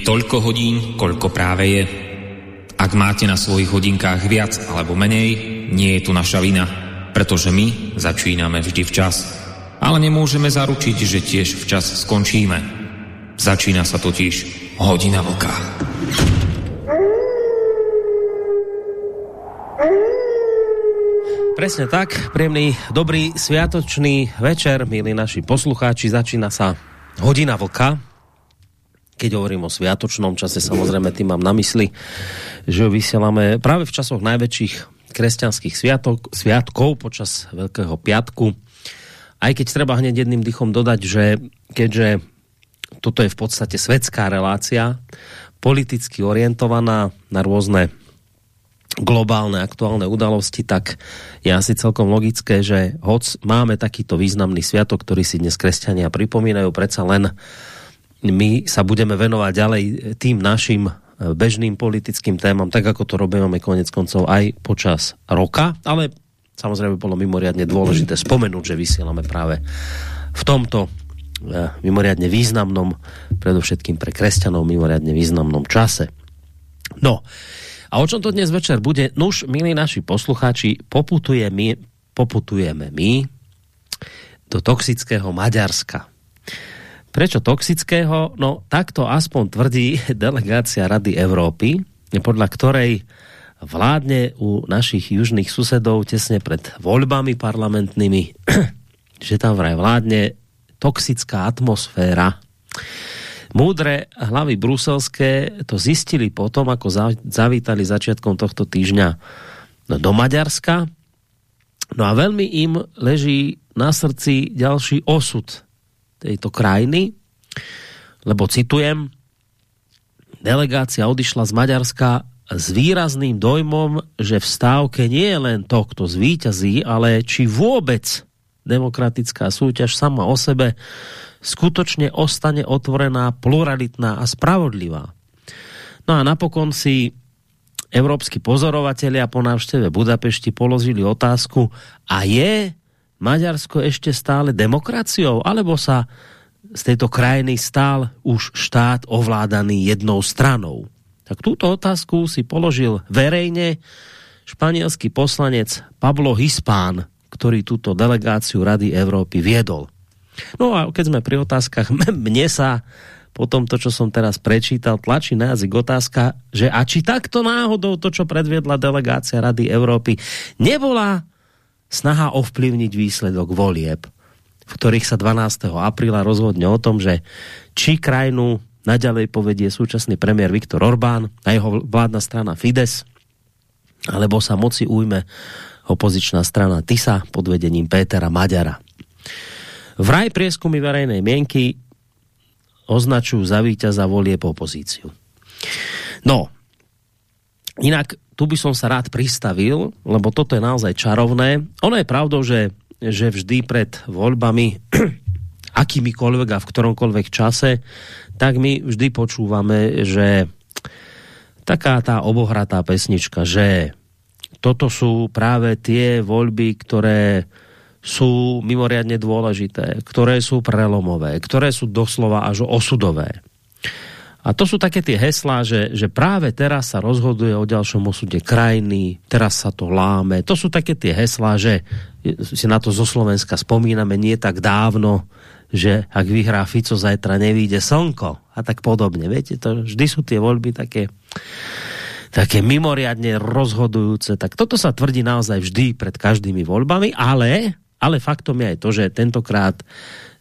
Je toľko hodín, koľko práve je. Ak máte na svojich hodinkách viac alebo menej, nie je tu naša vina, pretože my začíname vždy včas. Ale nemôžeme zaručiť, že tiež včas skončíme. Začína sa totiž hodina vlka. Presne tak, príjemný, dobrý, sviatočný večer, milí naši poslucháči, začína sa hodina vlka, keď hovorím o sviatočnom čase, samozrejme tým mám na mysli, že vysielame práve v časoch najväčších kresťanských sviatok, sviatkov počas Veľkého piatku. Aj keď treba hneď jedným dychom dodať, že keďže toto je v podstate svetská relácia, politicky orientovaná na rôzne globálne aktuálne udalosti, tak je asi celkom logické, že hoc máme takýto významný sviatok, ktorý si dnes kresťania pripomínajú, predsa len my sa budeme venovať ďalej tým našim e, bežným politickým témam, tak ako to robíme konec koncov aj počas roka, ale samozrejme bolo mimoriadne dôležité spomenúť, že vysielame práve v tomto e, mimoriadne významnom, predovšetkým pre kresťanov mimoriadne významnom čase. No, a o čom to dnes večer bude? Nuž, milí naši poslucháči, poputujeme, poputujeme my do toxického Maďarska. Prečo toxického? No takto aspoň tvrdí delegácia Rady Európy, podľa ktorej vládne u našich južných susedov tesne pred voľbami parlamentnými, že tam vraj vládne toxická atmosféra. Múdre hlavy bruselské to zistili potom, ako zavítali začiatkom tohto týždňa do Maďarska. No a veľmi im leží na srdci ďalší osud tejto krajiny, lebo citujem, delegácia odišla z Maďarska s výrazným dojmom, že v stávke nie je len to, kto zvíťazí, ale či vôbec demokratická súťaž sama o sebe skutočne ostane otvorená, pluralitná a spravodlivá. No a napokon si európsky pozorovatelia po návšteve Budapešti položili otázku, a je Maďarsko ešte stále demokraciou, alebo sa z tejto krajiny stál už štát ovládaný jednou stranou? Tak túto otázku si položil verejne španielský poslanec Pablo Hispán, ktorý túto delegáciu Rady Európy viedol. No a keď sme pri otázkach, mne sa po tom, to, čo som teraz prečítal, tlačí na jazyk otázka, že a či takto náhodou to, čo predviedla delegácia Rady Európy, nebola snaha ovplyvniť výsledok volieb, v ktorých sa 12. apríla rozhodne o tom, že či krajinu naďalej povedie súčasný premiér Viktor Orbán a jeho vládna strana Fides, alebo sa moci ujme opozičná strana TISA pod vedením Pétera Maďara. Vraj prieskumy verejnej mienky označujú za víťaza volie po opozíciu. No, inak tu by som sa rád pristavil, lebo toto je naozaj čarovné. Ono je pravdou, že, že vždy pred voľbami, akýmikoľvek a v ktoromkoľvek čase, tak my vždy počúvame, že taká tá obohratá pesnička, že toto sú práve tie voľby, ktoré sú mimoriadne dôležité, ktoré sú prelomové, ktoré sú doslova až osudové. A to sú také tie heslá, že, že práve teraz sa rozhoduje o ďalšom osude krajiny, teraz sa to láme. To sú také tie heslá, že si na to zo Slovenska spomíname nie tak dávno, že ak vyhrá Fico, zajtra nevíde slnko a tak podobne. Viete, to vždy sú tie voľby také, také mimoriadne rozhodujúce. Tak toto sa tvrdí naozaj vždy pred každými voľbami, ale, ale faktom je aj to, že tentokrát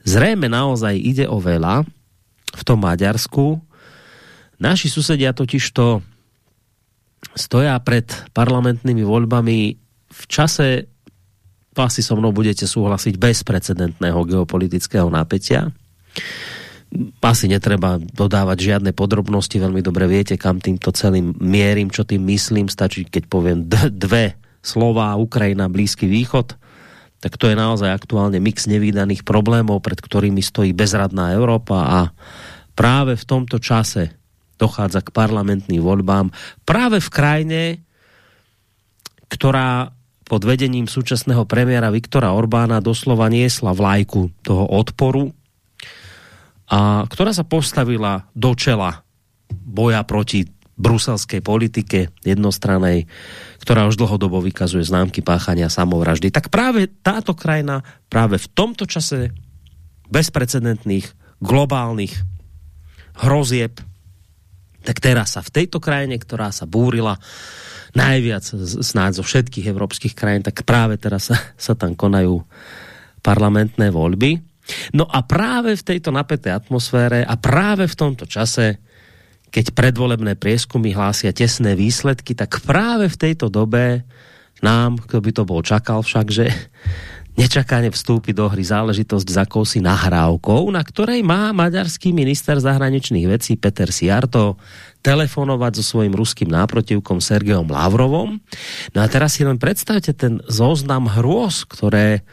zrejme naozaj ide o veľa v tom Maďarsku, Naši susedia totiž to stoja pred parlamentnými voľbami v čase, to asi so mnou budete súhlasiť, bezprecedentného geopolitického nápetia. Asi netreba dodávať žiadne podrobnosti, veľmi dobre viete, kam týmto celým mierim, čo tým myslím, stačí, keď poviem dve slova Ukrajina, Blízky východ, tak to je naozaj aktuálne mix nevýdaných problémov, pred ktorými stojí bezradná Európa a práve v tomto čase dochádza k parlamentným voľbám práve v krajine, ktorá pod vedením súčasného premiéra Viktora Orbána doslova niesla vlajku toho odporu a ktorá sa postavila do čela boja proti bruselskej politike jednostranej, ktorá už dlhodobo vykazuje známky páchania samovraždy. Tak práve táto krajina práve v tomto čase bezprecedentných globálnych hrozieb, tak teraz sa v tejto krajine, ktorá sa búrila najviac snáď zo všetkých evropských krajín, tak práve teraz sa, sa tam konajú parlamentné voľby. No a práve v tejto napäté atmosfére a práve v tomto čase keď predvolebné prieskumy hlásia tesné výsledky, tak práve v tejto dobe nám, kdo by to bol čakal však, že nečakane vstúpi do hry záležitosť za akousi nahrávkou, na ktorej má maďarský minister zahraničných vecí Peter Siarto telefonovať so svojím ruským náprotivkom Sergejom Lavrovom. No a teraz si len predstavte ten zoznam hrôz, ktoré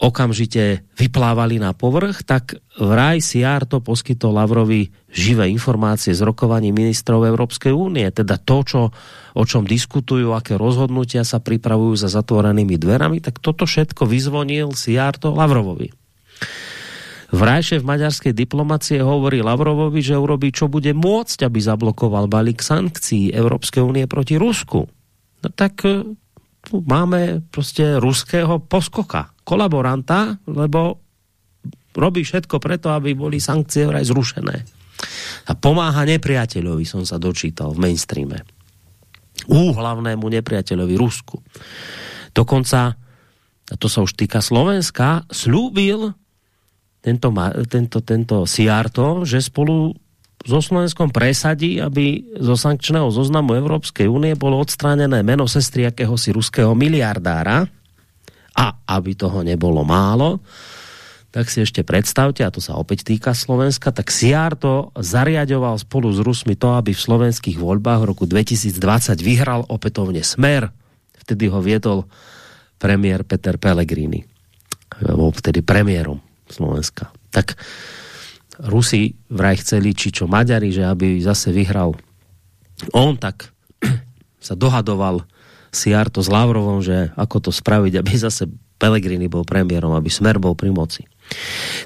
okamžite vyplávali na povrch, tak vraj Siar to poskytol Lavrovi živé informácie z rokovaní ministrov Európskej únie, teda to, čo, o čom diskutujú, aké rozhodnutia sa pripravujú za zatvorenými dverami, tak toto všetko vyzvonil Siar to Lavrovovi. Vraj v maďarskej diplomacie hovorí Lavrovovi, že urobí, čo bude môcť, aby zablokoval balík sankcií Európskej únie proti Rusku. No tak tu máme prostě ruského poskoka, kolaboranta, lebo robí všetko preto, aby boli sankcie vraj zrušené. A pomáha nepriateľovi, som sa dočítal v mainstreame. Ú, hlavnému nepriateľovi Rusku. Dokonca, a to sa už týka Slovenska, slúbil tento, tento, tento Siarto, že spolu so Slovenskom presadí, aby zo sankčného zoznamu Európskej únie bolo odstránené meno sestry jakéhosi ruského miliardára a aby toho nebolo málo, tak si ešte predstavte, a to sa opäť týka Slovenska, tak Siar to zariadoval spolu s Rusmi to, aby v slovenských voľbách v roku 2020 vyhral opätovne Smer. Vtedy ho viedol premiér Peter Pellegrini. Bol vtedy premiérom Slovenska. Tak Rusi vraj chceli, či čo Maďari, že aby zase vyhral on, tak sa dohadoval Siarto s Lavrovom, že ako to spraviť, aby zase Pelegrini bol premiérom, aby Smer bol pri moci.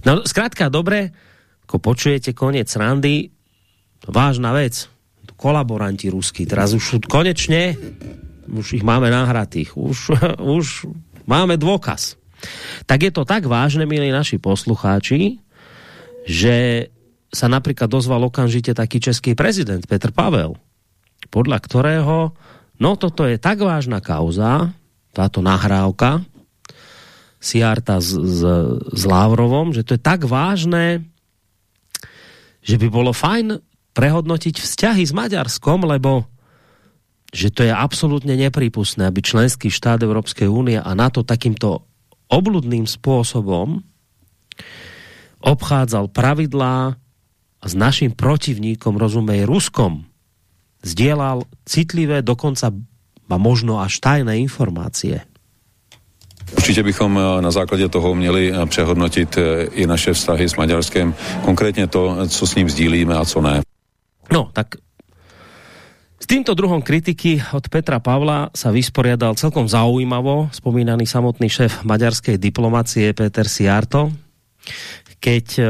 No, zkrátka, dobre, ako počujete koniec randy, vážna vec, kolaboranti ruskí, teraz už konečne, už ich máme nahratých, už, už máme dôkaz. Tak je to tak vážne, milí naši poslucháči, že sa napríklad dozval okamžite taký český prezident Petr Pavel, podľa ktorého no toto je tak vážna kauza, táto nahrávka Siarta s, s, s Lavrovom, že to je tak vážné, že by bolo fajn prehodnotiť vzťahy s Maďarskom, lebo že to je absolútne nepripustné, aby členský štát Európskej únie a NATO takýmto obludným spôsobom obchádzal pravidlá a s naším protivníkom, rozumej Ruskom, zdieľal citlivé, dokonca a možno až tajné informácie. Určitě bychom eh, na základě toho měli eh, přehodnotit eh, i naše vztahy s Maďarskem, konkrétně to, co s ním sdílíme a co ne. No, tak s týmto druhom kritiky od Petra Pavla sa vysporiadal celkom zaujímavo spomínaný samotný šéf maďarskej diplomacie Peter Siarto, keď eh,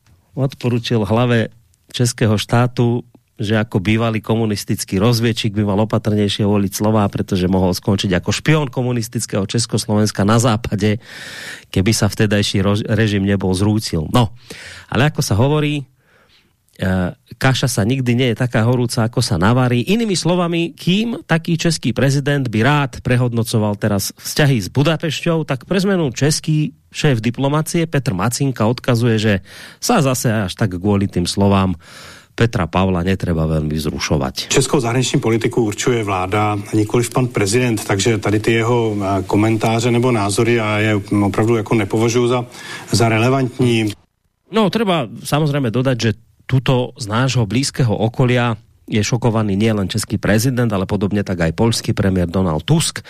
odporučil hlave českého štátu, že ako bývalý komunistický rozviečik by mal opatrnejšie voliť slova, pretože mohol skončiť ako špion komunistického Československa na západe, keby sa vtedajší režim nebol zrúcil. No, ale ako sa hovorí, kaša sa nikdy nie je taká horúca, ako sa navarí. Inými slovami, kým taký český prezident by rád prehodnocoval teraz vzťahy s Budapešťou, tak pre zmenu český šéf diplomacie Petr Macinka odkazuje, že sa zase až tak kvôli tým slovám Petra Pavla netreba velmi vzrušovat. Českou zahraniční politiku určuje vláda, nikoliv pan prezident, takže tady ty jeho eh, komentáře nebo názory a je opravdu jako nepovažuji za, za relevantní. No, treba samozrejme dodať, že tuto z nášho blízkeho okolia je šokovaný nielen český prezident, ale podobně tak aj polský premiér Donald Tusk.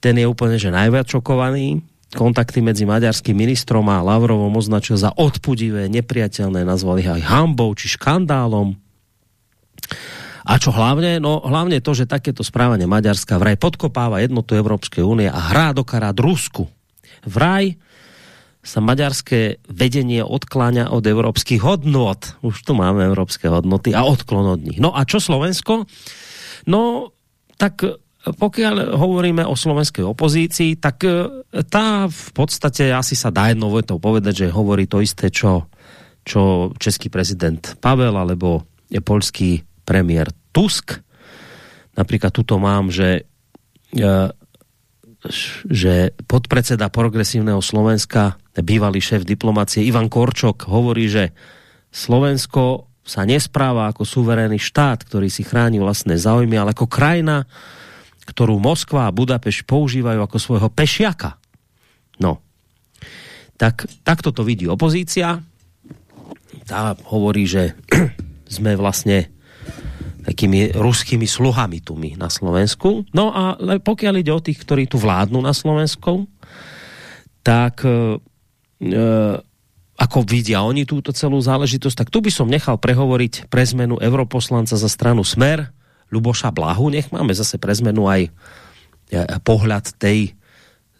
Ten je úplně že najviac šokovaný. Kontakty medzi maďarským ministrom a Lavrovom označil za odpudivé, nepriateľné, nazval ich aj hambou či škandálom. A čo hlavne? No hlavne to, že takéto správanie Maďarska vraj podkopáva jednotu Európskej únie a hrá do karát Rusku. Vraj sa maďarské vedenie odkláňa od európskych hodnot. Už tu máme európske hodnoty a odklon od nich. No a čo Slovensko? No, tak pokiaľ hovoríme o slovenskej opozícii, tak e, tá v podstate asi sa dá jednou vetou povedať, že hovorí to isté, čo, čo český prezident Pavel alebo je polský premiér Tusk. Napríklad tuto mám, že e, že podpredseda progresívneho Slovenska, bývalý šéf diplomácie Ivan Korčok hovorí, že Slovensko sa nespráva ako suverénny štát, ktorý si chráni vlastné záujmy, ale ako krajina, ktorú Moskva a Budapeš používajú ako svojho pešiaka. No, tak takto to vidí opozícia. Tá hovorí, že sme vlastne takými ruskými sluhami tu my na Slovensku. No a pokiaľ ide o tých, ktorí tu vládnu na Slovensku, tak e, e, ako vidia oni túto celú záležitosť, tak tu by som nechal prehovoriť pre zmenu europoslanca za stranu Smer, Luboša Blahu. Nech máme zase pre zmenu aj e, pohľad tej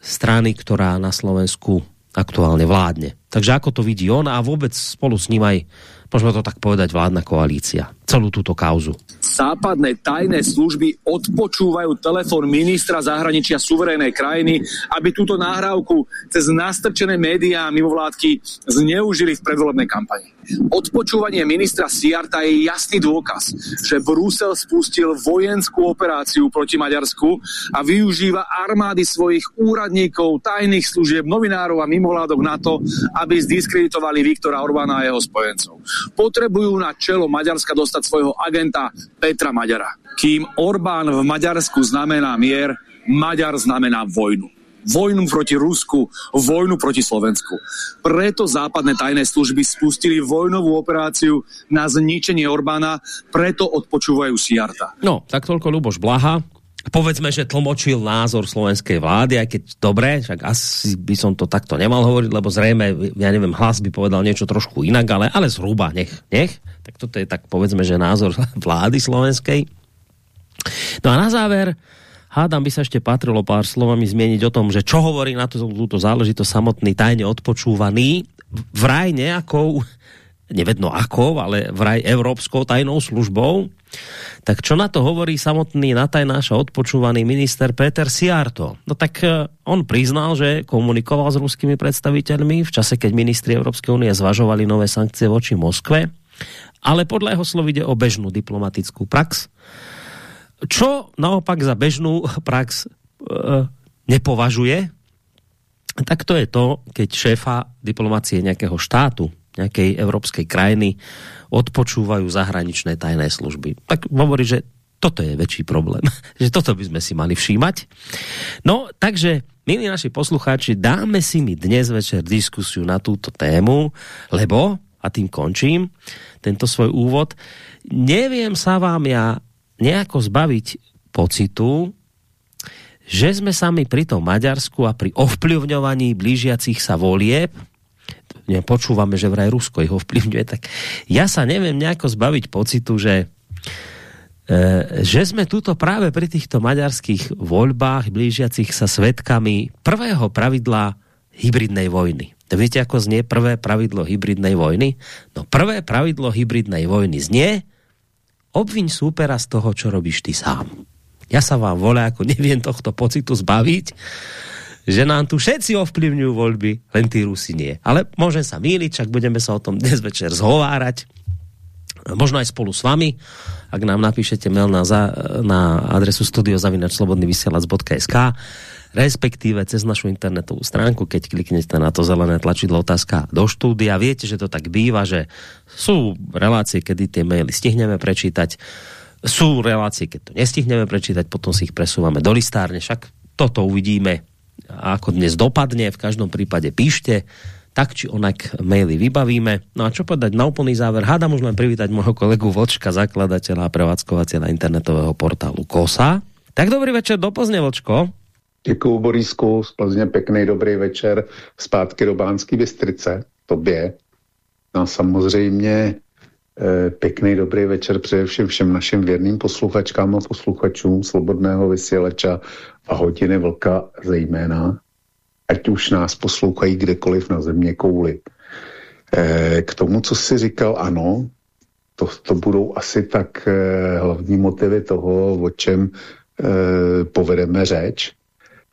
strany, ktorá na Slovensku aktuálne vládne. Takže ako to vidí on a vôbec spolu s ním aj môžeme to tak povedať, vládna koalícia. Celú túto kauzu. Západné tajné služby odpočúvajú telefon ministra zahraničia suverénej krajiny, aby túto nahrávku cez nastrčené médiá a mimovládky zneužili v predvolebnej kampani. Odpočúvanie ministra Siarta je jasný dôkaz, že Brusel spustil vojenskú operáciu proti Maďarsku a využíva armády svojich úradníkov, tajných služieb, novinárov a mimovládok na to, aby zdiskreditovali Viktora Orbána a jeho spojencov. Potrebujú na čelo Maďarska dostať svojho agenta Petra Maďara. Kým Orbán v Maďarsku znamená mier, Maďar znamená vojnu vojnu proti Rusku, vojnu proti Slovensku. Preto západné tajné služby spustili vojnovú operáciu na zničenie Orbána, preto odpočúvajú Siarta. No, tak toľko Luboš Blaha. Povedzme, že tlmočil názor slovenskej vlády, aj keď dobre, však asi by som to takto nemal hovoriť, lebo zrejme, ja neviem, hlas by povedal niečo trošku inak, ale, ale zhruba, nech, nech. Tak toto je tak, povedzme, že názor vlády slovenskej. No a na záver, hádam by sa ešte patrilo pár slovami zmieniť o tom, že čo hovorí na to, túto záležitosť samotný tajne odpočúvaný vraj nejakou, nevedno akou, ale vraj európskou tajnou službou. Tak čo na to hovorí samotný natajnáša odpočúvaný minister Peter Siarto? No tak e, on priznal, že komunikoval s ruskými predstaviteľmi v čase, keď ministri Európskej únie zvažovali nové sankcie voči Moskve, ale podľa jeho slov ide o bežnú diplomatickú prax, čo naopak za bežnú prax e, nepovažuje, tak to je to, keď šéfa diplomacie nejakého štátu, nejakej európskej krajiny odpočúvajú zahraničné tajné služby. Tak hovorí, že toto je väčší problém. že toto by sme si mali všímať. No, takže, milí naši poslucháči, dáme si mi dnes večer diskusiu na túto tému, lebo, a tým končím tento svoj úvod, neviem sa vám ja nejako zbaviť pocitu, že sme sami pri tom Maďarsku a pri ovplyvňovaní blížiacich sa volieb, počúvame, že vraj Rusko ich ovplyvňuje, tak ja sa neviem nejako zbaviť pocitu, že e, že sme tuto práve pri týchto maďarských voľbách blížiacich sa svetkami prvého pravidla hybridnej vojny. Viete, ako znie prvé pravidlo hybridnej vojny? No prvé pravidlo hybridnej vojny znie, obviň súpera z toho, čo robíš ty sám. Ja sa vám vole, ako neviem tohto pocitu zbaviť, že nám tu všetci ovplyvňujú voľby, len tí Rusi nie. Ale môžem sa míliť, čak budeme sa o tom dnes večer zhovárať. Možno aj spolu s vami, ak nám napíšete mail na, za, na adresu studiozavinačslobodnyvysielac.sk respektíve cez našu internetovú stránku, keď kliknete na to zelené tlačidlo otázka do štúdia. Viete, že to tak býva, že sú relácie, kedy tie maily stihneme prečítať, sú relácie, keď to nestihneme prečítať, potom si ich presúvame do listárne, však toto uvidíme, ako dnes dopadne, v každom prípade píšte, tak či onak maily vybavíme. No a čo povedať na úplný záver? Hádam už len privítať môjho kolegu Vočka, zakladateľa a prevádzkovateľa internetového portálu KOSA. Tak dobrý večer do Pozne, Vočko. Děkuju, Borisku, z Plzně dobrý večer, zpátky do Bánský Bystrice, tobě. No a samozřejmě pěkný dobrý večer především všem našim věrným posluchačkám a posluchačům Slobodného vysíleča a Hodiny Vlka zejména. Ať už nás poslouchají kdekoliv na země kouli. Eh, k tomu, co jsi říkal, ano, to, to budou asi tak eh, hlavní motivy toho, o čem eh, povedeme řeč.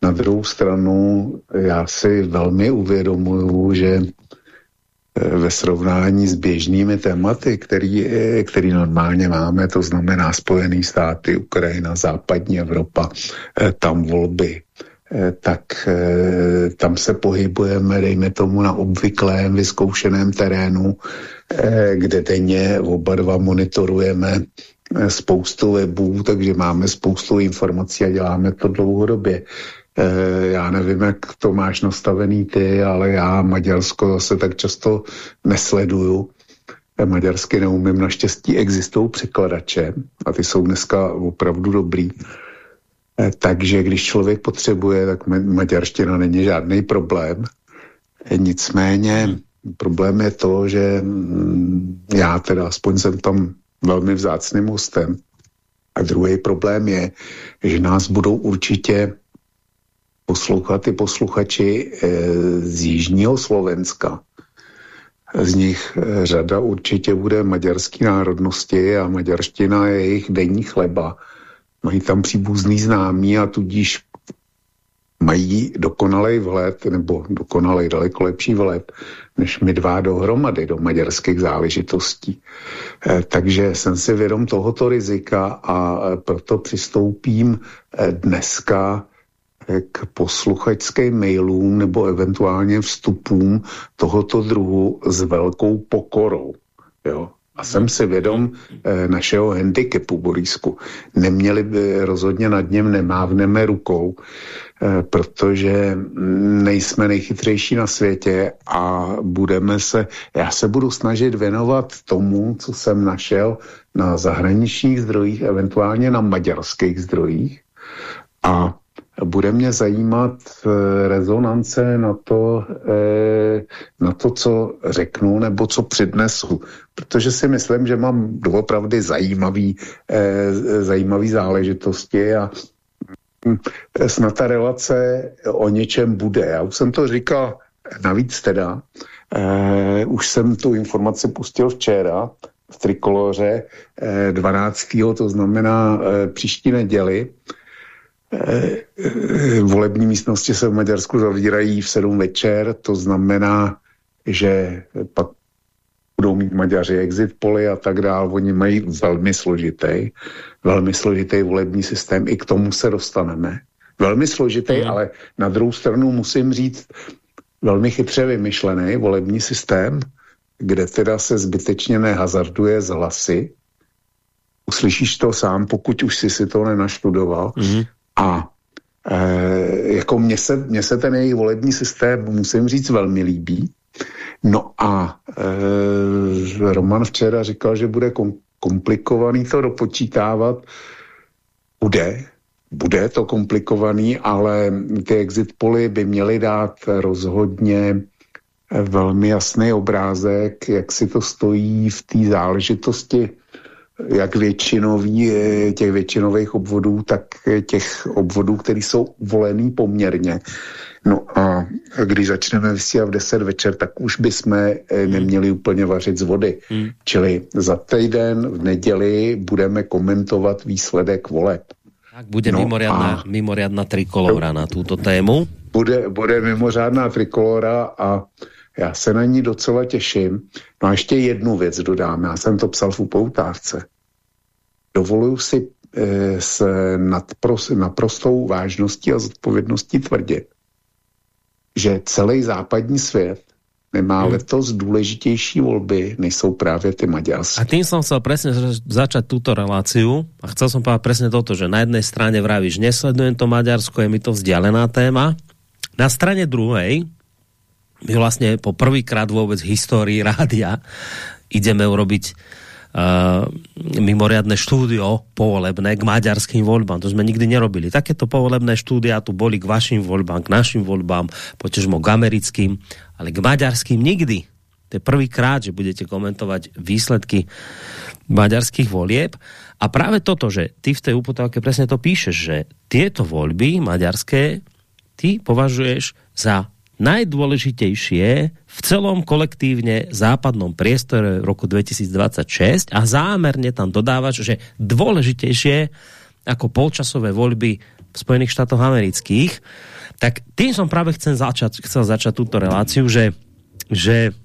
Na druhou stranu já si velmi uvědomuju, že ve srovnání s běžnými tématy, který, který normálně máme, to znamená Spojené státy, Ukrajina, západní Evropa, tam volby, Eh, tak eh, tam se pohybujeme, dejme tomu, na obvyklém vyzkoušeném terénu, eh, kde denně oba dva monitorujeme spoustu webů, takže máme spoustu informací a děláme to dlouhodobě. Já nevím, jak to máš nastavený ty, ale já Maďarsko zase tak často nesleduju. Maďarsky neumím, naštěstí existují překladače a ty jsou dneska opravdu dobrý. Eh, takže když člověk potřebuje, tak maďarština není žádný problém. Eh, nicméně problém je to, že mm, já teda aspoň jsem tam velmi vzácným hostem. A druhý problém je, že nás budou určitě poslouchat i posluchači eh, z Jižního Slovenska. Z nich řada určitě bude maďarské národnosti a maďarština je jejich denní chleba mají tam příbuzný známí a tudíž mají dokonalej vhled, nebo dokonalej daleko lepší vhled, než my dva dohromady do maďarských záležitostí. E, takže jsem si vědom tohoto rizika a proto přistoupím dneska k posluchačským mailům nebo eventuálně vstupům tohoto druhu s velkou pokorou. Jo? A jsem si vědom eh, našeho handicapu, Borisku. Neměli by rozhodně nad něm nemávneme rukou, eh, protože nejsme nejchytřejší na světě a budeme se, já se budu snažit věnovat tomu, co jsem našel na zahraničních zdrojích, eventuálně na maďarských zdrojích a bude mě zajímat eh, rezonance na to, eh, na to, co řeknu nebo co přednesu, protože si myslím, že mám doopravdy zajímavý, eh, zajímavý záležitosti a hm, snad ta relace o něčem bude. Já už jsem to říkal navíc teda, už jsem tu informaci pustil včera v Trikoloře 12. to znamená příští neděli, volební místnosti se v Maďarsku zavírají v 7 večer, to znamená, že pak budou mít Maďaři exit poly a tak dál. Oni mají velmi složitý, velmi složitý volební systém. I k tomu se dostaneme. Velmi složitý, mm. ale na druhou stranu musím říct, velmi chytře vymyšlený volební systém, kde teda se zbytečně nehazarduje z hlasy. Uslyšíš to sám, pokud už si si to nenaštudoval. Mm. A e, jako mně se, mně se ten jejich volební systém, musím říct, velmi líbí. No a e, Roman včera říkal, že bude kom, komplikovaný to dopočítávat. Bude, bude to komplikovaný, ale ty exit poly by měly dát rozhodně velmi jasný obrázek, jak si to stojí v té záležitosti jak většinový, eh, těch většinových obvodů, tak těch obvodů, které jsou volený poměrně. No a když začneme vysílat v 10 večer, tak už bychom eh, neměli úplně vařit z vody. Hmm. Čili za týden v neděli budeme komentovat výsledek voleb. Tak bude no mimoriadná, a... mimoriadná trikolora na tuto tému. Bude, bude mimořádná trikolora a já se na ní docela těším. No a ještě jednu věc dodám, já jsem to psal v upoutávce. Dovoluju si e, s nadpros, naprostou vážností a zodpovědností tvrdit, že celý západní svět nemá hmm. letos důležitější volby, než jsou právě ty maďarské. A tým som chcel presne začať túto reláciu a chcel som povedať presne toto, že na jednej strane vravíš, nesledujem to Maďarsko, je mi to vzdialená téma. Na strane druhej my vlastne po prvýkrát vôbec v histórii rádia ideme urobiť uh, mimoriadne štúdio povolebné k maďarským voľbám. To sme nikdy nerobili. Takéto povolebné štúdia tu boli k vašim voľbám, k našim voľbám, počežmo k americkým, ale k maďarským nikdy. To je prvýkrát, že budete komentovať výsledky maďarských volieb. A práve toto, že ty v tej upotávke presne to píšeš, že tieto voľby maďarské ty považuješ za najdôležitejšie v celom kolektívne západnom priestore roku 2026 a zámerne tam dodávaš, že dôležitejšie ako polčasové voľby v Spojených štátoch amerických. Tak tým som práve chcel začať, chcel začať túto reláciu, že, že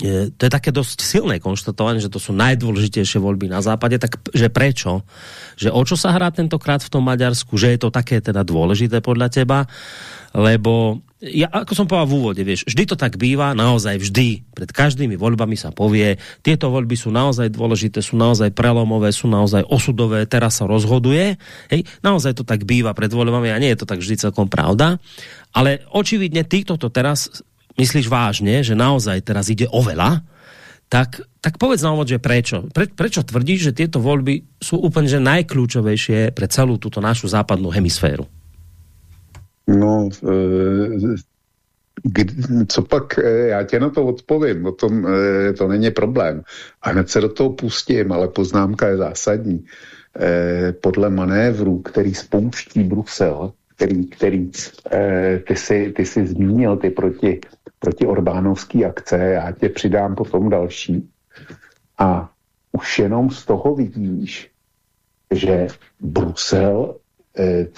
je, to je také dosť silné konštatovanie, že to sú najdôležitejšie voľby na západe, tak že prečo? Že o čo sa hrá tentokrát v tom Maďarsku? Že je to také teda dôležité podľa teba? Lebo ja, ako som povedal v úvode, vieš, vždy to tak býva, naozaj vždy, pred každými voľbami sa povie, tieto voľby sú naozaj dôležité, sú naozaj prelomové, sú naozaj osudové, teraz sa rozhoduje, hej, naozaj to tak býva pred voľbami a nie je to tak vždy celkom pravda, ale očividne ty toto teraz myslíš vážne, že naozaj teraz ide o veľa, tak, tak povedz na že prečo? Pre, prečo tvrdíš, že tieto voľby sú úplne že najkľúčovejšie pre celú túto našu západnú hemisféru? No, e, co pak, e, já tě na to odpovím, o tom e, to není problém. A hned se do toho pustím, ale poznámka je zásadní. Podle manévru, který spouští Brusel, který, který ty, si, ty si zmínil, ty proti proti Orbánovské akce, já tě přidám potom další. A už jenom z toho vidíš, že Brusel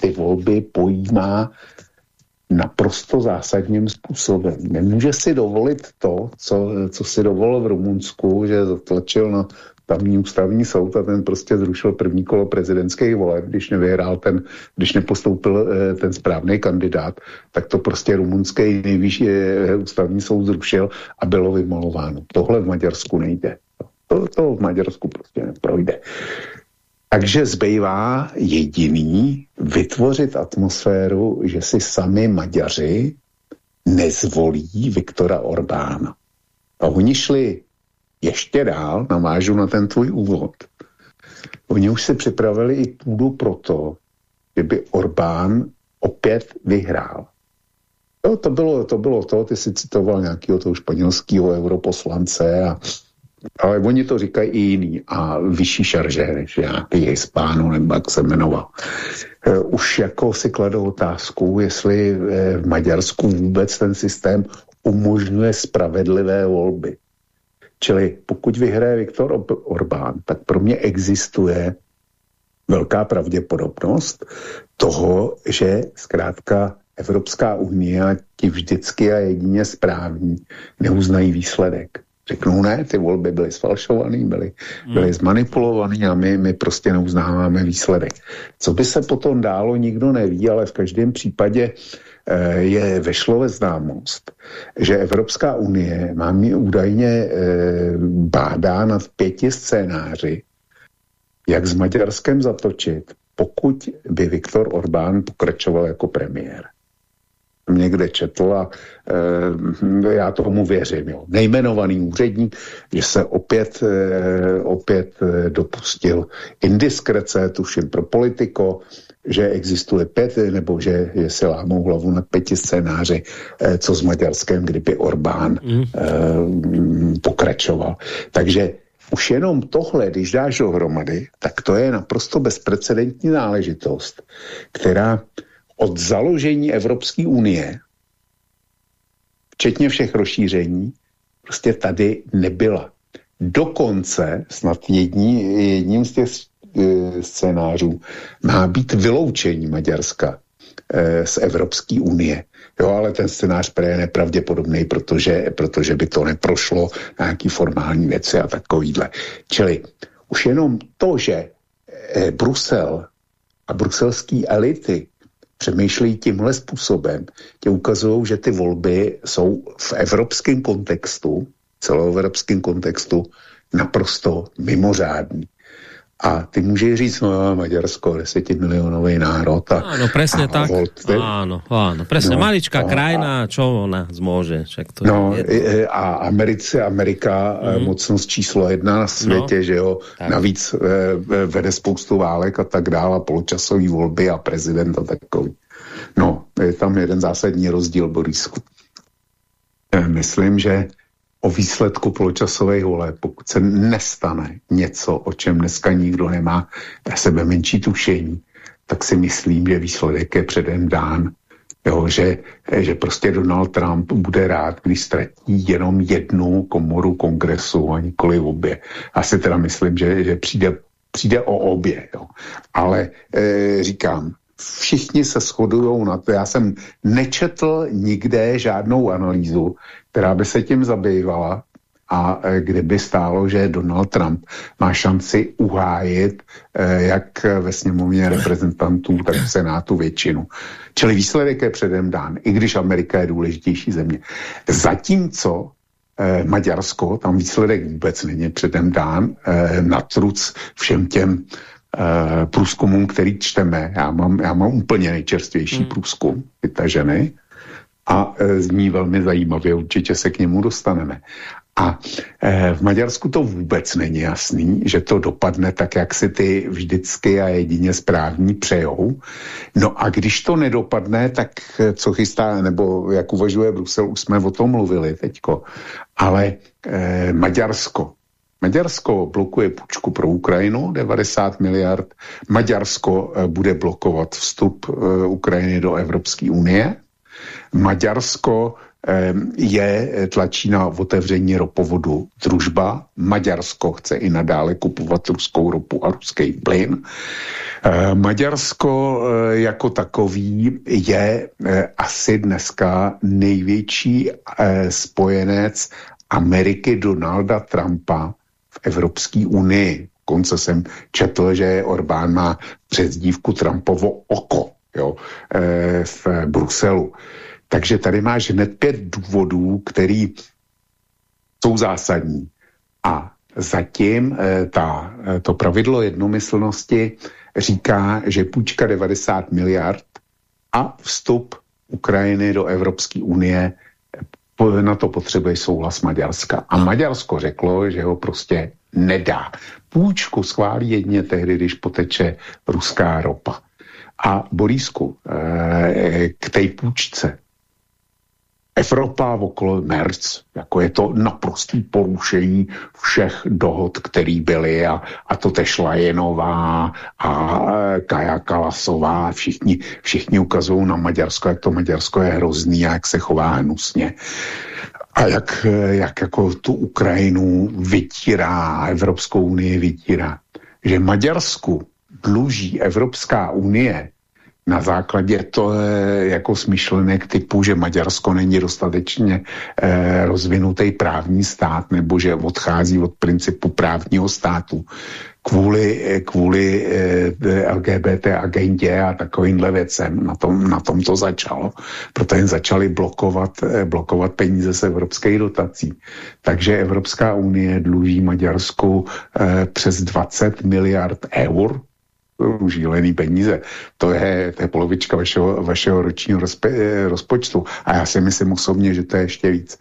ty volby pojímá naprosto zásadním způsobem. Nemůže si dovolit to, co, co si dovolil v Rumunsku, že zatlačil na tamní ústavní soud a ten prostě zrušil první kolo prezidentských voleb, když nevyhrál ten, když nepostoupil eh, ten správný kandidát, tak to prostě rumunský nejvyšší eh, ústavní soud zrušil a bylo vymalováno. Tohle v Maďarsku nejde. To, to v Maďarsku prostě neprojde. Takže zbývá jediný vytvořit atmosféru, že si sami Maďaři nezvolí Viktora Orbána. A oni šli ještě dál, navážu na ten tvůj úvod. Oni už si připravili i půdu proto, že by Orbán opět vyhrál. Jo, to bylo, to bylo to, ty si citoval nějakého toho španělského europoslance, a, ale oni to říkají i jiný a vyšší šaržéry, že nějaký Hispánu, nebo jak se jmenoval. E, už jako si kladou otázku, jestli e, v Maďarsku vůbec ten systém umožňuje spravedlivé volby. Čili pokud vyhraje Viktor Orbán, tak pro mě existuje velká pravděpodobnost toho, že zkrátka Evropská unie ti vždycky a jedině správní neuznají výsledek. Řeknou ne, ty volby byly sfalšované, byly, hmm. byly zmanipulované a my, my prostě neuznáváme výsledek. Co by se potom dálo, nikdo neví, ale v každém případě Eh, je vešlo ve známost, že Evropská unie má mi údajně eh, bádá nad pěti scénáři, jak s Maďarskem zatočit, pokud by Viktor Orbán pokračoval jako premiér. Někde četl a e, já tomu věřím. Jo. Nejmenovaný úředník, že se opět, e, opět dopustil indiskrece, tuším pro politiko, že existuje pět, nebo že je si lámou hlavu nad pěti scénáři, eh, co s Maďarskem, kdyby Orbán mm. eh, pokračoval. Takže už jenom tohle, když dáš dohromady, tak to je naprosto bezprecedentní záležitost, která od založení Evropské unie, včetně všech rozšíření, prostě tady nebyla. Dokonce snad jední, jedním z těch E, scénářů má být vyloučení Maďarska e, z Evropské unie. Jo, ale ten scénář je nepravděpodobný, protože, protože by to neprošlo nějaký formální věci a takovýhle. Čili už jenom to, že e, Brusel a bruselský elity přemýšlejí tímhle způsobem, tě ukazují, že ty volby jsou v evropském kontextu, celoevropském kontextu, naprosto mimořádný. A ty můžeš říct, no Maďarsko, desetimilionový národ. A, áno, presne a tak. Volte. Áno, áno, presne. No, Maličká no, krajina, a, čo ona zmůže? Však to no, je a Americe, Amerika, mm. mocnost číslo jedna na světě, no, že jo, tak. navíc e, vede spoustu válek a tak dále, poločasový volby a prezident a takový. No, je tam jeden zásadní rozdíl, Borisku. Myslím, že o výsledku poločasové vole, pokud se nestane něco, o čem dneska nikdo nemá sebe menší tušení, tak si myslím, že výsledek je předem dán. Jo, že, že prostě Donald Trump bude rád, když ztratí jenom jednu komoru kongresu a nikoli obě. Já si teda myslím, že, že přijde, přijde o obě. Jo. Ale e, říkám, všichni se shodují na to. Já jsem nečetl nikde žádnou analýzu, která by se tím zabývala a e, kde by stálo, že Donald Trump má šanci uhájit e, jak ve sněmovně reprezentantů, tak v Senátu většinu. Čili výsledek je předem dán, i když Amerika je důležitější země. Zatímco eh, Maďarsko, tam výsledek vůbec není předem dán, eh, na truc všem těm eh, průzkumům, který čteme. Já mám, já mám úplně nejčerstvější hmm. průzkum, ženy, a e, zní velmi zajímavě, určitě se k němu dostaneme. A e, v Maďarsku to vůbec není jasný, že to dopadne tak, jak si ty vždycky a jedině správní přejou. No a když to nedopadne, tak co chystá, nebo jak uvažuje Brusel, už jsme o tom mluvili teďko. Ale e, Maďarsko, Maďarsko blokuje půjčku pro Ukrajinu, 90 miliard. Maďarsko e, bude blokovat vstup e, Ukrajiny do Evropské unie. Maďarsko je tlačí na otevření ropovodu družba. Maďarsko chce i nadále kupovat ruskou ropu a ruský plyn. Maďarsko eh, jako takový je eh, asi dneska největší eh, spojenec Ameriky Donalda Trumpa Evropské unii. Konce jsem četl, že Orbán má přezdívku Trumpovo oko jo, v Bruselu. Takže tady máš hned pět důvodů, který jsou zásadní. A zatím e, ta, e, to pravidlo jednomyslnosti říká, že půjčka 90 miliard a vstup Ukrajiny do Evropské unie na to potřebuje souhlas Maďarska. A Maďarsko řeklo, že ho prostě nedá. Půjčku schválí jedně tehdy, když poteče ruská ropa. A Borísku, e, k té půjčce Evropa okolo Merc, jako je to naprostý porušení všech dohod, které byly a, a to Tešlajenová a Kaja Kalasová, všichni, všichni ukazují na Maďarsko, jak to Maďarsko je hrozný a jak se chová hnusně. A jak, jak jako tu Ukrajinu vytírá, Evropskou unii vytírá. Že Maďarsku dluží Evropská unie na základě to jako smyšlenek typu, že Maďarsko není dostatečně eh, rozvinutý právní stát nebo že odchází od principu právního státu kvůli, eh, kvůli eh, LGBT agendě a takovýmhle věcem. Na tom, na tom to začalo. Proto jen začali blokovat, blokovat peníze z evropských dotací. Takže Evropská unie dluží Maďarsku přes 20 miliard eur šílený peníze. To je, to je polovička vašeho, vašeho ročního rozpe, eh, rozpočtu. A já si myslím osobně, že to je ještě víc.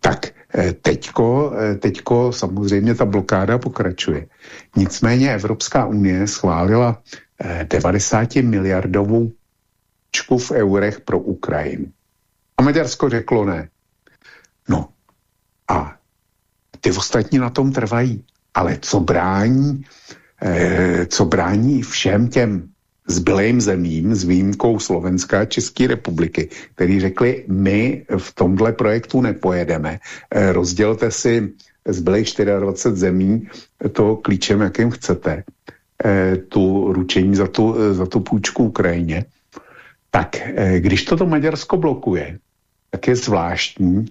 Tak eh, teďko, eh, teďko samozřejmě ta blokáda pokračuje. Nicméně Evropská unie schválila 90 miliardovou čku v eurech pro Ukrajinu. A Maďarsko řeklo ne. No a ty ostatní na tom trvají. Ale co brání co brání všem těm zbylým zemím s výjimkou Slovenska a České republiky, který řekli, my v tomhle projektu nepojedeme, eh, rozdělte si zbylých 24 zemí to klíčem, jakým chcete, eh, tu ručení za tu, za tu půjčku Ukrajině, tak když toto Maďarsko blokuje, tak je zvláštní,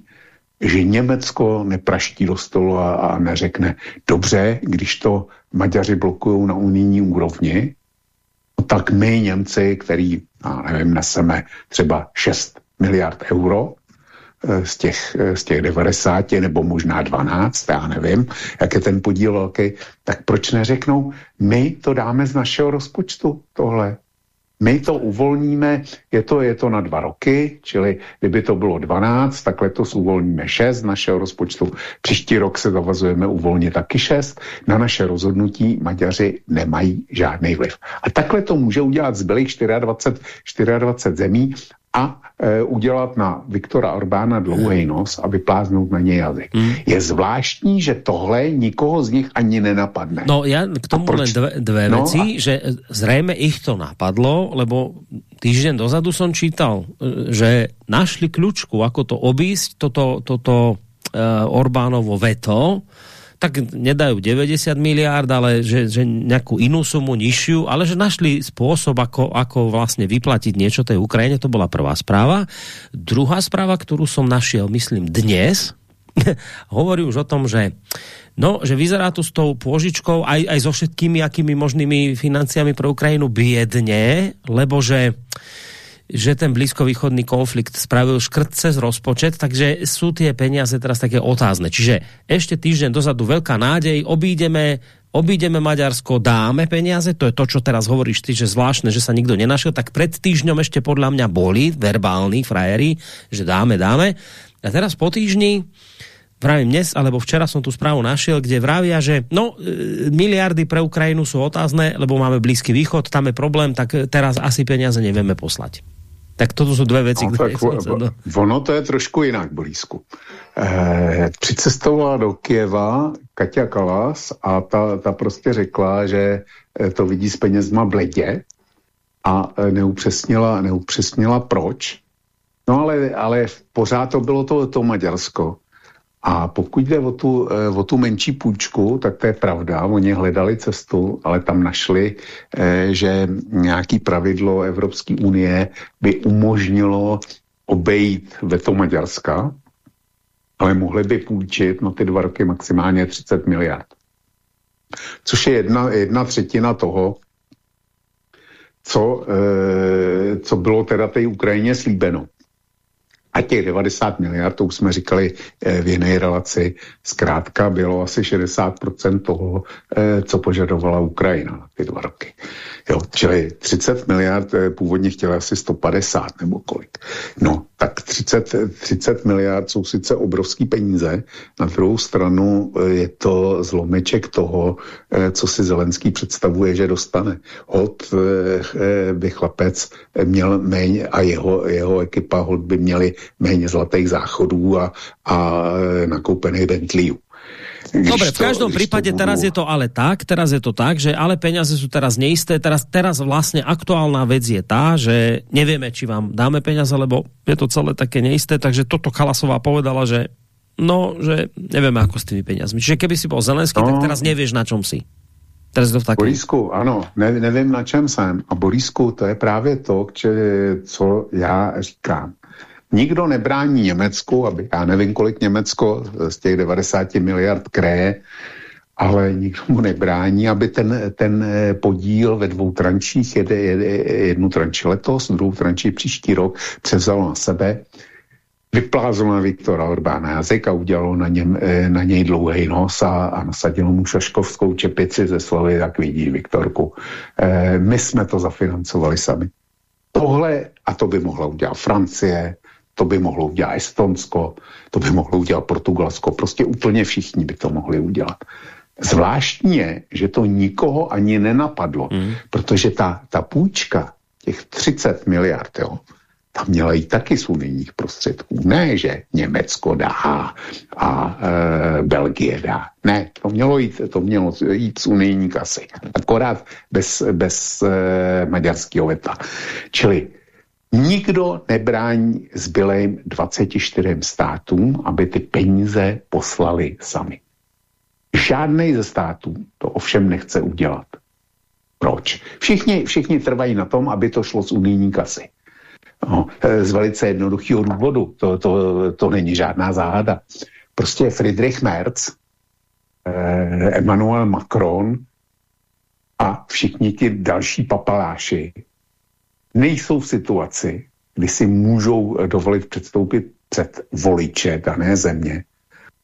že Německo nepraští do stolu a, a neřekne, dobře, když to Maďaři blokují na unijní úrovni, tak my Němci, který, já nevím, neseme třeba 6 miliard euro eh, z těch, eh, z těch 90 nebo možná 12, já nevím, jak je ten podíl velký, tak proč neřeknou, my to dáme z našeho rozpočtu, tohle. My to uvolníme, je to, je to na dva roky, čili kdyby to bylo 12, tak letos uvolníme 6 z našeho rozpočtu. Příští rok se zavazujeme uvolnit taky 6. Na naše rozhodnutí Maďaři nemají žádný vliv. A takhle to může udělat zbylých 24, 24 zemí a e, udělat na Viktora Orbána dlouhý nos a vypláznout na něj jazyk. Hmm. Je zvláštní, že tohle nikoho z nich ani nenapadne. No já k tomu len dve, dve no veci, a... že zřejmě ich to napadlo, lebo týždeň dozadu som čítal, e, že našli kľúčku, ako to obísť, toto, toto uh, Orbánovo veto, tak nedajú 90 miliárd, ale že, že nejakú inú sumu nižšiu, ale že našli spôsob, ako, ako vlastne vyplatiť niečo tej Ukrajine, to bola prvá správa. Druhá správa, ktorú som našiel, myslím, dnes, hovorí už o tom, že No, že vyzerá to s tou pôžičkou aj, aj so všetkými akými možnými financiami pro Ukrajinu biedne, lebo že že ten blízkovýchodný konflikt spravil škrt cez rozpočet, takže sú tie peniaze teraz také otázne. Čiže ešte týždeň dozadu veľká nádej, obídeme, obídeme Maďarsko, dáme peniaze, to je to, čo teraz hovoríš ty, že zvláštne, že sa nikto nenašiel, tak pred týždňom ešte podľa mňa boli verbální frajeri, že dáme, dáme. A teraz po týždni, vravím dnes, alebo včera som tu správu našiel, kde vravia, že no, e, miliardy pre Ukrajinu sú otázne, lebo máme Blízky východ, tam je problém, tak teraz asi peniaze nevieme poslať. Tak toto jsou dvě věci, no, tak, no. Ono to je trošku jinak, blízku. Eh, přicestovala do Kieva Katia Kalas a ta, ta prostě řekla, že eh, to vidí s penězma bledě a eh, neupřesnila, neupřesnila proč. No ale, ale pořád to bylo to, to Maďarsko. A pokud jde o tu, eh, o tu menší půjčku, tak to je pravda. Oni hledali cestu, ale tam našli, eh, že nějaký pravidlo Evropské unie by umožnilo obejít veto Maďarska, ale mohli by půjčit na ty dva roky maximálně 30 miliard. Což je jedna, jedna třetina toho, co, e, co bylo teda té Ukrajině slíbeno. A těch 90 miliard, to už jsme říkali eh, v jiné relaci, zkrátka bylo asi 60% toho, eh, co požadovala Ukrajina na ty dva roky. Jo, čili 30 miliard eh, původně chtěli asi 150 nebo kolik. No, tak 30, 30 miliard jsou sice obrovský peníze, na druhou stranu je to zlomeček toho, co si Zelenský představuje, že dostane. Hod by chlapec měl méně a jeho, jeho ekipa hod by měli méně zlatých záchodů a, a nakoupených Bentleyů. Dobre, v každom to, prípade to teraz je to ale tak, teraz je to tak, že ale peniaze sú teraz neisté, teraz, teraz vlastne aktuálna vec je tá, že nevieme, či vám dáme peniaze, lebo je to celé také neisté, takže toto Kalasová povedala, že no, že nevieme ako s tými peniazmi. Čiže keby si bol Zelenský, no. tak teraz nevieš, na čom si. Teraz to taky. Borisku, ano, ne, nevím na čem jsem. A Borisku, to je právě to, co já říkám. Nikdo nebrání Německu, aby já nevím, kolik Německo z těch 90 miliard kreje, ale nikdo mu nebrání, aby ten, ten eh, podíl ve dvou trančích, jede, jede, jednu tranči letos, druhou tranči příští rok, převzal na sebe, vyplázl na Viktora Orbána jazyk a udělalo na, něm, eh, na něj dlouhý nos a, a nasadilo mu šaškovskou čepici ze slovy, tak vidí Viktorku. E, my jsme to zafinancovali sami. Tohle, a to by mohla udělat Francie, to by mohlo udělat Estonsko, to by mohlo udělat Portugalsko, prostě úplně všichni by to mohli udělat. Zvláštní je, že to nikoho ani nenapadlo, mm. protože ta, ta půjčka, těch 30 miliard, jo, tam měla jít taky z unijních prostředků. Ne, že Německo dá a e, Belgie dá. Ne, to mělo jít, to mělo jít z unijní kasy. Akorát bez, bez e, maďarského veta. Čili Nikdo nebrání zbylým 24 státům, aby ty peníze poslali sami. Žádný ze států to ovšem nechce udělat. Proč? Všichni, všichni trvají na tom, aby to šlo z unijní kasy. No, z velice jednoduchého důvodu. To, to, to není žádná záhada. Prostě Friedrich Merz, eh, Emmanuel Macron a všichni ti další papaláši nejsou v situaci, kdy si můžou eh, dovolit předstoupit před voliče dané země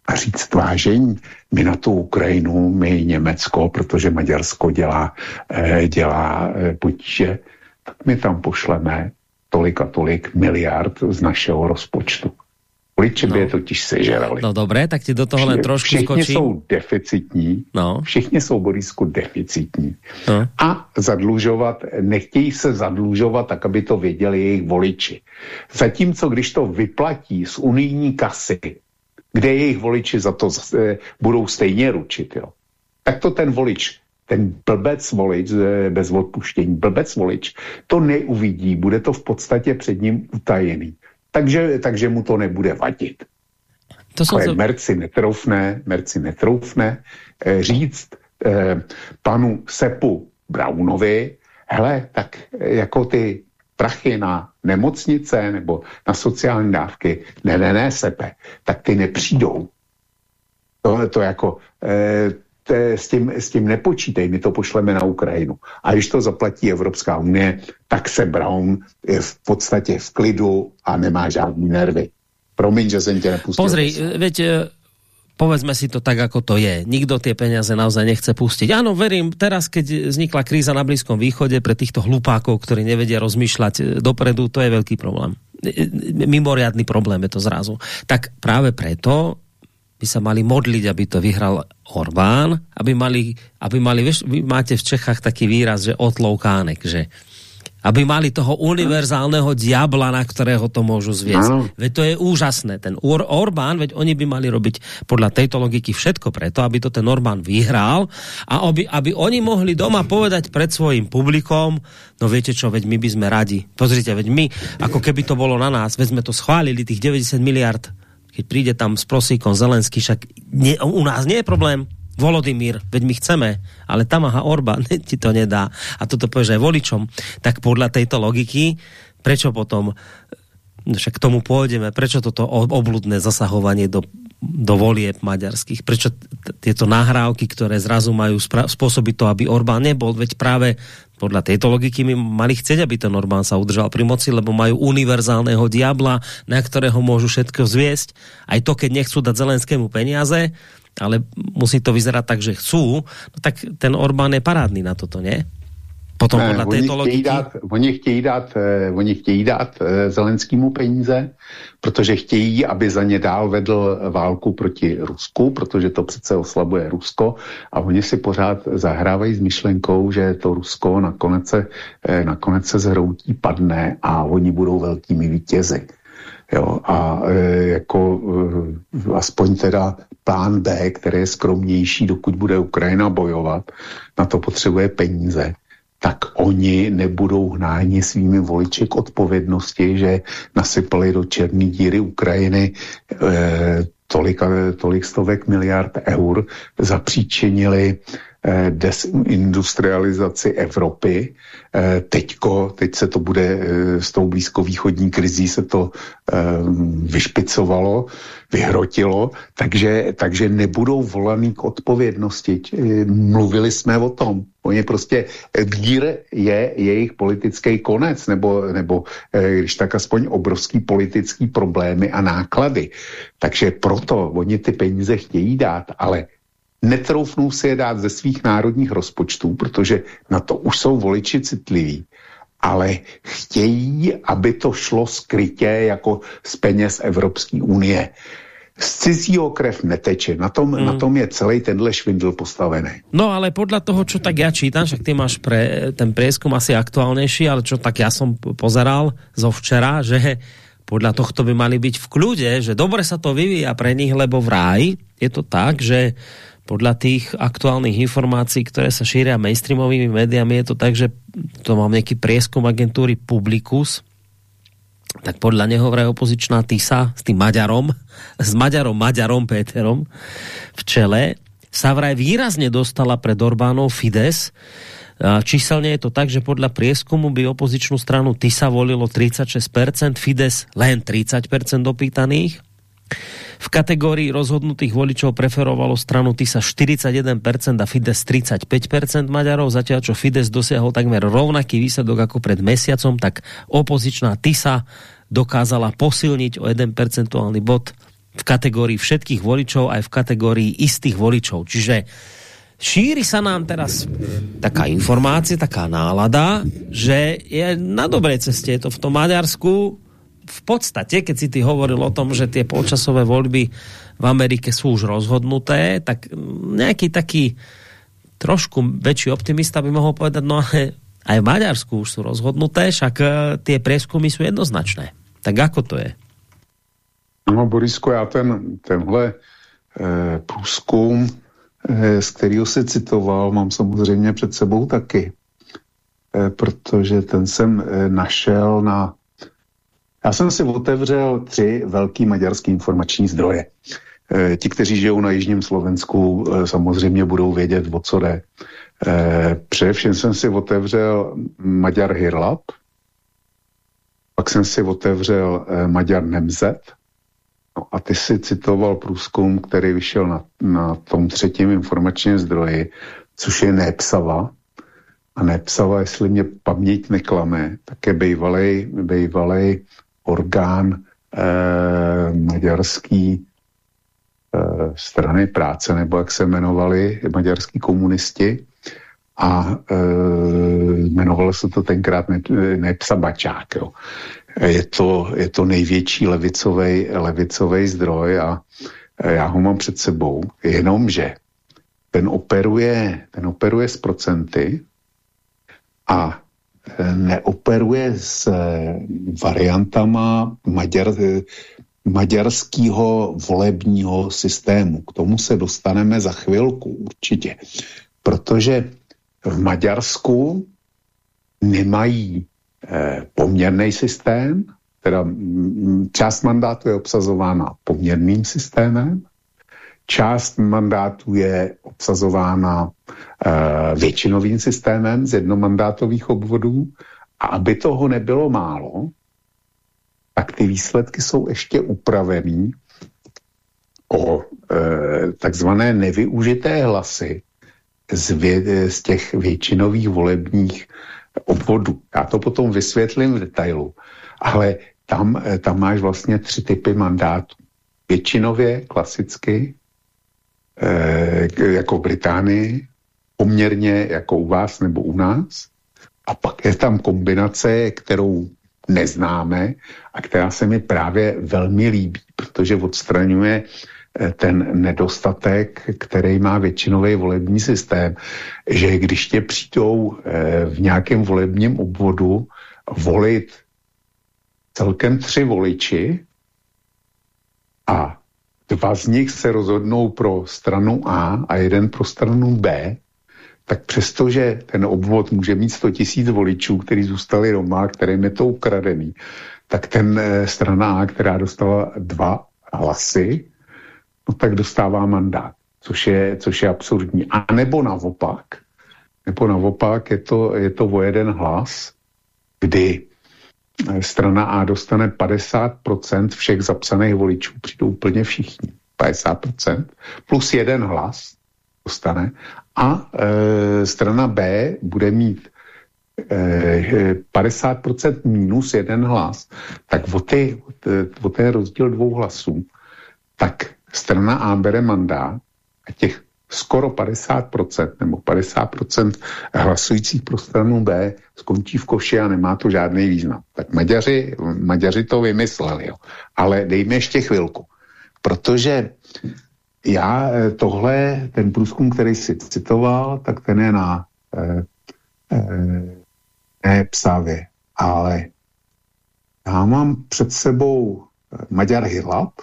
a říct vážení, my na tu Ukrajinu, my Německo, protože Maďarsko dělá, eh, dělá eh, potíže, tak my tam pošleme tolik a tolik miliard z našeho rozpočtu. Voliči no. by je totiž sežerali. No dobré, tak ti do toho len trošku Všichni skočím. jsou deficitní, no. všichni jsou Borisku deficitní. No. A zadlužovat, nechtějí se zadlužovat tak, aby to věděli jejich voliči. Zatímco, když to vyplatí z unijní kasy, kde jejich voliči za to e, budou stejně ručit, jo, tak to ten volič ten blbec volič, eh, bez odpuštění, blbec volič, to neuvidí, bude to v podstatě před ním utajený. Takže, takže mu to nebude vadit. To Ale to... Merci netroufne, Merci netroufne eh, říct eh, panu Sepu Brownovi, hele, tak eh, jako ty prachy na nemocnice nebo na sociální dávky, ne, ne, ne, Sepe, tak ty nepřijdou. Tohle to jako, eh, te, s, tím, s tím nepočítej, my to pošleme na Ukrajinu. A když to zaplatí Evropská unie, tak se Brown je v podstatě v klidu a nemá žádný nervy. Promiň, že jsem tě nepustil. Pozri, veď e, povedzme si to tak, ako to je. Nikdo tie peniaze naozaj nechce pustiť. Áno, verím, teraz, keď vznikla kríza na Blízkom východe pre týchto hlupákov, ktorí nevedia rozmýšľať dopredu, to je veľký problém. Mimoriadný problém je to zrazu. Tak práve preto by sa mali modliť, aby to vyhral Orbán, aby mali, aby mali vieš, vy máte v Čechách taký výraz, že otloukánek, že aby mali toho univerzálneho diabla, na ktorého to môžu zviesť. Veď to je úžasné. Ten Or Orbán, veď oni by mali robiť podľa tejto logiky všetko preto, aby to ten Orbán vyhral a aby, aby oni mohli doma povedať pred svojim publikom, no viete čo, veď my by sme radi. Pozrite, veď my, ako keby to bolo na nás, veď sme to schválili, tých 90 miliard keď príde tam s prosíkom Zelenský, však nie, u nás nie je problém. Volodymír, veď my chceme, ale tam aha Orbán ti to nedá. A toto povieš aj voličom. Tak podľa tejto logiky, prečo potom no však k tomu pôjdeme, prečo toto obludné zasahovanie do, do volieb maďarských, prečo tieto nahrávky, ktoré zrazu majú spôsobiť to, aby Orbán nebol, veď práve podľa tejto logiky my mali chcieť, aby ten Orbán sa udržal pri moci, lebo majú univerzálneho diabla, na ktorého môžu všetko zviesť. Aj to, keď nechcú dať Zelenskému peniaze, ale musí to vyzerať tak, že chcú, no tak ten Orbán je parádny na toto, nie? Potom podle této logiky... Dát, oni chtějí dát, eh, oni chtějí dát eh, Zelenskému peníze, protože chtějí, aby za ně dál vedl válku proti Rusku, protože to přece oslabuje Rusko. A oni si pořád zahrávají s myšlenkou, že to Rusko nakonec se, eh, nakonec se zhroutí, padne a oni budou velkými vítězi. Jo, a e, jako e, aspoň teda plán B, který je skromnější, dokud bude Ukrajina bojovat, na to potřebuje peníze tak oni nebudou hnáni svými voliči k odpovědnosti, že nasypali do černé díry Ukrajiny eh, tolik, tolik stovek miliard eur, zapříčinili eh, desindustrializaci Evropy. Eh, teďko, teď se to bude eh, s tou blízkovýchodní krizí se to eh, vyšpicovalo, vyhrotilo, takže, takže nebudou volaný k odpovědnosti. Mluvili jsme o tom. Oni prostě, vír je jejich politický konec, nebo, nebo když tak aspoň obrovský politický problémy a náklady. Takže proto oni ty peníze chtějí dát, ale netroufnou si je dát ze svých národních rozpočtů, protože na to už jsou voliči citliví ale chtějí, aby to šlo skrytě jako z peněz Evropské unie. Z cizího krev neteče. Na tom, mm. na tom je celý tenhle švindl postavený. No ale podle toho, čo tak ja čítam, však ty máš pre, ten prieskum asi aktuálnejší, ale čo tak ja som pozeral zo včera, že podľa tohto by mali byť v kľude, že dobre sa to vyvíja pre nich, lebo v ráji je to tak, že podľa tých aktuálnych informácií, ktoré sa šíria mainstreamovými médiami, je to tak, že to mám nejaký prieskum agentúry Publikus, tak podľa neho vraj opozičná TISA s tým Maďarom, s Maďarom, Maďarom Péterom v čele, sa vraj výrazne dostala pred Orbánov Fides. Číselne je to tak, že podľa prieskumu by opozičnú stranu TISA volilo 36%, Fides len 30% dopýtaných. V kategórii rozhodnutých voličov preferovalo stranu TISA 41% a Fides 35% Maďarov, zatiaľ čo Fides dosiahol takmer rovnaký výsledok ako pred mesiacom, tak opozičná TISA dokázala posilniť o 1 percentuálny bod v kategórii všetkých voličov aj v kategórii istých voličov. Čiže šíri sa nám teraz taká informácia, taká nálada, že je na dobrej ceste je to v tom Maďarsku, v podstate, keď si ty hovoril o tom, že tie polčasové voľby v Amerike sú už rozhodnuté, tak nejaký taký trošku väčší optimista by mohol povedať, no ale aj v Maďarsku už sú rozhodnuté, však e, tie prieskumy sú jednoznačné. Tak ako to je? No Borisko, já ten, tenhle eh, průzkum, eh, z kterého se citoval, mám samozřejmě před sebou taky. Eh, protože ten jsem eh, našel na... Já jsem si otevřel tři velký maďarský informační zdroje. Eh, ti, kteří žijou na Jižním Slovensku, samozřejmě budou vědět, o co jde. Především jsem si otevřel Maďar Hirlap, pak jsem si otevřel Maďar Nemzet, no a ty si citoval průzkum, který vyšel na, na tom třetím informačním zdroji, což je Nepsava, a nepsala, jestli mě paměť neklame, také bývalý, bývalý orgán eh, maďarský eh, strany práce, nebo jak se jmenovali maďarský komunisti. A eh, jmenovalo se to tenkrát ne, Nepsa Bačák. Jo. Je, to, je to největší levicový levicovej zdroj a já ho mám před sebou, jenomže ten operuje, ten operuje s procenty, a e, neoperuje s e, variantama maďar, e, maďarského volebního systému. K tomu se dostaneme za chvilku určitě. Protože v Maďarsku nemají eh, poměrný systém, teda část mandátu je obsazována poměrným systémem Část mandátů je obsazována většinovým systémem z jednomandátových obvodů a aby toho nebylo málo, tak ty výsledky jsou ještě upravený o uh, takzvané nevyužité hlasy z, vě, z těch většinových volebních obvodů. Já to potom vysvětlím v detailu, ale tam, eh, tam máš vlastně tři typy mandátů. Většinově, klasicky, Eh, jako v Británii, poměrně jako u vás nebo u nás. A pak je tam kombinace, kterou neznáme a která se mi právě velmi líbí, protože odstraňuje eh, ten nedostatek, který má většinový volební systém, že když tě přijdou eh, v nějakém volebním obvodu volit celkem tři voliči a dva z nich se rozhodnou pro stranu A a jeden pro stranu B, tak přestože ten obvod může mít 100 tisíc voličů, kteří zůstali doma, kterým je to ukradený, tak ten e, strana A, která dostala dva hlasy, no tak dostává mandát, což je, což je absurdní. A nebo naopak, nebo naopak je to, je to o jeden hlas, kdy strana A dostane 50% všech zapsaných voličů, přijdou úplně všichni, 50%, plus jeden hlas dostane a e, strana B bude mít e, 50% minus jeden hlas, tak o, ty, o ten rozdíl dvou hlasů, tak strana A bere mandát a těch skoro 50% nebo 50% hlasujících pro stranu B skončí v koši a nemá to žádný význam. Tak Maďaři, Maďaři to vymysleli, jo. ale dejme ještě chvilku, protože já eh, tohle, ten průzkum, který si citoval, tak ten je na eh, eh, psavě, ale já mám před sebou eh, Maďar Hilab,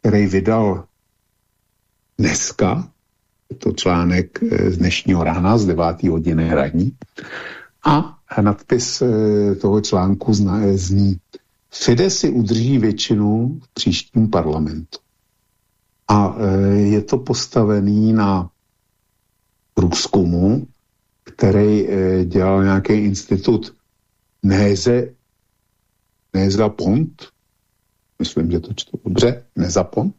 který vydal dneska, je to článek eh, z dnešního rána, z 9. hodiny radní, a nadpis toho článku zní Fides si udrží většinu v příštím parlamentu. A je to postavený na průzkumu, který dělal nějaký institut Néze, Néza Pont, myslím, že to čtu dobře, Nezapont,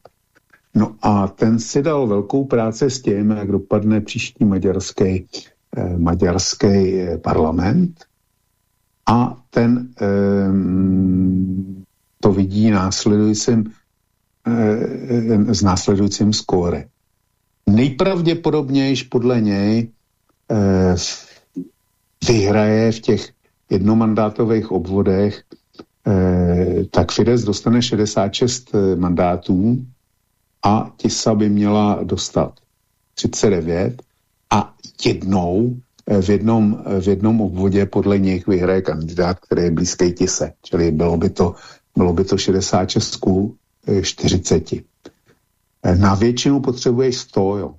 No a ten si dal velkou práci s tím, jak dopadne příští maďarský, eh, maďarský parlament. A ten to vidí následujícím, s následujícím skóre. Nejpravděpodobněji podle něj eh, vyhraje v těch jednomandátových obvodech eh, tak Fides dostane 66 eh, mandátů a Tisa by měla dostat 39 a jednou eh, v jednom, v jednom obvodě podle nich vyhraje kandidát, který je blízký Tise. Čili bylo by to, bylo by to 66 ku 40. Na většinu potřebuješ 100, jo.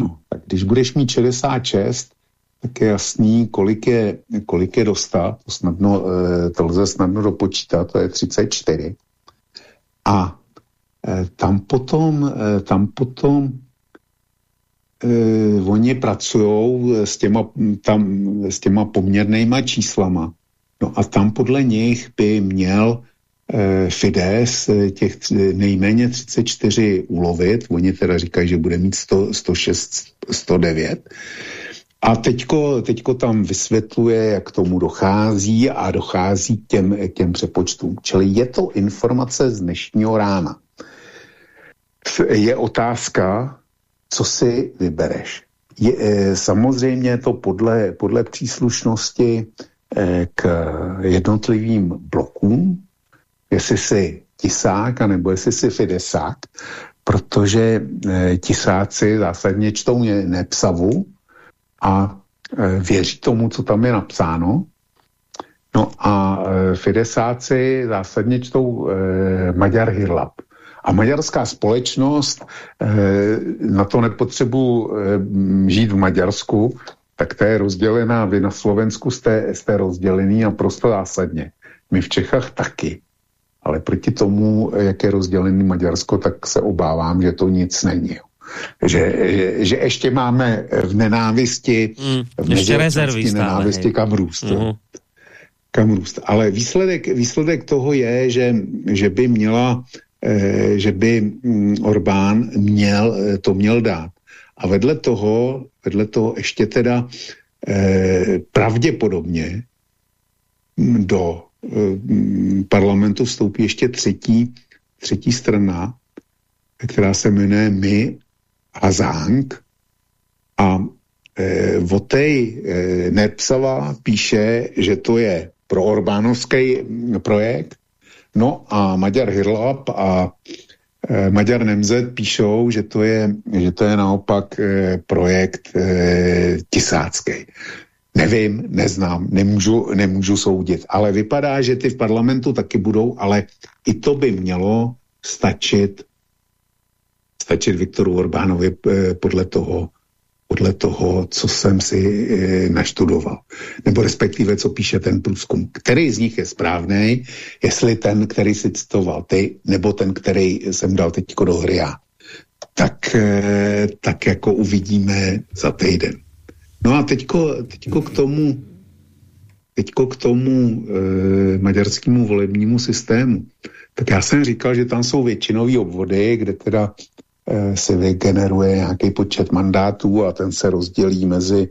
No, tak když budeš mít 66, tak je jasný, kolik je, kolik je dostat, to, snadno, eh, to lze snadno dopočítat, to je 34. A eh, tam potom, eh, tam potom eh, oni pracují s těma, tam, s těma poměrnýma číslama. No a tam podle nich by měl eh, Fides těch nejméně 34 ulovit. Oni teda říkají, že bude mít 100, 106, 109. A teďko, teďko tam vysvětluje, jak tomu dochází a dochází k těm, k těm přepočtům. Čili je to informace z dnešního rána. Je otázka, co si vybereš. Je, samozřejmě to podle, podle příslušnosti k jednotlivým blokům, jestli si tisák, anebo jestli si fidesák, protože e, tisáci zásadně čtou nepsavu, a e, věří tomu, co tam je napsáno. No a e, Fidesáci zásadně čtou e, Maďar Hirlap. A maďarská společnost, e, na to nepotřebu e, žít v Maďarsku, tak to je rozdělená, vy na Slovensku jste, jste rozdělený a prostě zásadně. My v Čechách taky. Ale proti tomu, jak je rozdělený Maďarsko, tak se obávám, že to nic není. Že, že, že ještě máme v nenávisti, mm, v ještě rezervy stále, nenávisti hej. kam růst. Mm. Kam růst. Ale výsledek, výsledek toho je, že, že by měla, eh, že by mm, Orbán měl, eh, to měl dát. A vedle toho, vedle toho ještě teda eh, pravděpodobně do parlamentu vstoupí ještě třetí, třetí strana, která se jmenuje My Hazang a e, Votej e, Nepsava píše, že to je pro Orbánovský projekt, no a Maďar Hirlap a e, Maďar Nemzet píšou, že to je, že to je naopak e, projekt e, tisácký. Nevím, neznám, nemůžu, nemůžu soudit, ale vypadá, že ty v parlamentu taky budou, ale i to by mělo stačit stačit Viktoru Orbánovi eh, podle toho, podle toho, co jsem si e, naštudoval. Nebo respektive, co píše ten průzkum. Který z nich je správný, jestli ten, který si citoval ty, nebo ten, který jsem dal teď do hry já. Tak, e, tak jako uvidíme za týden. No a teďko, teďko k tomu teďko k tomu e, maďarskému volebnímu systému. Tak já jsem říkal, že tam jsou většinové obvody, kde teda Eh, si vygeneruje nějaký počet mandátů a ten se rozdělí mezi,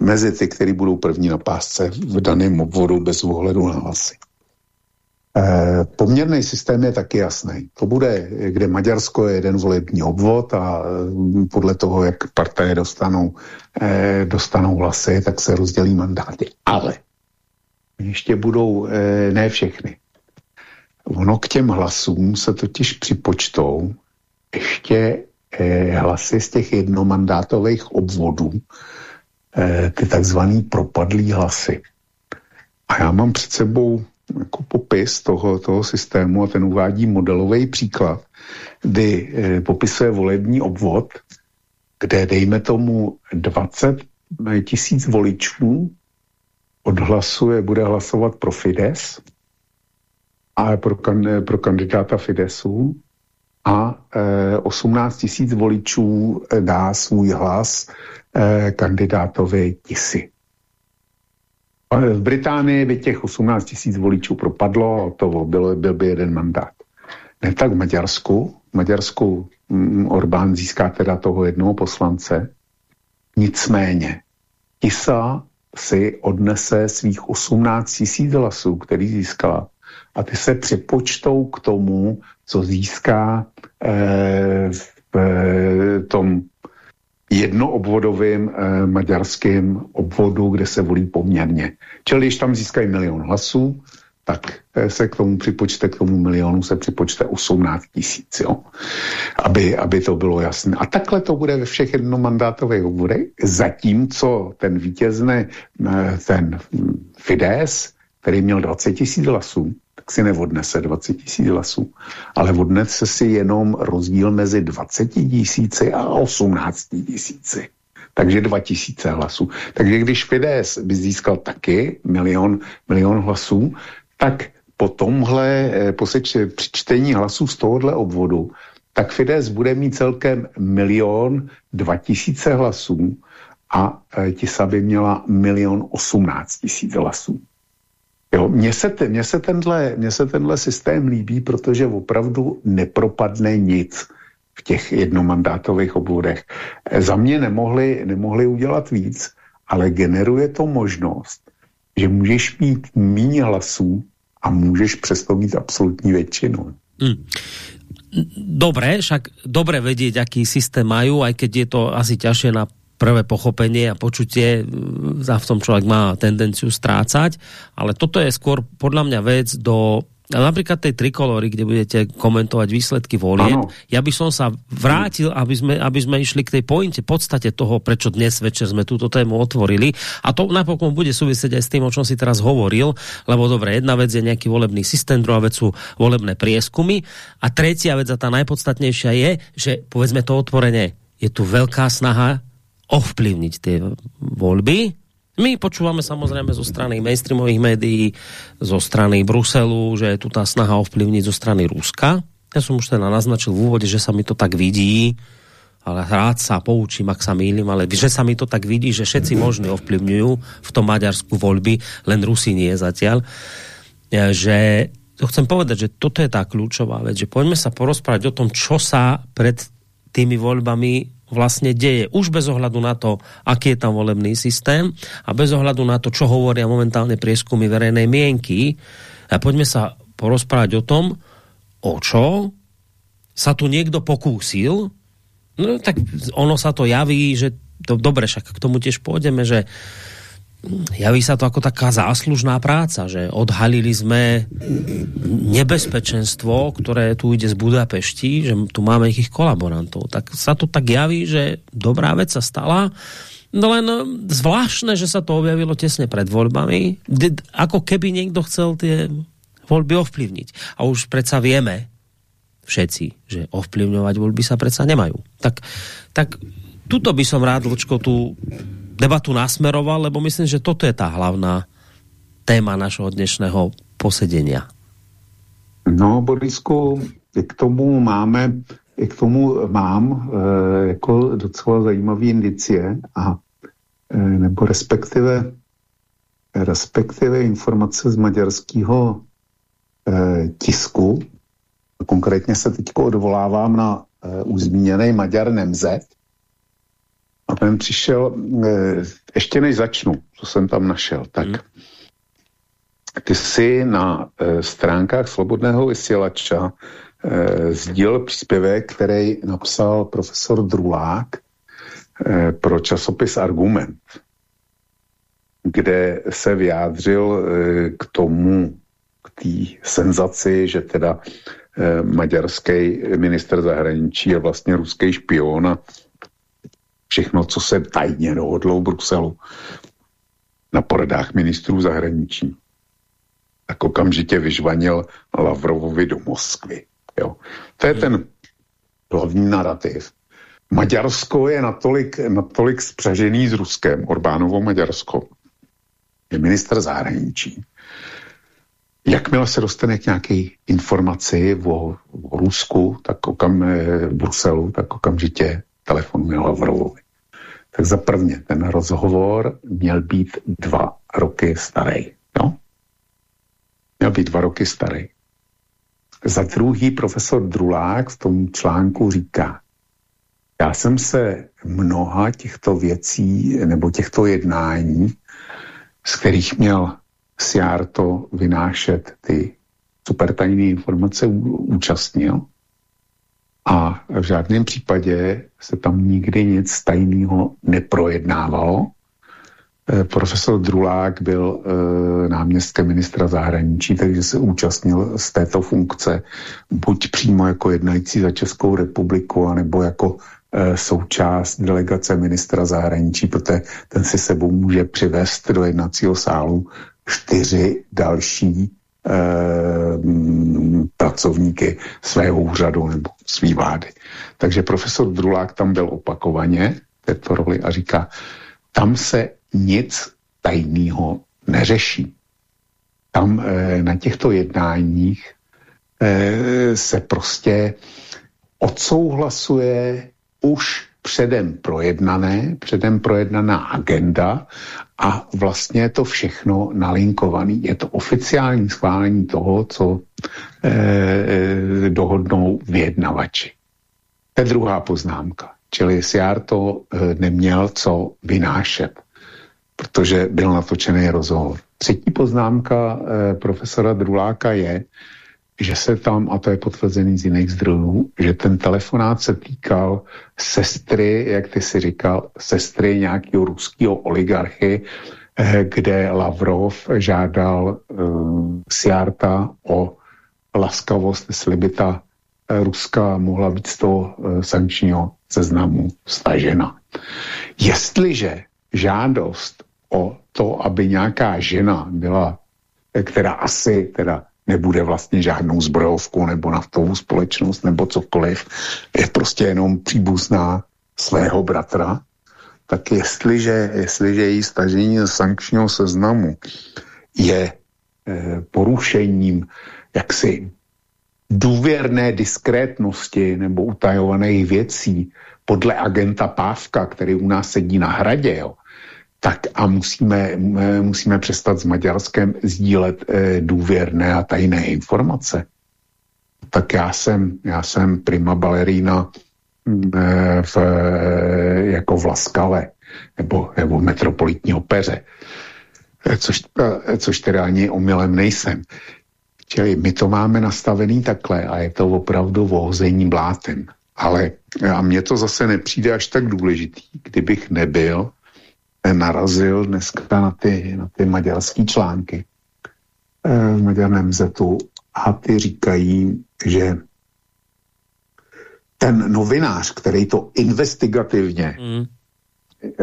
mezi ty, kteří budou první na pásce v daném obvodu bez ohledu na hlasy. E, poměrný systém je taky jasný. To bude, kde Maďarsko je jeden volební obvod a eh, podle toho, jak partaje dostanou, e, dostanou hlasy, tak se rozdělí mandáty. Ale ještě budou e, ne všechny. Ono k těm hlasům se totiž připočtou ještě eh, hlasy z těch jednomandátových obvodů, eh, ty takzvaný propadlý hlasy. A já mám před sebou jako popis toho, toho systému a ten uvádí modelový příklad, kdy eh, popisuje volební obvod, kde dejme tomu 20 tisíc voličů odhlasuje, bude hlasovat pro Fides a pro, kan, pro kandidáta Fidesu a e, 18 tisíc voličů e, dá svůj hlas e, kandidátovi Tisi. V Británii by těch 18 tisíc voličů propadlo, to byl, byl by jeden mandát. Ne tak v Maďarsku. V Maďarsku mm, Orbán získá teda toho jednoho poslance. Nicméně Tisa si odnese svých 18 tisíc hlasů, který získala a ty se připočtou k tomu, co získá eh, v eh, tom jednoobvodovým eh, maďarském obvodu, kde se volí poměrně. Čili když tam získají milion hlasů, tak eh, se k tomu připočte, k tomu milionu se připočte 18 tisíc. Aby, aby to bylo jasné. A takhle to bude ve všech jednomandátových obvodech, zatímco ten vítězný, eh, ten Fides, který měl 20 tisíc hlasů, tak si neodnese 20 tisíc hlasů, ale odnese si jenom rozdíl mezi 20 tisíci a 18 tisíci. Takže 2000 hlasů. Takže když Fides by získal taky milion, milion hlasů, tak po tomhle, eh, po při čtení hlasů z tohohle obvodu, tak Fides bude mít celkem milion dva tisíce hlasů a e, Tisa by měla milion osmnáct tisíc hlasů. Jo, mně, se, te, mně, se tenhle, mně se tenhle systém líbí, protože opravdu nepropadne nic v těch jednomandátových obvodech. E, za mě nemohli, nemohli udělat víc, ale generuje to možnost, že můžeš mít méně hlasů a můžeš přesto mít absolutní většinu. Hmm. Dobre, však dobre vedieť, aký systém majú, aj keď je to asi ťažšie na prvé pochopenie a počutie za v tom človek má tendenciu strácať, ale toto je skôr podľa mňa vec do a napríklad tej trikolory, kde budete komentovať výsledky volieb, ja by som sa vrátil, aby sme, aby sme išli k tej pointe, podstate toho, prečo dnes večer sme túto tému otvorili. A to napokon bude súvisieť aj s tým, o čom si teraz hovoril, lebo dobre, jedna vec je nejaký volebný systém, druhá vec sú volebné prieskumy. A tretia vec a tá najpodstatnejšia je, že povedzme to otvorene, je tu veľká snaha ovplyvniť tie voľby, my počúvame samozrejme zo strany mainstreamových médií, zo strany Bruselu, že je tu tá snaha ovplyvniť zo strany Ruska. Ja som už teda naznačil v úvode, že sa mi to tak vidí, ale rád sa poučím, ak sa mýlim, ale že sa mi to tak vidí, že všetci možní ovplyvňujú v tom Maďarsku voľby, len Rusi nie zatiaľ. Že to chcem povedať, že toto je tá kľúčová vec, že poďme sa porozprávať o tom, čo sa pred tými voľbami vlastne deje. Už bez ohľadu na to, aký je tam volebný systém a bez ohľadu na to, čo hovoria momentálne prieskumy verejnej mienky. A poďme sa porozprávať o tom, o čo sa tu niekto pokúsil. No tak ono sa to javí, že to, dobre, však k tomu tiež pôjdeme, že javí sa to ako taká záslužná práca, že odhalili sme nebezpečenstvo, ktoré tu ide z Budapešti, že tu máme nejakých kolaborantov. Tak sa to tak javí, že dobrá vec sa stala, No len zvláštne, že sa to objavilo tesne pred voľbami, ako keby niekto chcel tie voľby ovplyvniť. A už predsa vieme všetci, že ovplyvňovať voľby sa predsa nemajú. Tak, tak tuto by som rád, Vlčko, tu debatu nasmeroval, lebo myslím, že toto je tá hlavná téma našeho dnešného posedenia. No, Borisku, k tomu máme, k tomu mám e, jako docela zajímavý indicie a e, nebo respektive respektive informace z maďarského e, tisku. Konkrétně se teď odvolávám na e, už Maďar Nemzet, a ten přišel, eh, ještě než začnu, co jsem tam našel, tak hmm. ty si na eh, stránkách Slobodného vysílača eh, sdílel příspěvek, který napsal profesor Drulák pro časopis Argument, kde se vyjádřil k tomu, k té senzaci, že teda maďarský minister zahraničí je vlastně ruský špion a všechno, co se tajně dohodlo v Bruselu na poradách ministrů zahraničí, tak okamžitě vyžvanil Lavrovovi do Moskvy. Jo. To je ten hlavní narrativ. Maďarsko je natolik, natolik spřažený s Ruskem, Orbánovo Maďarsko, je minister zahraničí. Jakmile se dostane k nějaké informaci o, o Rusku, tak okam, eh, v Bruselu, tak okamžitě telefonuje Lavrovovi. Tak za prvně, ten rozhovor měl být dva roky starý. No? Měl být dva roky starý. Za druhý profesor Drulák v tom článku říká, já jsem se mnoha těchto věcí nebo těchto jednání, z kterých měl Siarto vynášet ty supertajné informace, účastnil. A v žádném případě se tam nikdy nic tajného neprojednávalo. Eh, profesor Drulák byl e, náměstkem ministra zahraničí, takže se účastnil z této funkce buď přímo jako jednající za Českou republiku, anebo jako e, součást delegace ministra zahraničí, protože ten si sebou může přivést do jednacího sálu čtyři další pracovníky svého úřadu nebo své vlády. Takže profesor Drulák tam byl opakovaně této roli a říká, tam se nic tajného neřeší. Tam e, na těchto jednáních e, se prostě odsouhlasuje už předem projednané, předem projednaná agenda a vlastně je to všechno nalinkovaný. Je to oficiální schválení toho, co e, e, dohodnou vyjednavači. To je druhá poznámka. Čili Siar to e, neměl co vynášet protože byl natočený rozhovor. Třetí poznámka eh, profesora Druláka je, že se tam, a to je potvrzený z jiných zdrojů, že ten telefonát se týkal sestry, jak ty si říkal, sestry nějakého ruského oligarchy, eh, kde Lavrov žádal eh, Siarta o laskavost, jestli by ta eh, Ruska mohla být z toho eh, sankčního seznamu stažena. Jestliže žádost o to, aby nějaká žena byla, která asi teda nebude vlastně žádnou zbrojovku nebo naftovou společnost nebo cokoliv, je prostě jenom příbuzná svého bratra, tak jestliže, jestliže její stažení z sankčního seznamu je e, porušením jaksi důvěrné diskrétnosti nebo utajovaných věcí podle agenta Pávka, který u nás sedí na hradě, jo, tak a musíme, musíme přestat s Maďarskem sdílet eh, důvěrné a tajné informace. Tak já jsem, já jsem prima balerina eh, v, eh, jako v Laskale nebo, nebo v metropolitní opeře, eh, což, eh, což teda ani omylem nejsem. Čili my to máme nastavený takhle a je to opravdu vohození blátem. Ale a mně to zase nepřijde až tak důležitý, kdybych nebyl narazil dneska na ty, na ty maďarské články eh, v Maďarném zetu a ty říkají, že ten novinář, který to investigativně mm.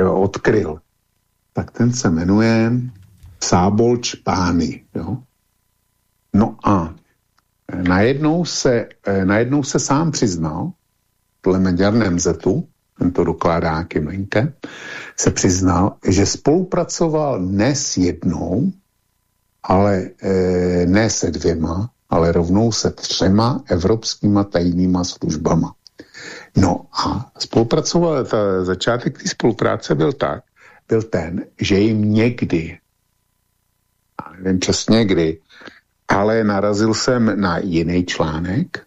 odkryl, tak ten se jmenuje Sábolč Pány. Jo? No a najednou se, eh, najednou se sám přiznal, podle Maďarném zetu, tento dokládá Kimlinke, se přiznal, že spolupracoval ne s jednou, ale e, ne se dvěma, ale rovnou se třema evropskýma tajnýma službama. No a spolupracoval, ta, začátek té spolupráce byl tak, byl ten, že jim někdy, a nevím přesně kdy, ale narazil jsem na jiný článek,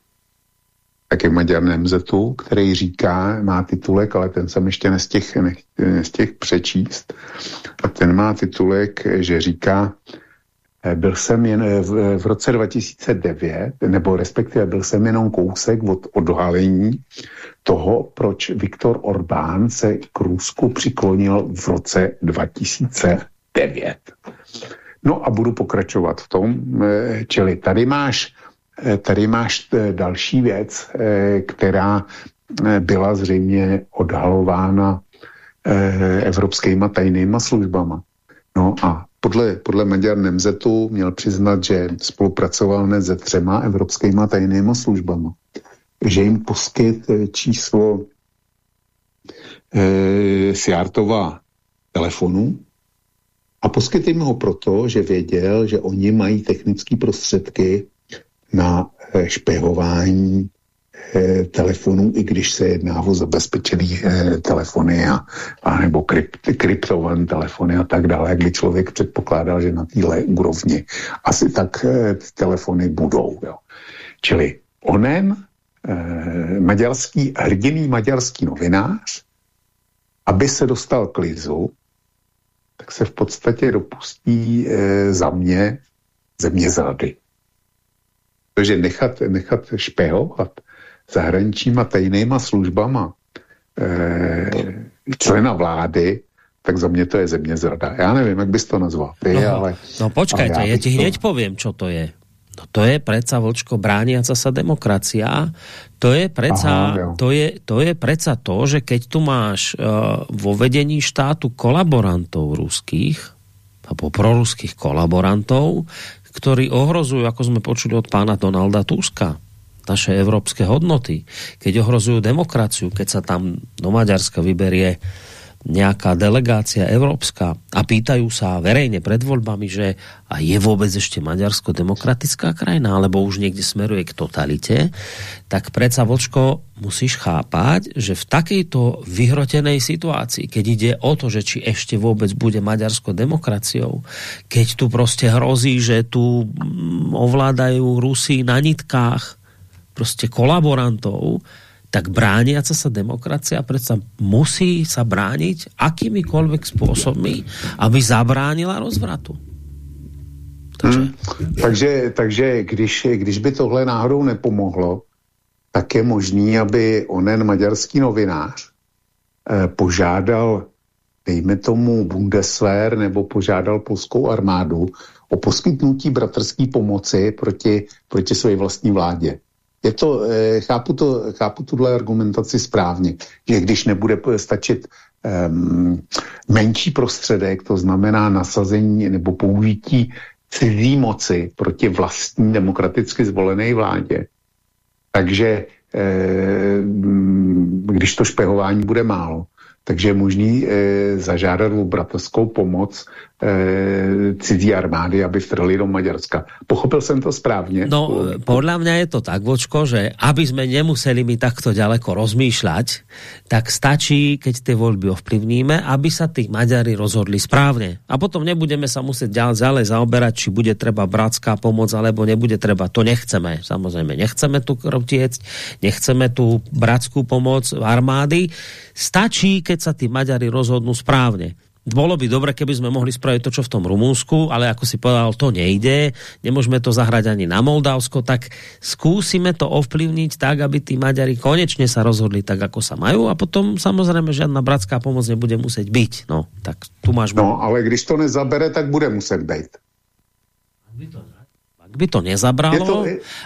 taky v Maďarném zetu, který říká, má titulek, ale ten jsem ještě nestihl, nestihl přečíst. A ten má titulek, že říká, eh, byl jsem jen eh, v, v roce 2009, nebo respektive byl jsem jenom kousek od odhalení toho, proč Viktor Orbán se k Rusku přiklonil v roce 2009. No a budu pokračovat v tom, eh, čili tady máš Eh, tady máš eh, další věc, eh, která byla zřejmě odhalována evropskýma tajnýma službama. No a podle, podle Maďar Nemzetu měl přiznat, že spolupracoval ne se třema evropskýma tajnýma službama. Že jim poskyt číslo e, Siartova telefonu a poskyt jim ho proto, že věděl, že oni mají technické prostředky na eh, špehování eh, telefonů, i když se jedná o zabezpečený eh, telefony a, a nebo krypt, kryptované telefony a tak dále, by člověk předpokládal, že na téhle úrovni asi tak telefony budou. Jo. Čili onen maďarský, hrdiný maďarský novinář, aby se dostal k Lizu, tak se v podstatě dopustí za mě země zrady. Protože nechat, nechat špehovat zahraničíma tajnýma službama e, člena vlády, tak za mě to je země zrada. Já nevím, jak bys to nazval. Ty, no, ale, no počkajte, ale ja, ja ti to... hneď poviem, čo to je. No to je predsa voľčko brániaca sa demokracia. To je predsa, Aha, to je, to je predsa to, že keď tu máš uh, vo vedení štátu kolaborantov ruských, alebo proruských kolaborantov, ktorí ohrozujú, ako sme počuli od pána Donalda Tuska, naše evropské hodnoty, keď ohrozujú demokraciu, keď sa tam do Maďarska vyberie nejaká delegácia európska a pýtajú sa verejne pred voľbami, že a je vôbec ešte Maďarsko demokratická krajina, alebo už niekde smeruje k totalite, tak predsa, Vočko, musíš chápať, že v takejto vyhrotenej situácii, keď ide o to, že či ešte vôbec bude Maďarsko demokraciou, keď tu prostě hrozí, že tu mm, ovládajú Rusi na nitkách prostě kolaborantov, tak brániaca sa demokracia predsa musí sa brániť akýmikoľvek spôsobmi, aby zabránila rozvratu. Takže, hmm. takže, takže když, když by tohle náhodou nepomohlo, tak je možný, aby onen maďarský novinář eh, požádal, dejme tomu Bundeswehr, nebo požádal polskou armádu o poskytnutí bratrské pomoci proti, proti své vlastní vládě je to, eh, chápu, to, chápu tuhle argumentaci správně, že když nebude stačit um, menší prostředek, to znamená nasazení nebo použití cizí moci proti vlastní demokraticky zvolené vládě, takže eh, když to špehování bude málo, takže je možný eh, zažádat o bratrskou pomoc e, cizí armády, aby vtrhli do Maďarska. Pochopil jsem to správně? No, podľa mňa je to tak, Vočko, že aby sme nemuseli mi takto ďaleko rozmýšľať, tak stačí, keď tie voľby ovplyvníme, aby sa tí Maďari rozhodli správne. A potom nebudeme sa musieť ďalej, zaoberať, či bude treba bratská pomoc, alebo nebude treba. To nechceme. Samozrejme, nechceme tu krv nechceme tu bratskú pomoc armády. Stačí, keď sa tí Maďari rozhodnú správne. Bolo by dobre, keby sme mohli spraviť to, čo v tom Rumunsku, ale ako si povedal, to nejde, nemôžeme to zahrať ani na Moldavsko, tak skúsime to ovplyvniť tak, aby tí Maďari konečne sa rozhodli tak, ako sa majú. A potom samozrejme žiadna bratská pomoc nebude musieť byť. No, tak tu máš... No, ale když to nezabere, tak bude muset být. Ak by to nezabralo, to,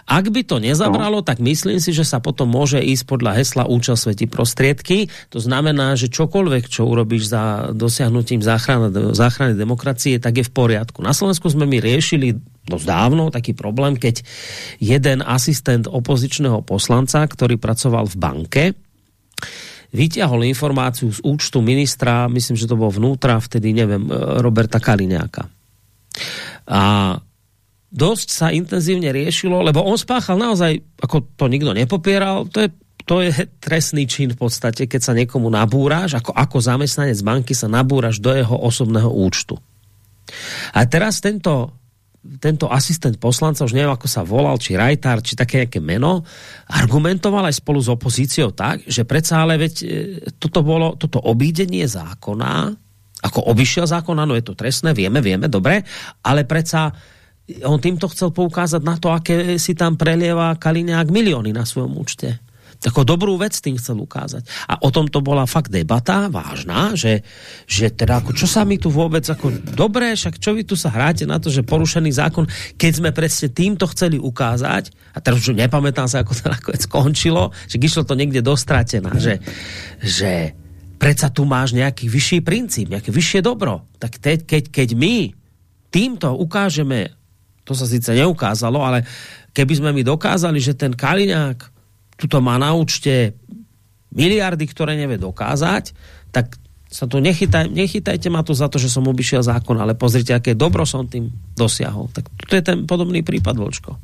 ak by to nezabralo, no. tak myslím si, že sa potom môže ísť podľa hesla účel sveti prostriedky. To znamená, že čokoľvek, čo urobíš za dosiahnutím záchrany, záchrany demokracie, tak je v poriadku. Na Slovensku sme my riešili dosť dávno taký problém, keď jeden asistent opozičného poslanca, ktorý pracoval v banke, vyťahol informáciu z účtu ministra, myslím, že to bol vnútra, vtedy neviem, Roberta Kaliňáka. A dosť sa intenzívne riešilo, lebo on spáchal naozaj, ako to nikto nepopieral, to je to je trestný čin v podstate, keď sa niekomu nabúráš, ako, ako zamestnanec banky sa nabúraš do jeho osobného účtu. A teraz tento, tento asistent poslanca, už neviem, ako sa volal, či rajtár, či také nejaké meno, argumentoval aj spolu s opozíciou tak, že predsa ale veď e, toto, bolo, toto obídenie zákona, ako obyšiel zákon, áno, je to trestné, vieme, vieme, dobre, ale predsa on týmto chcel poukázať na to, aké si tam prelieva Kaliňák milióny na svojom účte. Tako dobrú vec tým chcel ukázať. A o tom to bola fakt debata vážná, že, že teda ako čo sa mi tu vôbec ako dobré, však čo vy tu sa hráte na to, že porušený zákon, keď sme presne týmto chceli ukázať, a teraz už nepamätám sa, ako to nakoniec skončilo, že išlo to niekde dostratená, že, že predsa tu máš nejaký vyšší princíp, nejaké vyššie dobro. Tak teď, keď, keď my týmto ukážeme to sa sice neukázalo, ale keby sme mi dokázali, že ten Kaliňák tuto má na účte miliardy, ktoré nevie dokázať, tak sa to nechytaj, nechytajte ma to za to, že som obyšiel zákon, ale pozrite, aké dobro som tým dosiahol. Tak to je ten podobný prípad, Volčko.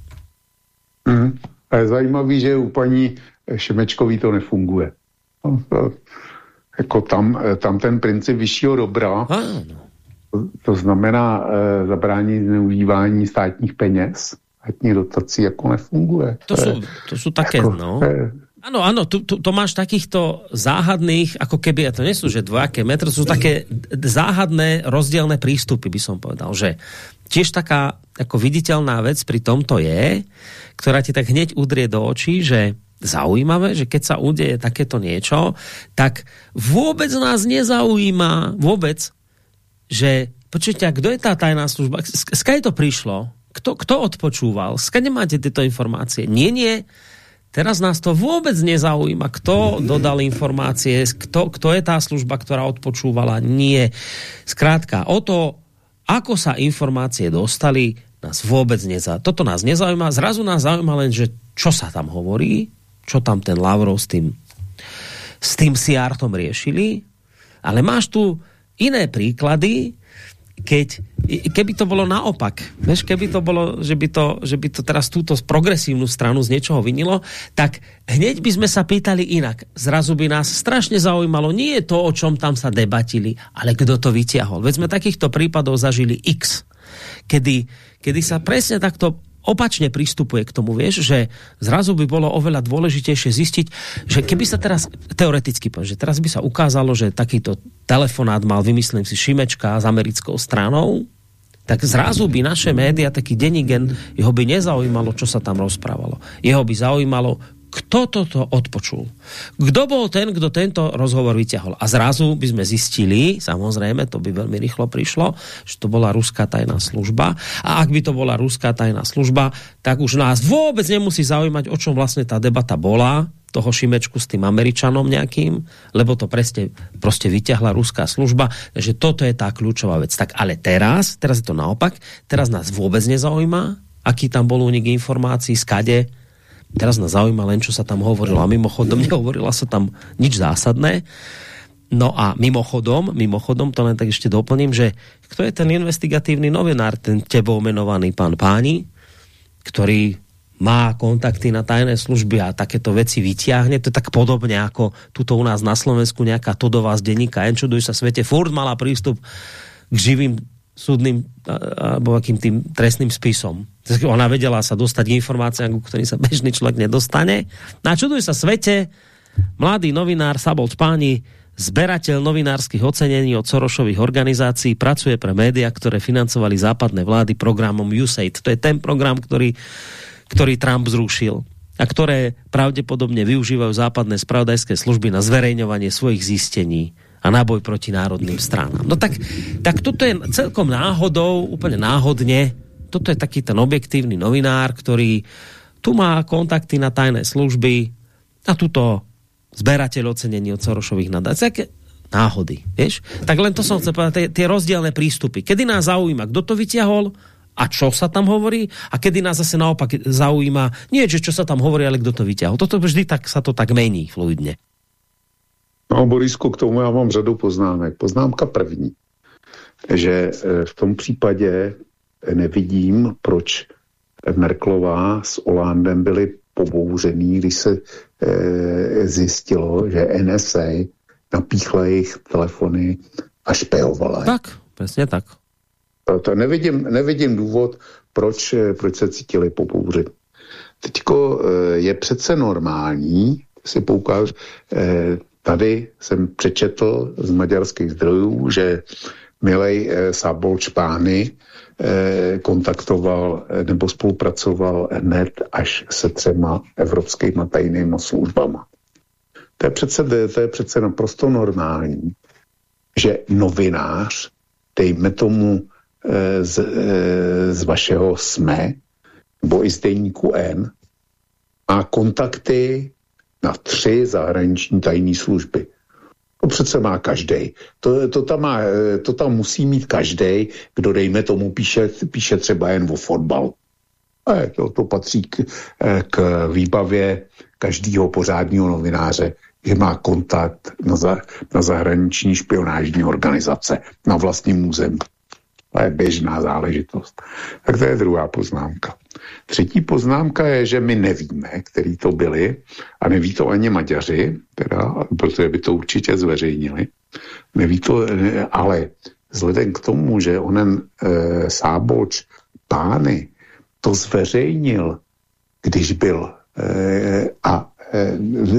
Mm. A je zajímavý, že u paní Šemečkový to nefunguje. No, jako tam, tam ten princip vyššího dobra ano to znamená e, zabrání zneužívání státních peněz, státních dotací jako nefunguje. To, sú, to sú také, jako, no. Áno, áno, tu, tu, to máš takýchto záhadných, ako keby, a to nie sú, že dvojaké metry, sú také záhadné rozdielne prístupy, by som povedal, že tiež taká ako viditeľná vec pri tomto je, ktorá ti tak hneď udrie do očí, že zaujímavé, že keď sa udeje takéto niečo, tak vôbec nás nezaujíma, vôbec, že počujte, a kdo je tá tajná služba? Skaj to prišlo? Kto, kto odpočúval? Skade máte tieto informácie? Nie, nie. Teraz nás to vôbec nezaujíma, kto dodal informácie, kto, kto je tá služba, ktorá odpočúvala. Nie. Skrátka, o to, ako sa informácie dostali, nás vôbec nezaujíma. Toto nás nezaujíma. Zrazu nás zaujíma len, že čo sa tam hovorí, čo tam ten Lavrov s tým, s tým Siartom riešili. Ale máš tu iné príklady, keď, keby to bolo naopak, vieš, keby to bolo, že by to, že by to teraz túto progresívnu stranu z niečoho vinilo, tak hneď by sme sa pýtali inak. Zrazu by nás strašne zaujímalo nie to, o čom tam sa debatili, ale kdo to vytiahol. Veď sme takýchto prípadov zažili x, kedy, kedy sa presne takto opačne pristupuje k tomu, vieš, že zrazu by bolo oveľa dôležitejšie zistiť, že keby sa teraz, teoreticky že teraz by sa ukázalo, že takýto telefonát mal, vymyslím si, Šimečka s americkou stranou, tak zrazu by naše média, taký denigen, jeho by nezaujímalo, čo sa tam rozprávalo. Jeho by zaujímalo, kto toto odpočul? Kdo bol ten, kdo tento rozhovor vyťahol? A zrazu by sme zistili, samozrejme, to by veľmi rýchlo prišlo, že to bola ruská tajná služba. A ak by to bola ruská tajná služba, tak už nás vôbec nemusí zaujímať, o čom vlastne tá debata bola, toho Šimečku s tým Američanom nejakým, lebo to presne, proste vyťahla ruská služba, takže toto je tá kľúčová vec. Tak ale teraz, teraz je to naopak, teraz nás vôbec nezaujíma, aký tam bol únik informácií, skade, Teraz nás zaujíma len, čo sa tam hovorilo. A mimochodom, nehovorila sa tam nič zásadné. No a mimochodom, mimochodom, to len tak ešte doplním, že kto je ten investigatívny novinár, ten tebou menovaný pán Páni, ktorý má kontakty na tajné služby a takéto veci vyťahne. To je tak podobne ako tuto u nás na Slovensku nejaká Todová z denníka Enčuduj sa svete. Furt mala prístup k živým súdnym alebo akým tým trestným spisom. Ona vedela sa dostať k informáciám, ku ktorým sa bežný človek nedostane. Na čuduj sa svete, mladý novinár Sabol Čpáni, zberateľ novinárskych ocenení od Sorošových organizácií, pracuje pre média, ktoré financovali západné vlády programom USAID. To je ten program, ktorý, ktorý Trump zrušil a ktoré pravdepodobne využívajú západné spravodajské služby na zverejňovanie svojich zistení a na boj proti národným stranám. No tak, tak toto je celkom náhodou, úplne náhodne, toto je taký ten objektívny novinár, ktorý tu má kontakty na tajné služby a tuto zberateľ ocenení od Sorošových nadácií. náhody, vieš? Tak len to som chcel povedať, tie, tie rozdielne prístupy. Kedy nás zaujíma, kdo to vyťahol a čo sa tam hovorí a kedy nás zase naopak zaujíma, nie že čo sa tam hovorí, ale kdo to vyťahol. Toto vždy tak sa to tak mení fluidne. No, Borisku, k tomu já mám řadu poznámek. Poznámka první, že e, v tom případě nevidím, proč Merklová s Olandem byli pobouřený, když se e, zjistilo, že NSA napíchla jejich telefony a špehovala. Tak, přesně tak. To nevidím, nevidím důvod, proč, proč se cítili pobouřit. Teďko e, je přece normální, si poukáž, e, Tady jsem přečetl z maďarských zdrojů, že Milej eh, Sábol Čpány eh, kontaktoval eh, nebo spolupracoval hned až se třema evropskými tajnými službama. To je, přece, to je přece naprosto normální, že novinář, dejme tomu z, z vašeho SME, nebo i z N, má kontakty na tři zahraniční tajné služby. To přece má každý. To, to, tam má, to tam musí mít každý, kdo dejme tomu píše, píše třeba jen o fotbal. A to, to patří k, k výbavě každého pořádního novináře, že má kontakt na, za, na zahraniční špionážní organizace na vlastním území. To je běžná záležitost. Tak to je druhá poznámka. Třetí poznámka je, že my nevíme, který to byli a neví to ani Maďaři, teda, protože by to určitě zveřejnili. Neví to, ale vzhledem k tomu, že onen e, Sáboč pány to zveřejnil, když byl e, a e,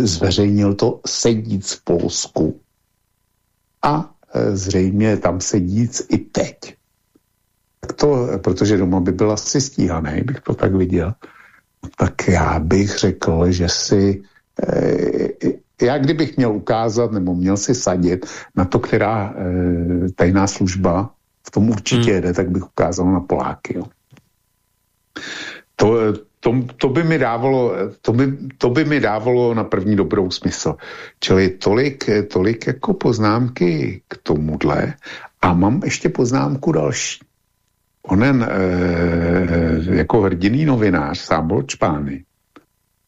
zveřejnil to sedíc v Polsku a e, zřejmě tam sedíc i teď to, protože doma by byl asi stíhaný, bych to tak viděl, tak já bych řekl, že si eh, já kdybych měl ukázat, nebo měl si sadit na to, která e, tajná služba v tom určitě hmm. jede, tak bych ukázal na Poláky. Jo. To, to, to, by mi dávalo, to, by, to by mi dávalo na první dobrou smysl. Čili tolik, tolik jako poznámky k tomuhle. A mám ještě poznámku další. Onen e, jako hrdiný novinář, Sábol Čpány,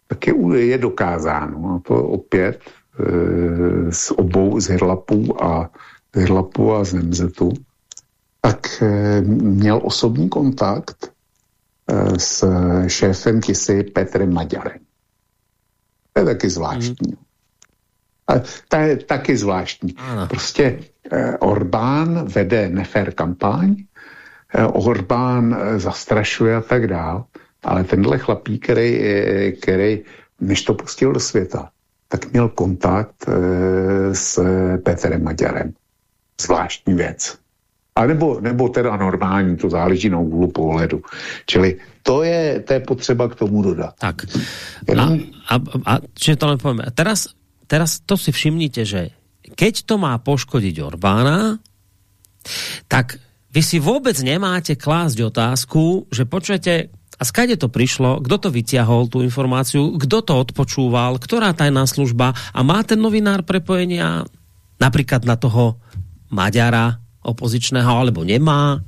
tak je, je dokázáno, a to opět e, z obou, z Hirlapů a z Hirlapu a z Nemzetu, tak e, měl osobní kontakt e, s šéfem Kisy Petrem Maďarem. To je taky zvláštní. Mm. A to je taky zvláštní. Ano. Prostě e, Orbán vede nefér kampaň, Orbán e, zastrašuje a tak dál. Ale tenhle chlapík, který, který než to pustil do světa, tak měl kontakt s Petrem Maďarem. Zvláštní věc. A nebo, nebo teda normální, to záleží na úhlu pohledu. Čili to je, to je potřeba k tomu dodat. Tak. Jenom... A, a, a čiže to poviem. Teraz, teraz to si všimnite, že keď to má poškodiť Orbána, tak vy si vôbec nemáte klásť otázku, že počujete, a skade to prišlo, kdo to vyťahol, tú informáciu, kdo to odpočúval, ktorá tajná služba a má ten novinár prepojenia napríklad na toho Maďara opozičného, alebo nemá?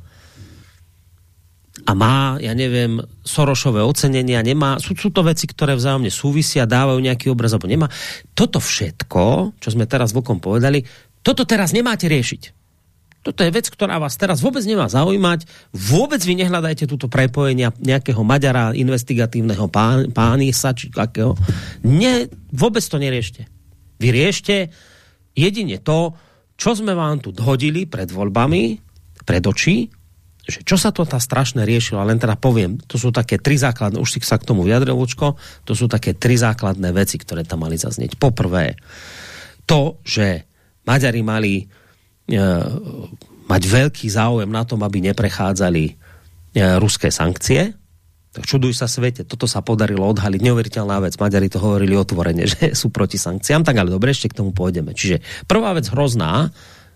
A má, ja neviem, Sorošové ocenenia, nemá, sú, sú to veci, ktoré vzájomne súvisia, dávajú nejaký obraz, alebo nemá. Toto všetko, čo sme teraz vokom povedali, toto teraz nemáte riešiť Toto je vec, ktorá vás teraz vôbec nemá zaujímať. Vôbec vy nehľadajte túto prepojenia nejakého Maďara investigatívneho pán, sa, či akého. Ne, vôbec to neriešte. Vy riešte jedine to, čo sme vám tu hodili pred voľbami, pred oči, že čo sa to tá strašné riešilo, len teda poviem, to sú také tri základné, už si sa k tomu vyjadril, Lučko, to sú také tri základné veci, ktoré tam mali zaznieť. Poprvé, to, že Maďari mali mať veľký záujem na tom, aby neprechádzali e, ruské sankcie. Tak čuduj sa svete, toto sa podarilo odhaliť, neuveriteľná vec. Maďari to hovorili otvorene, že sú proti sankciám, tak ale dobre, ešte k tomu pôjdeme. Čiže prvá vec hrozná,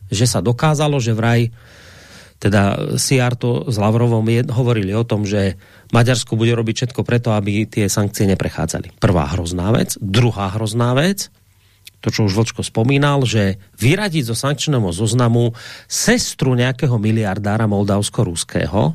že sa dokázalo, že vraj teda Siarto s Lavrovom hovorili o tom, že Maďarsko bude robiť všetko preto, aby tie sankcie neprechádzali. Prvá hrozná vec. Druhá hrozná vec, to, čo už Vlčko spomínal, že vyradiť zo sankčného zoznamu sestru nejakého miliardára moldavsko-ruského,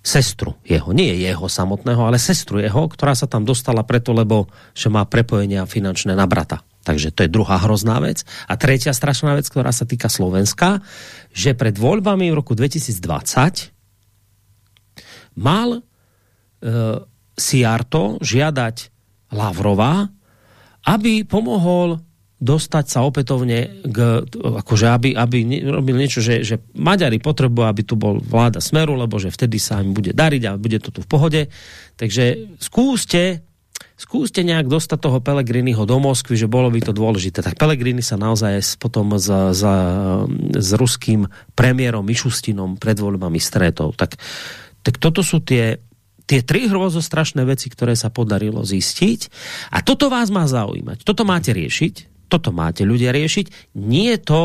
sestru jeho, nie jeho samotného, ale sestru jeho, ktorá sa tam dostala preto, lebo že má prepojenia finančné na brata. Takže to je druhá hrozná vec. A tretia strašná vec, ktorá sa týka Slovenska, že pred voľbami v roku 2020 mal e, Siarto žiadať Lavrova, aby pomohol dostať sa opätovne k, akože aby, aby robil niečo, že, že Maďari potrebujú, aby tu bol vláda Smeru, lebo že vtedy sa im bude dariť a bude to tu v pohode. Takže skúste skúste nejak dostať toho Pelegriniho do Moskvy, že bolo by to dôležité. Tak Pelegrini sa naozaj potom s, s, s ruským premiérom Mišustinom pred voľbami stretol. Tak, tak toto sú tie tie tri hrozostrašné veci, ktoré sa podarilo zistiť. A toto vás má zaujímať. Toto máte riešiť. Toto máte ľudia riešiť. Nie je to,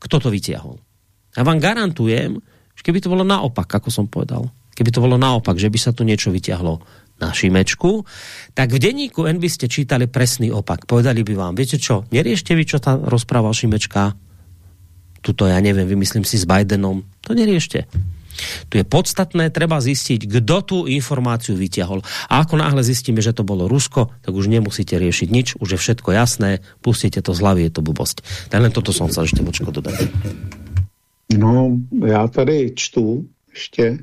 kto to vytiahol. Ja vám garantujem, že keby to bolo naopak, ako som povedal, keby to bolo naopak, že by sa tu niečo vytiahlo na Šimečku, tak v denníku N by ste čítali presný opak. Povedali by vám, viete čo, neriešte vy, čo tam rozprával Šimečka, tuto ja neviem, vymyslím si s Bidenom, to neriešte tu je podstatné, treba zistiť, kdo tu informáciu vyťahol. A ako náhle zistíme, že to bolo Rusko, tak už nemusíte riešiť nič, už je všetko jasné, pustite to z hlavy, je to blbosť. Tak len toto som chcel ešte počko dodať. No, já tady čtu ještě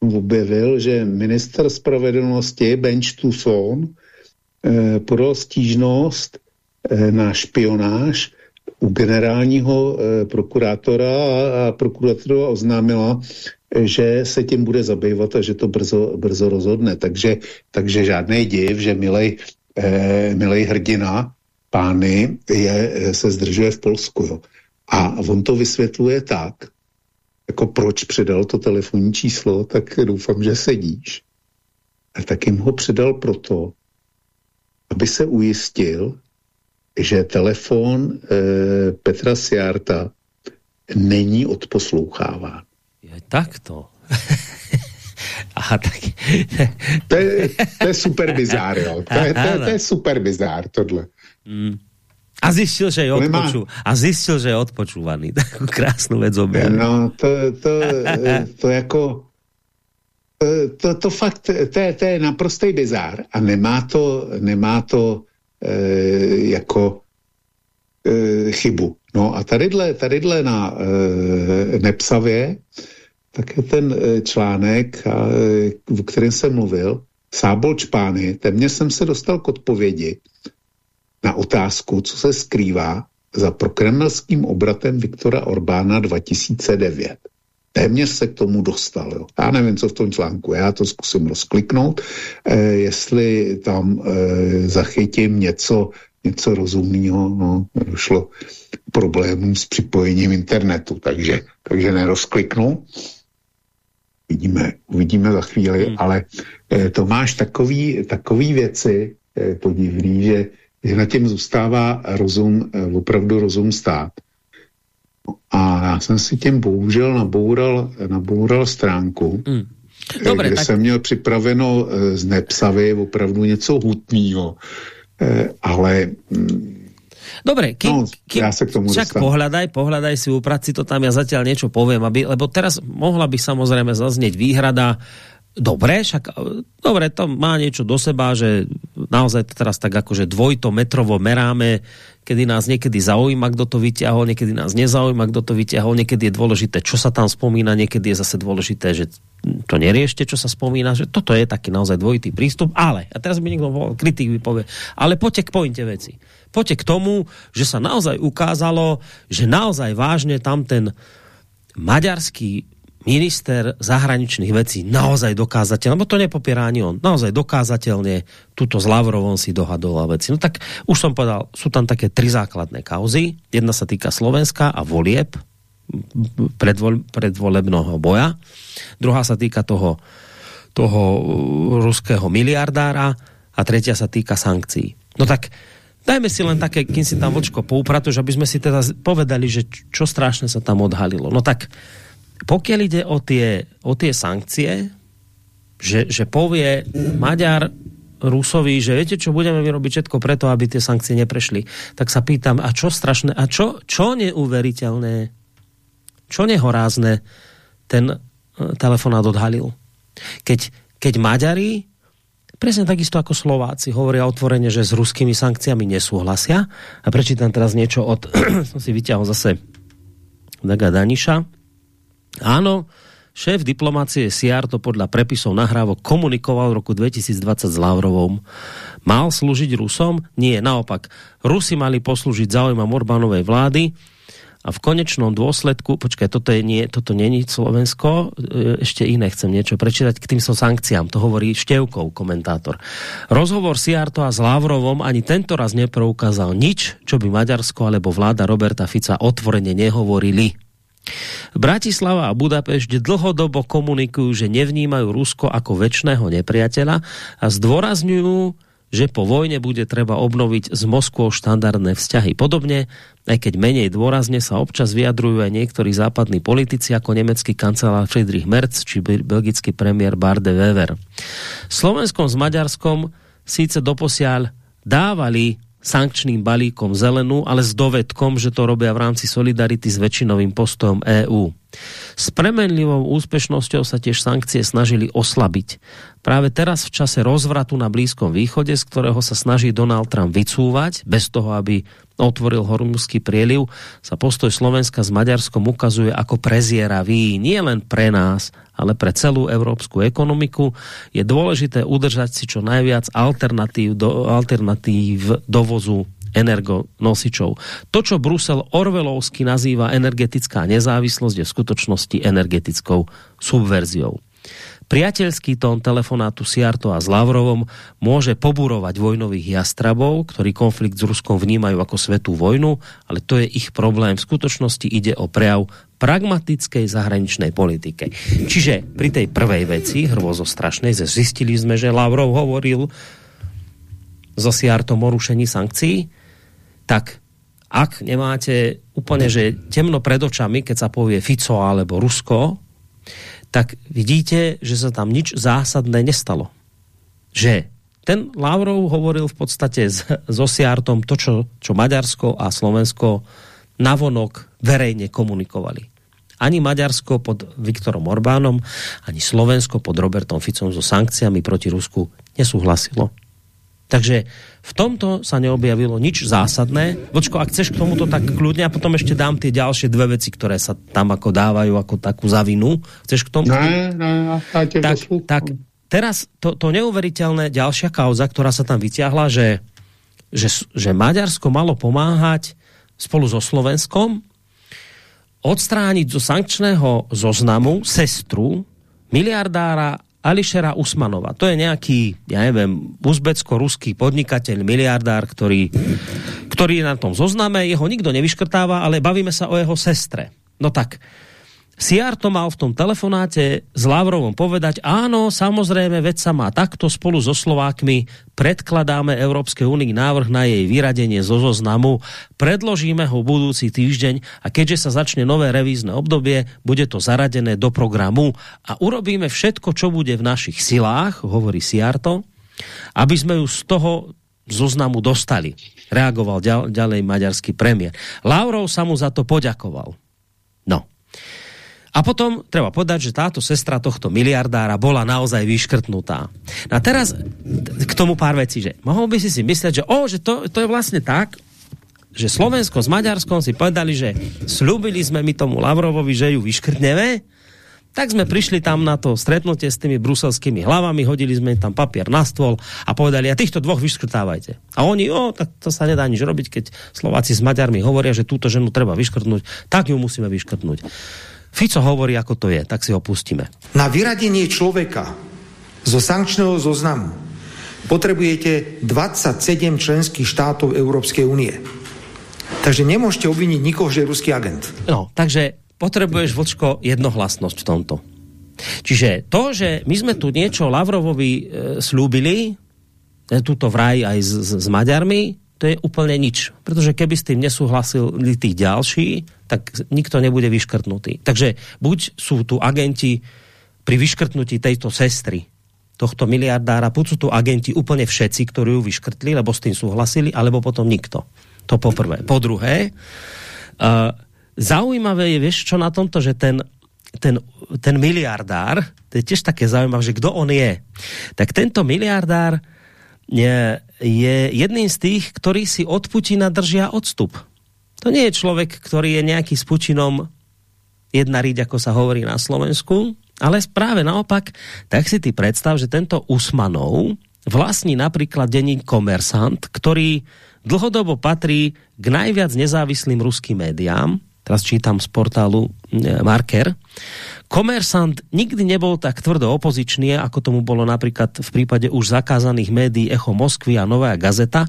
objevil, že minister spravedlnosti Benč Tuson eh, podal stížnost eh, na špionáž u generálního eh, prokurátora a, a prokurátora oznámila, že se tím bude zabývat a že to brzo, brzo rozhodne. Takže, takže žádný div, že milej, eh, milej hrdina pány je, eh, se zdržuje v Polsku. Jo. A on to vysvětluje tak, jako proč předal to telefonní číslo, tak doufám, že sedíš. tak jim ho předal proto, aby se ujistil, že telefon e, Petra Siarta není odposloucháván. Je takto. Aha, tak... to, je, to je super bizár, jo. To je, to, je, to je super bizár, tohle. Mm. A zistil, že je odpoču... A zistil, že je odpočúvaný. Takú krásnu vec objavil. No, to, to, to jako... To, to, to fakt, to je, to je naprostý bizár a nemá to, nemá to e, jako e, chybu. No a tadyhle, tadyhle na e, Nepsavě tak je ten e, článek, a, e, o kterém jsem mluvil, Sábol Čpány, téměř jsem se dostal k odpovědi na otázku, co se skrývá za prokremelským obratem Viktora Orbána 2009. Téměř se k tomu dostal. Jo. Já nevím, co v tom článku, já to zkusím rozkliknout, eh, jestli tam eh, zachytím něco, něco rozumného. No, došlo problémům s připojením internetu, takže, takže nerozkliknu. Vidíme, uvidíme za chvíli, hmm. ale eh, to máš takový, takový věci eh, podivný, že že na tím zůstává rozum, eh, opravdu rozum stát. A já jsem si tím bohužel naboural, naboural stránku, mm. Dobre, kde tak... jsem měl připraveno eh, z Nepsavy opravdu něco hutného, eh, ale mm, Dobre, kým, no, kým, ja sa k tomu však dostanem. pohľadaj, pohľadaj si, upraci to tam, ja zatiaľ niečo poviem, aby, lebo teraz mohla by samozrejme zaznieť výhrada, Dobre, však dobre, to má niečo do seba, že naozaj to teraz tak akože dvojto metrovo meráme, kedy nás niekedy zaujíma, kto to vyťahol, niekedy nás nezaujíma, kto to vyťahol, niekedy je dôležité, čo sa tam spomína, niekedy je zase dôležité, že to neriešte, čo sa spomína, že toto je taký naozaj dvojitý prístup, ale, a teraz by niekto kritik by povie, ale poďte k pointe veci. Poďte k tomu, že sa naozaj ukázalo, že naozaj vážne tam ten maďarský minister zahraničných vecí naozaj dokázateľne, lebo to nepopiera ani on, naozaj dokázateľne tuto s Lavrovom si dohadoval veci. No tak už som povedal, sú tam také tri základné kauzy. Jedna sa týka Slovenska a volieb, predvol, predvolebného boja. Druhá sa týka toho, toho ruského miliardára a tretia sa týka sankcií. No tak dajme si len také, kým si tam vočko poupratu, aby sme si teda povedali, že čo strašne sa tam odhalilo. No tak pokiaľ ide o tie, o tie sankcie, že, že povie Maďar Rusovi, že viete čo, budeme vyrobiť všetko preto, aby tie sankcie neprešli, tak sa pýtam, a čo strašné, a čo, čo neuveriteľné, čo nehorázne ten uh, telefonát odhalil. Keď, keď Maďari, presne takisto ako Slováci, hovoria otvorene, že s ruskými sankciami nesúhlasia. A prečítam teraz niečo od, som si vyťahol zase Daga Daniša, Áno, šéf diplomácie Siar to podľa prepisov nahrávok komunikoval v roku 2020 s Lavrovom. Mal slúžiť Rusom? Nie, naopak. Rusi mali poslúžiť záujmom Orbánovej vlády a v konečnom dôsledku, počkaj, toto, je nie, toto není Slovensko, e, ešte iné chcem niečo prečítať k tým so sankciám, to hovorí Števkov, komentátor. Rozhovor Siarto a s Lavrovom ani tento raz neproukázal nič, čo by Maďarsko alebo vláda Roberta Fica otvorene nehovorili. Bratislava a Budapešť dlhodobo komunikujú, že nevnímajú Rusko ako väčšného nepriateľa a zdôrazňujú, že po vojne bude treba obnoviť s Moskvou štandardné vzťahy. Podobne, aj keď menej dôrazne sa občas vyjadrujú aj niektorí západní politici ako nemecký kancelár Friedrich Merz či belgický premiér Barde Wever. Slovenskom s Maďarskom síce doposiaľ dávali sankčným balíkom zelenú, ale s dovedkom, že to robia v rámci solidarity s väčšinovým postojom EÚ. S premenlivou úspešnosťou sa tiež sankcie snažili oslabiť. Práve teraz v čase rozvratu na Blízkom východe, z ktorého sa snaží Donald Trump vycúvať, bez toho, aby otvoril hormuzský prieliv, sa postoj Slovenska s Maďarskom ukazuje ako prezieravý nie len pre nás, ale pre celú európsku ekonomiku. Je dôležité udržať si čo najviac alternatív, do, alternatív dovozu energonosičov. To, čo Brusel Orvelovsky nazýva energetická nezávislosť, je v skutočnosti energetickou subverziou. Priateľský tón telefonátu Siarto a s Lavrovom môže poburovať vojnových jastrabov, ktorí konflikt s Ruskom vnímajú ako svetú vojnu, ale to je ich problém. V skutočnosti ide o prejav pragmatickej zahraničnej politike. Čiže pri tej prvej veci, hrvozo strašnej, zistili sme, že Lavrov hovoril so Siartom o rušení sankcií, tak ak nemáte úplne, že temno pred očami, keď sa povie Fico alebo Rusko, tak vidíte, že sa tam nič zásadné nestalo. Že ten Lavrov hovoril v podstate s, s Osiartom to, čo, čo Maďarsko a Slovensko navonok verejne komunikovali. Ani Maďarsko pod Viktorom Orbánom, ani Slovensko pod Robertom Ficom so sankciami proti Rusku nesúhlasilo. Takže v tomto sa neobjavilo nič zásadné. Vočko, ak chceš k tomuto, tak kľudne a potom ešte dám tie ďalšie dve veci, ktoré sa tam ako dávajú ako takú zavinu. Chceš k tomu? Ne, ne, tak, tak teraz to, to neuveriteľné ďalšia kauza, ktorá sa tam vyťahla, že, že, že Maďarsko malo pomáhať spolu so Slovenskom odstrániť zo sankčného zoznamu sestru miliardára Ališera Usmanova. To je nejaký, ja neviem, uzbecko-ruský podnikateľ, miliardár, ktorý, ktorý je na tom zozname, jeho nikto nevyškrtáva, ale bavíme sa o jeho sestre. No tak, Siar to mal v tom telefonáte s Lavrovom povedať, áno, samozrejme, veď sa má takto spolu so Slovákmi, predkladáme Európskej únii návrh na jej vyradenie zo zoznamu, predložíme ho budúci týždeň a keďže sa začne nové revízne obdobie, bude to zaradené do programu a urobíme všetko, čo bude v našich silách, hovorí Siarto, aby sme ju z toho zoznamu dostali. Reagoval ďalej maďarský premiér. Lavrov sa mu za to poďakoval. No, a potom treba povedať, že táto sestra tohto miliardára bola naozaj vyškrtnutá. A teraz k tomu pár vecí, že mohol by si si mysleť, že, o, že to, to je vlastne tak, že Slovensko s Maďarskom si povedali, že slúbili sme mi tomu Lavrovovi, že ju vyškrtneme, tak sme prišli tam na to stretnutie s tými bruselskými hlavami, hodili sme tam papier na stôl a povedali, a týchto dvoch vyškrtávajte. A oni, o, tak to sa nedá nič robiť, keď Slováci s Maďarmi hovoria, že túto ženu treba vyškrtnúť, tak ju musíme vyškrtnúť. Fico hovorí, ako to je, tak si ho pustíme. Na vyradenie človeka zo sankčného zoznamu potrebujete 27 členských štátov Európskej únie. Takže nemôžete obviniť nikoho, že je ruský agent. No, takže potrebuješ, Vočko, jednohlasnosť v tomto. Čiže to, že my sme tu niečo Lavrovovi e, slúbili, e, tuto vraj aj s, s, s Maďarmi, to je úplne nič. Pretože keby s tým nesúhlasili tí ďalší, tak nikto nebude vyškrtnutý. Takže buď sú tu agenti pri vyškrtnutí tejto sestry, tohto miliardára, buď sú tu agenti úplne všetci, ktorí ju vyškrtli, lebo s tým súhlasili, alebo potom nikto. To po prvé. Po druhé, uh, zaujímavé je, vieš čo na tomto, že ten, ten, ten miliardár, to je tiež také zaujímavé, že kdo on je. Tak tento miliardár je, je jedným z tých, ktorí si od Putina držia odstup. To nie je človek, ktorý je nejaký s Putinom jedna riť, ako sa hovorí na Slovensku, ale práve naopak, tak si ty predstav, že tento Usmanov vlastní napríklad denník Komersant, ktorý dlhodobo patrí k najviac nezávislým ruským médiám, teraz čítam z portálu e, Marker, Komersant nikdy nebol tak tvrdo opozičný, ako tomu bolo napríklad v prípade už zakázaných médií Echo Moskvy a Nová Gazeta.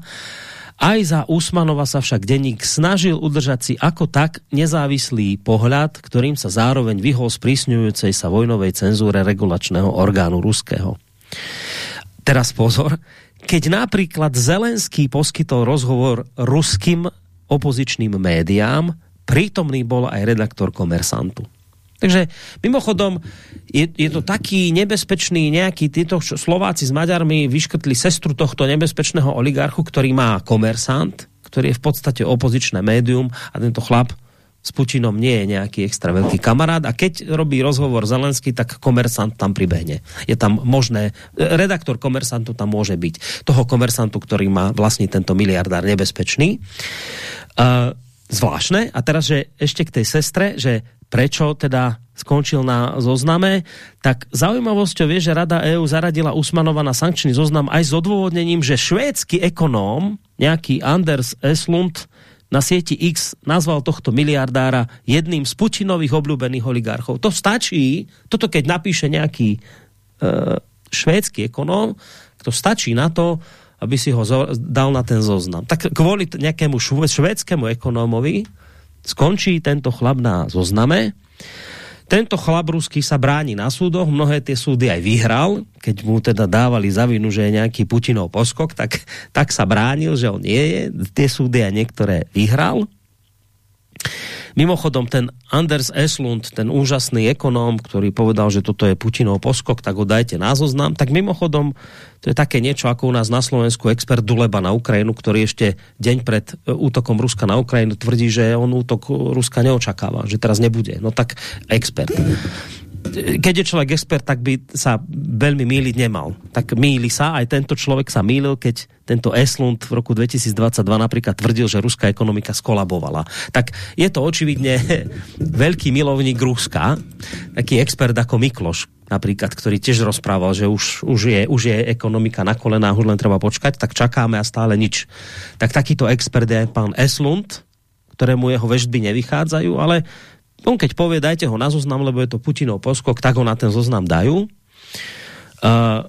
Aj za Usmanova sa však denník snažil udržať si ako tak nezávislý pohľad, ktorým sa zároveň vyhol sprísňujúcej sa vojnovej cenzúre regulačného orgánu ruského. Teraz pozor, keď napríklad Zelenský poskytol rozhovor ruským opozičným médiám, prítomný bol aj redaktor Komersantu. Takže mimochodom je, je to taký nebezpečný nejaký, títo Slováci s Maďarmi vyškrtli sestru tohto nebezpečného oligarchu, ktorý má komersant, ktorý je v podstate opozičné médium a tento chlap s Putinom nie je nejaký extra veľký kamarát a keď robí rozhovor Zelenský, tak komersant tam pribehne. Je tam možné, redaktor komersantu tam môže byť. Toho komersantu, ktorý má vlastní tento miliardár nebezpečný. Uh, zvláštne. A teraz, že ešte k tej sestre, že prečo teda skončil na zozname, tak zaujímavosťou je, že Rada EU zaradila Usmanova na sankčný zoznam aj s odôvodnením, že švédsky ekonóm, nejaký Anders Eslund, na sieti X nazval tohto miliardára jedným z Putinových obľúbených oligarchov. To stačí, toto keď napíše nejaký švédsky ekonóm, to stačí na to, aby si ho dal na ten zoznam. Tak kvôli nejakému švédskému ekonómovi skončí tento chlap na zozname. Tento chlap ruský sa bráni na súdoch, mnohé tie súdy aj vyhral, keď mu teda dávali za vinu, že je nejaký Putinov poskok, tak, tak sa bránil, že on nie je. Tie súdy aj niektoré vyhral. Mimochodom, ten Anders Eslund, ten úžasný ekonóm, ktorý povedal, že toto je Putinov poskok, tak ho dajte na zoznam. Tak mimochodom, to je také niečo ako u nás na Slovensku expert Duleba na Ukrajinu, ktorý ešte deň pred e, útokom Ruska na Ukrajinu tvrdí, že on útok Ruska neočakáva, že teraz nebude. No tak expert keď je človek expert, tak by sa veľmi míliť nemal. Tak míli sa, aj tento človek sa mýlil, keď tento Eslund v roku 2022 napríklad tvrdil, že ruská ekonomika skolabovala. Tak je to očividne veľký milovník Ruska, taký expert ako Mikloš, napríklad, ktorý tiež rozprával, že už, už, je, už je ekonomika na kolenách, už len treba počkať, tak čakáme a stále nič. Tak takýto expert je pán Eslund, ktorému jeho vežby nevychádzajú, ale on keď povie, dajte ho na zoznam, lebo je to Putinov poskok, tak ho na ten zoznam dajú. Uh,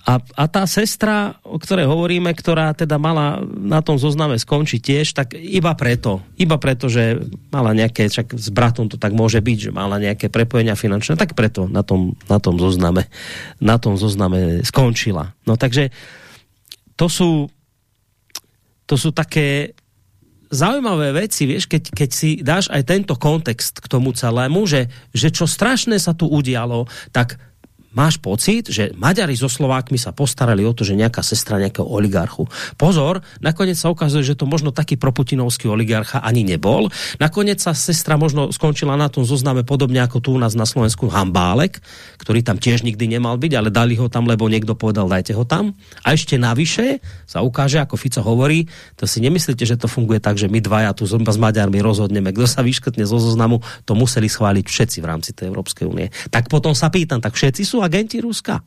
a, a tá sestra, o ktorej hovoríme, ktorá teda mala na tom zozname skončiť tiež, tak iba preto, iba preto, že mala nejaké, čak s bratom to tak môže byť, že mala nejaké prepojenia finančné, tak preto na tom, na tom zozname, na tom zozname skončila. No takže to sú, to sú také zaujímavé veci, vieš, keď, keď si dáš aj tento kontext k tomu celému, že, že čo strašné sa tu udialo, tak máš pocit, že Maďari so Slovákmi sa postarali o to, že nejaká sestra nejakého oligarchu. Pozor, nakoniec sa ukazuje, že to možno taký proputinovský oligarcha ani nebol. Nakoniec sa sestra možno skončila na tom zozname podobne ako tu u nás na Slovensku Hambálek, ktorý tam tiež nikdy nemal byť, ale dali ho tam, lebo niekto povedal, dajte ho tam. A ešte navyše sa ukáže, ako Fico hovorí, to si nemyslíte, že to funguje tak, že my dvaja tu s Maďarmi rozhodneme, kto sa vyškrtne zo zoznamu, to museli schváliť všetci v rámci tej Európskej únie. Tak potom sa pýtam, tak všetci sú agenti Ruska.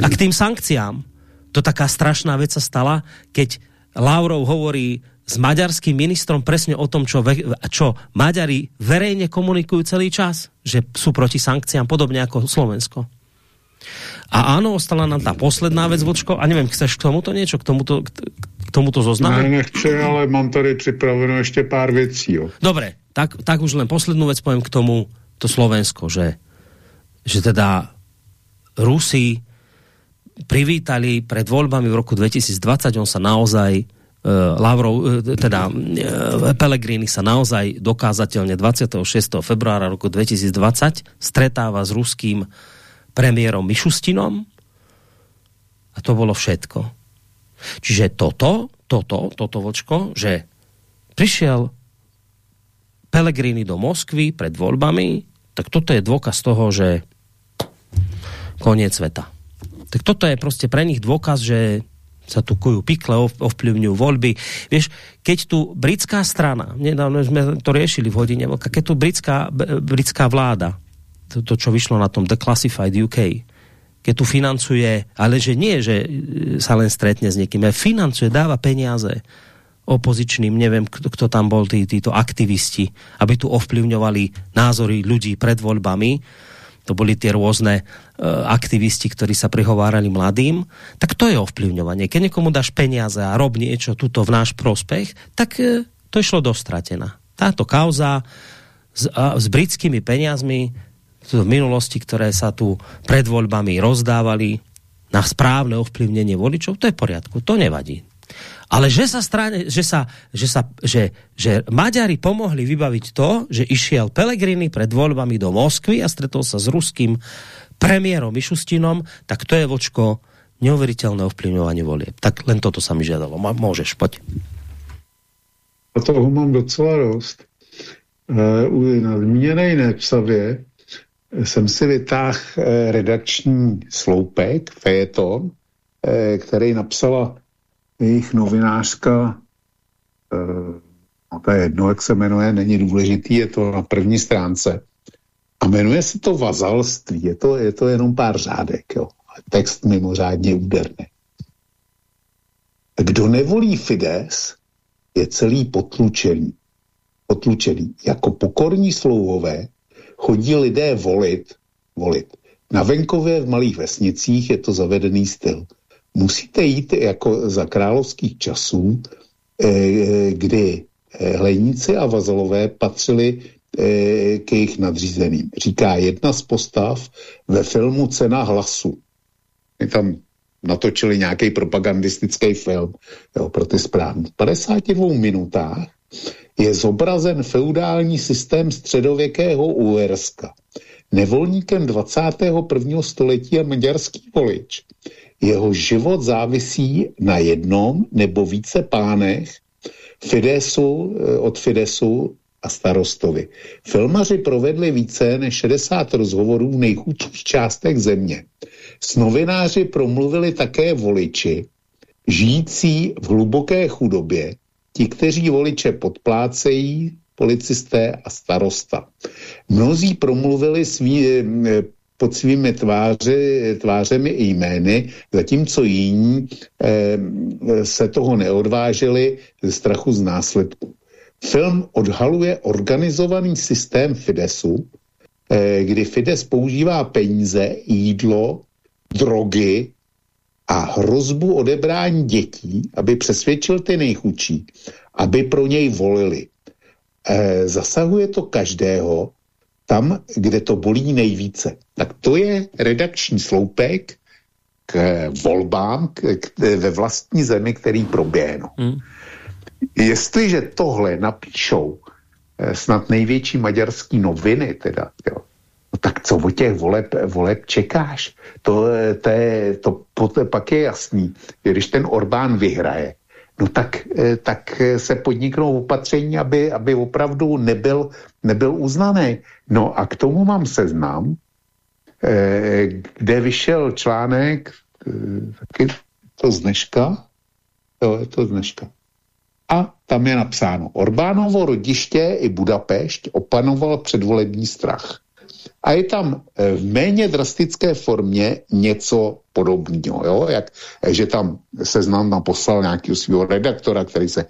A k tým sankciám, to taká strašná vec sa stala, keď Lavrov hovorí s maďarským ministrom presne o tom, čo, čo Maďari verejne komunikujú celý čas, že sú proti sankciám, podobne ako Slovensko. A áno, ostala nám tá posledná vec, Vočko, a neviem, chceš k tomuto niečo, k tomuto, k tomuto zoznamu? Ne, nechci, ale mám tady připraveno ještě pár věcí. Jo. Dobre, tak, tak už len poslednú vec poviem k tomu, to Slovensko, že že teda Rusi privítali pred voľbami v roku 2020, on sa naozaj uh, Lavrov, uh, teda uh, Pellegrini sa naozaj dokázateľne 26. februára roku 2020 stretáva s ruským premiérom Mišustinom a to bolo všetko. Čiže toto, toto, toto vočko, že prišiel Pellegrini do Moskvy pred voľbami, tak toto je dôkaz toho, že koniec sveta. Tak toto je prostě pre nich dôkaz, že sa tu kujú pikle, ovplyvňujú voľby. Vieš, keď tu britská strana, nedávno sme to riešili v hodine, keď tu britská, britská vláda, to, to čo vyšlo na tom Declassified UK, keď tu financuje, ale že nie, že sa len stretne s niekým, ale financuje, dáva peniaze opozičným, neviem, kto, kto tam bol, tí, títo aktivisti, aby tu ovplyvňovali názory ľudí pred voľbami, to boli tie rôzne uh, aktivisti, ktorí sa prihovárali mladým, tak to je ovplyvňovanie. Keď niekomu dáš peniaze a rob niečo tuto v náš prospech, tak uh, to išlo dostratená. Táto kauza s, uh, s britskými peniazmi v minulosti, ktoré sa tu pred voľbami rozdávali na správne ovplyvnenie voličov, to je v poriadku, to nevadí. Ale že sa, strane, že, sa, že, sa, že, že Maďari pomohli vybaviť to, že išiel Pelegrini pred voľbami do Moskvy a stretol sa s ruským premiérom Mišustinom, tak to je vočko neuveriteľné ovplyvňovanie volie. Tak len toto sa mi žiadalo. Môžeš, poď. A toho mám docela dost. Uh, na zmíněné Nepsavě jsem si vytáhl uh, redakční sloupek, fejeton, který napsala jejich novinářka, e, no to je jedno, jak se jmenuje, není důležitý, je to na první stránce. A jmenuje se to vazalství, je to, je to jenom pár řádek, jo. Text mimořádně úderný. Kdo nevolí Fides, je celý potlučený. Potlučený. Jako pokorní slouhové chodí lidé volit, volit Na venkově v malých vesnicích je to zavedený styl. Musíte jít jako za královských časů, eh, kdy eh, hledníci a vazalové patřili eh, k jejich nadřízeným. Říká jedna z postav ve filmu Cena hlasu. My tam natočili nějaký propagandistický film jo, pro ty správní. V 52 minutách je zobrazen feudální systém středověkého Uerska. Nevolníkem 21. století je maďarský volič. Jeho život závisí na jednom nebo více pánech Fidesu, eh, od Fidesu a starostovi. Filmaři provedli více než 60 rozhovorů v nejchudších částech země. S novináři promluvili také voliči, žijící v hluboké chudobě, ti, kteří voliče podplácejí, policisté a starosta. Mnozí promluvili svý, eh, pod svými tváři, tvářemi i jmény, zatímco jiní eh, se toho neodvážili ze strachu z následků. Film odhaluje organizovaný systém Fidesu, eh, kdy Fides používá peníze, jídlo, drogy a hrozbu odebrání dětí, aby přesvědčil ty nejchudší, aby pro něj volili. E, zasahuje to každého tam, kde to bolí nejvíce. Tak to je redakční sloupek k volbám k, k, ve vlastní zemi, který proběhnou. Hmm. Jestliže tohle napíšou eh, snad největší maďarský noviny, teda, jo, no tak co o těch voleb, voleb čekáš? To, to, je, to, to pak je jasný, když ten Orbán vyhraje, no tak, eh, tak se podniknou opatření, aby, aby opravdu nebyl, nebyl uznaný. No a k tomu mám seznam, eh, kde vyšel článek, taky to z dneška, jo, je to z dneška, a tam je napsáno, Orbánovo rodiště i Budapešť opanoval předvolební strach. A je tam eh, v méně drastické formě něco podobného, jo? Jak, že tam seznam tam poslal nějakého svého redaktora, který se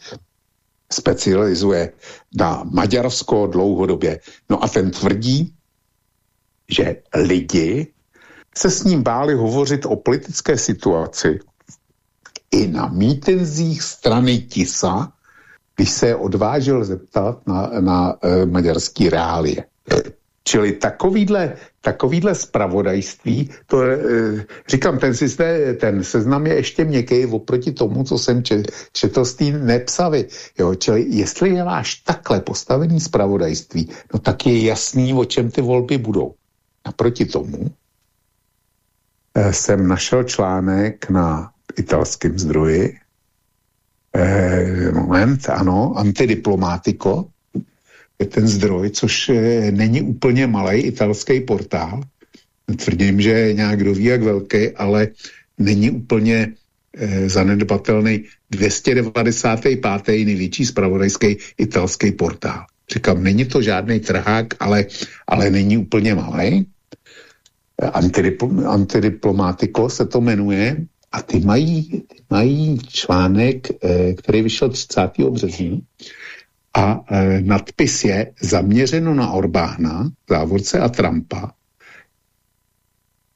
specializuje na Maďarsko dlouhodobě. No a ten tvrdí, že lidi se s ním báli hovořit o politické situaci i na mítenzích strany TISA, když se odvážil zeptat na, na e, maďarský reálie. Čili takovýhle, takovýhle spravodajství, to e, říkám, ten, systém, ten seznam je ještě měkký oproti tomu, co jsem čet, četl z té nepsavy. Jo, čili jestli je máš takhle postavený spravodajství, no tak je jasný, o čem ty volby budou. Naproti tomu e, jsem našel článek na italském zdroji, eh, moment, ano, Antidiplomático, je ten zdroj, což eh, není úplně malý italský portál. Tvrdím, že je nějak kdo ví, jak velký, ale není úplně eh, zanedbatelný 295. největší spravodajský italský portál. Říkám, není to žádný trhák, ale, ale není úplně malý. Antidipl Antidiplomático se to jmenuje a ty mají, mají článek, eh, který vyšel 30. března a eh, nadpis je zaměřeno na Orbána, závorce a Trumpa.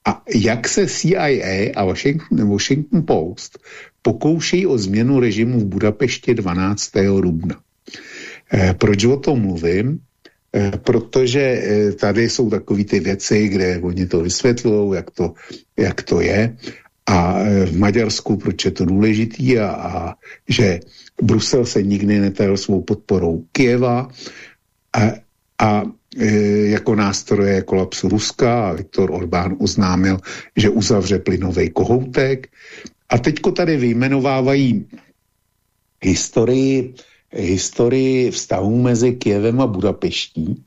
A jak se CIA a Washington, Washington Post pokoušejí o změnu režimu v Budapešti 12. dubna. Eh, proč o tom mluvím? Eh, protože eh, tady jsou takové ty věci, kde oni to vysvětlují, jak to, jak to je a e, v Maďarsku, proč je to důležitý a, a že Brusel se nikdy netajil svou podporou Kieva a, a e, jako nástroje kolapsu Ruska a Viktor Orbán oznámil, že uzavře plynový kohoutek. A teďko tady vyjmenovávají historii, historii vztahů mezi Kievem a Budapeští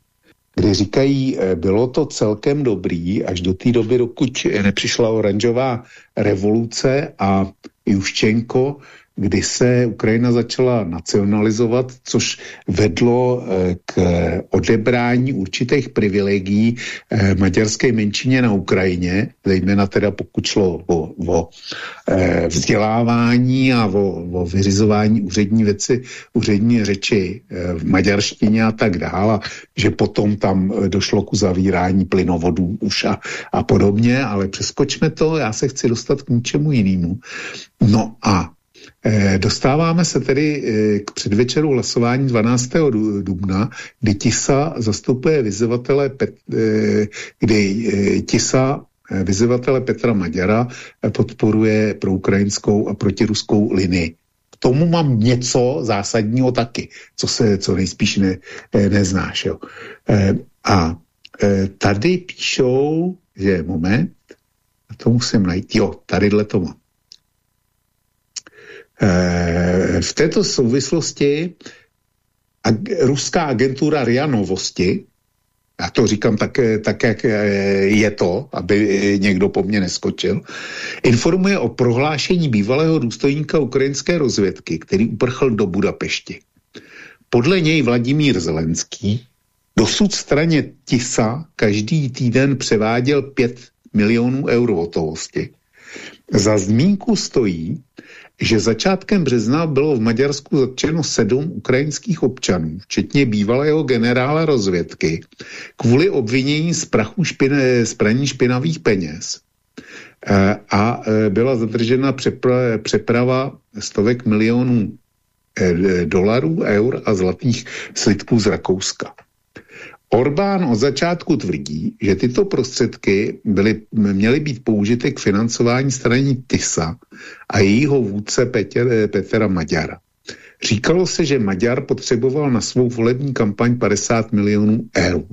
kdy říkají, eh, bylo to celkem dobrý až do té doby, dokud nepřišla oranžová revoluce a Juščenko kdy se Ukrajina začala nacionalizovat, což vedlo eh, k odebrání určitých privilegií eh, maďarské menšině na Ukrajině, zejména teda pokud šlo o, o eh, vzdělávání a o, o vyřizování úřední věci, úřední řeči v maďarštině a tak dále, že potom tam došlo k uzavírání plynovodů už a, a podobně, ale přeskočme to, já se chci dostat k něčemu jinému. No a dostáváme se tedy eh, k předvečeru hlasování 12. dubna, kdy TISA zastupuje vyzývatele, eh, kdy TISA vyzývatele Petra Maďara podporuje pro ukrajinskou a protiruskou linii. K tomu mám něco zásadního taky, co se co nejspíš ne, neznáš. Jo. A tady píšou, že moment, to musím najít, jo, tadyhle to mám. Eh, v této souvislosti ruská agentura RIA Novosti, já to říkám tak, tak, jak eh, je to, aby někdo po mně neskočil, informuje o prohlášení bývalého důstojníka ukrajinské rozvědky, který uprchl do Budapešti. Podle něj Vladimír Zelenský dosud straně TISA každý týden převáděl 5 milionů eur hotovosti. Za zmínku stojí, že začátkem března bylo v Maďarsku zatčeno sedm ukrajinských občanů, včetně bývalého generála rozvědky, kvůli obvinění z, prachu špine, z praní špinavých peněz. E, a e, byla zadržena přepra, přeprava stovek milionů e, dolarů, eur a zlatých slitků z Rakouska. Orbán od začátku tvrdí, že tyto prostředky byly, měly být použity k financování straní TISA a jejího vůdce Petr, Petra Maďara. Říkalo se, že Maďar potřeboval na svou volební kampaň 50 milionů eur.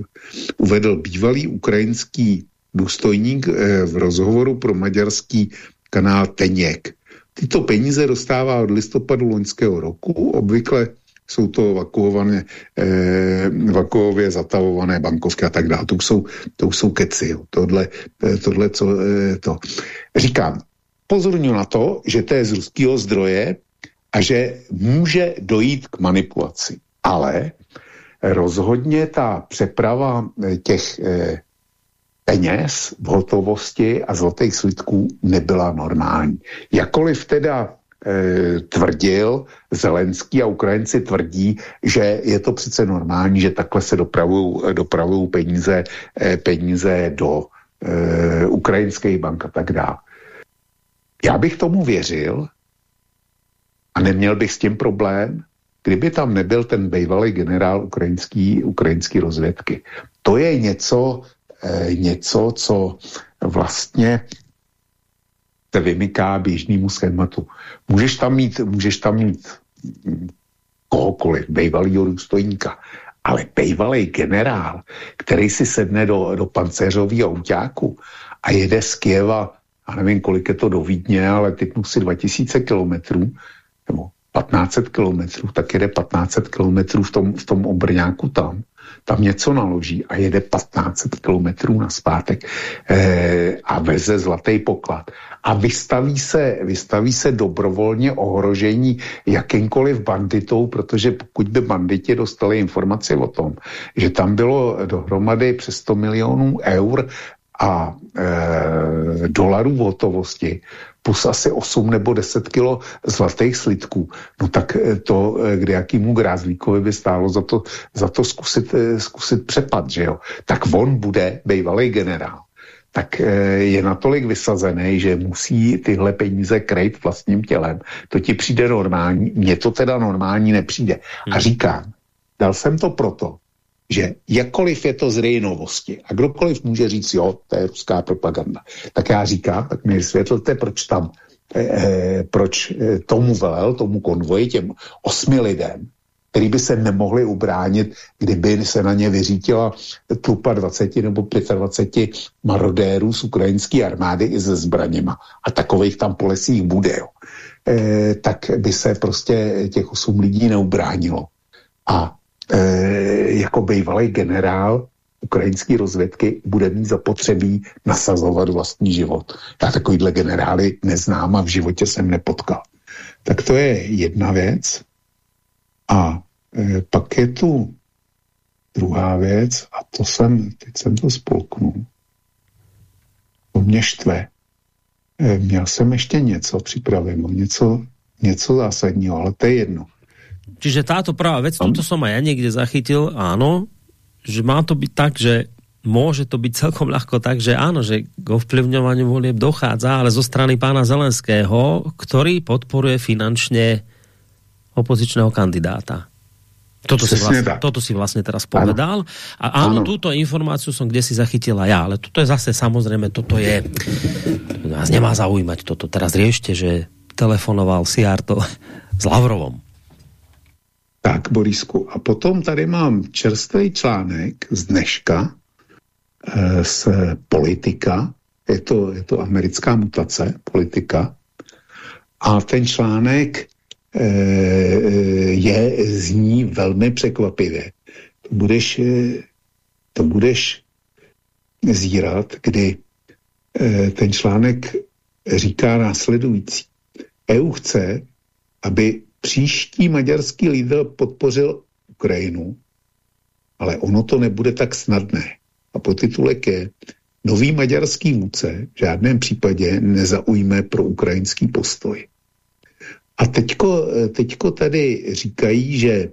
Uvedl bývalý ukrajinský důstojník eh, v rozhovoru pro maďarský kanál Teněk. Tyto peníze dostává od listopadu loňského roku, obvykle jsou to vakuované, eh, vakuově zatavované bankovky a tak dále. To jsou, to jsou keci. Jo. Tohle, eh, tohle, co eh, to. Říkám, pozorňuji na to, že to je z ruského zdroje a že může dojít k manipulaci. Ale rozhodně ta přeprava eh, těch eh, peněz v hotovosti a zlatých slitků nebyla normální. Jakoliv teda e, tvrdil Zelenský a Ukrajinci tvrdí, že je to přece normální, že takhle se dopravují peníze, e, peníze do e, ukrajinských bank a tak dále. Já bych tomu věřil a neměl bych s tím problém, kdyby tam nebyl ten bývalý generál ukrajinský, ukrajinský rozvědky. To je něco, e, něco, co vlastně se vymyká běžnému schématu. Můžeš tam mít, můžeš tam mít kohokoliv, bývalýho důstojníka, ale bývalý generál, který si sedne do, do pancéřového autáku a jede z Kieva, a nevím, kolik je to do Vídně, ale typnu si 2000 kilometrů, nebo 1500 kilometrů, tak jede 1500 kilometrů v tom, v tom obrňáku tam, tam něco naloží a jede 1500 kilometrů na zpátek eh, a veze zlatý poklad a vystaví se, vystaví se dobrovolně ohrožení jakýmkoliv banditou, protože pokud by banditi dostali informaci o tom, že tam bylo dohromady přes 100 milionů eur a e, dolarů v hotovosti, plus asi 8 nebo 10 kilo zlatých slitků, no tak e, to e, kde jakýmu grázlíkovi by stálo za to, za to zkusit, e, zkusit přepad, že jo? Tak on bude bývalý generál tak eh, je natolik vysazený, že musí tyhle peníze krejt vlastním tělem. To ti přijde normální, mně to teda normální nepřijde. A hmm. říkám, dal jsem to proto, že jakkoliv je to z novosti a kdokoliv může říct, jo, to je ruská propaganda, tak já říkám, tak mi vysvětlte, proč tam, eh, eh proč eh, tomu velel, tomu konvoji, těm osmi lidem, který by se nemohli ubránit, kdyby se na ně vyřítila trupa 20 nebo 25 marodérů z ukrajinské armády i se zbraněma. A takových tam po lesích bude. Jo. E, tak by se prostě těch osm lidí neubránilo. A e, jako bývalý generál ukrajinské rozvědky bude mít zapotřebí nasazovat vlastní život. Já takovýhle generály neznám a v životě jsem nepotkal. Tak to je jedna věc. A e, pak je tu druhá věc, a to jsem, teď jsem to spolknul. To mě štve. E, měl jsem ještě něco připraveno, něco, něco zásadního, ale to je jedno. Čiže táto prvá vec, toto som aj ja niekde zachytil, áno, že má to byť tak, že môže to byť celkom ľahko tak, že áno, že k ovplyvňovaniu volieb dochádza, ale zo strany pána Zelenského, ktorý podporuje finančne opozičného kandidáta. Toto si, vlastne, toto si vlastne teraz povedal. Ano. A áno, ano. túto informáciu som kde si zachytila ja, ale toto je zase samozrejme, toto je, to nás nemá zaujímať toto. Teraz riešte, že telefonoval Siarto s Lavrovom. Tak, Borisku. A potom tady mám čerstvý článek z dneška e, z politika. Je to, je to americká mutace, politika. A ten článek je, zní velmi překvapivě. To budeš, to budeš zírat, kdy ten článek říká následující. EU chce, aby příští maďarský lídr podpořil Ukrajinu, ale ono to nebude tak snadné. A podtitulek je Nový maďarský vůdce v žádném případě nezaujme pro ukrajinský postoj. A teďko, teďko tady říkají, že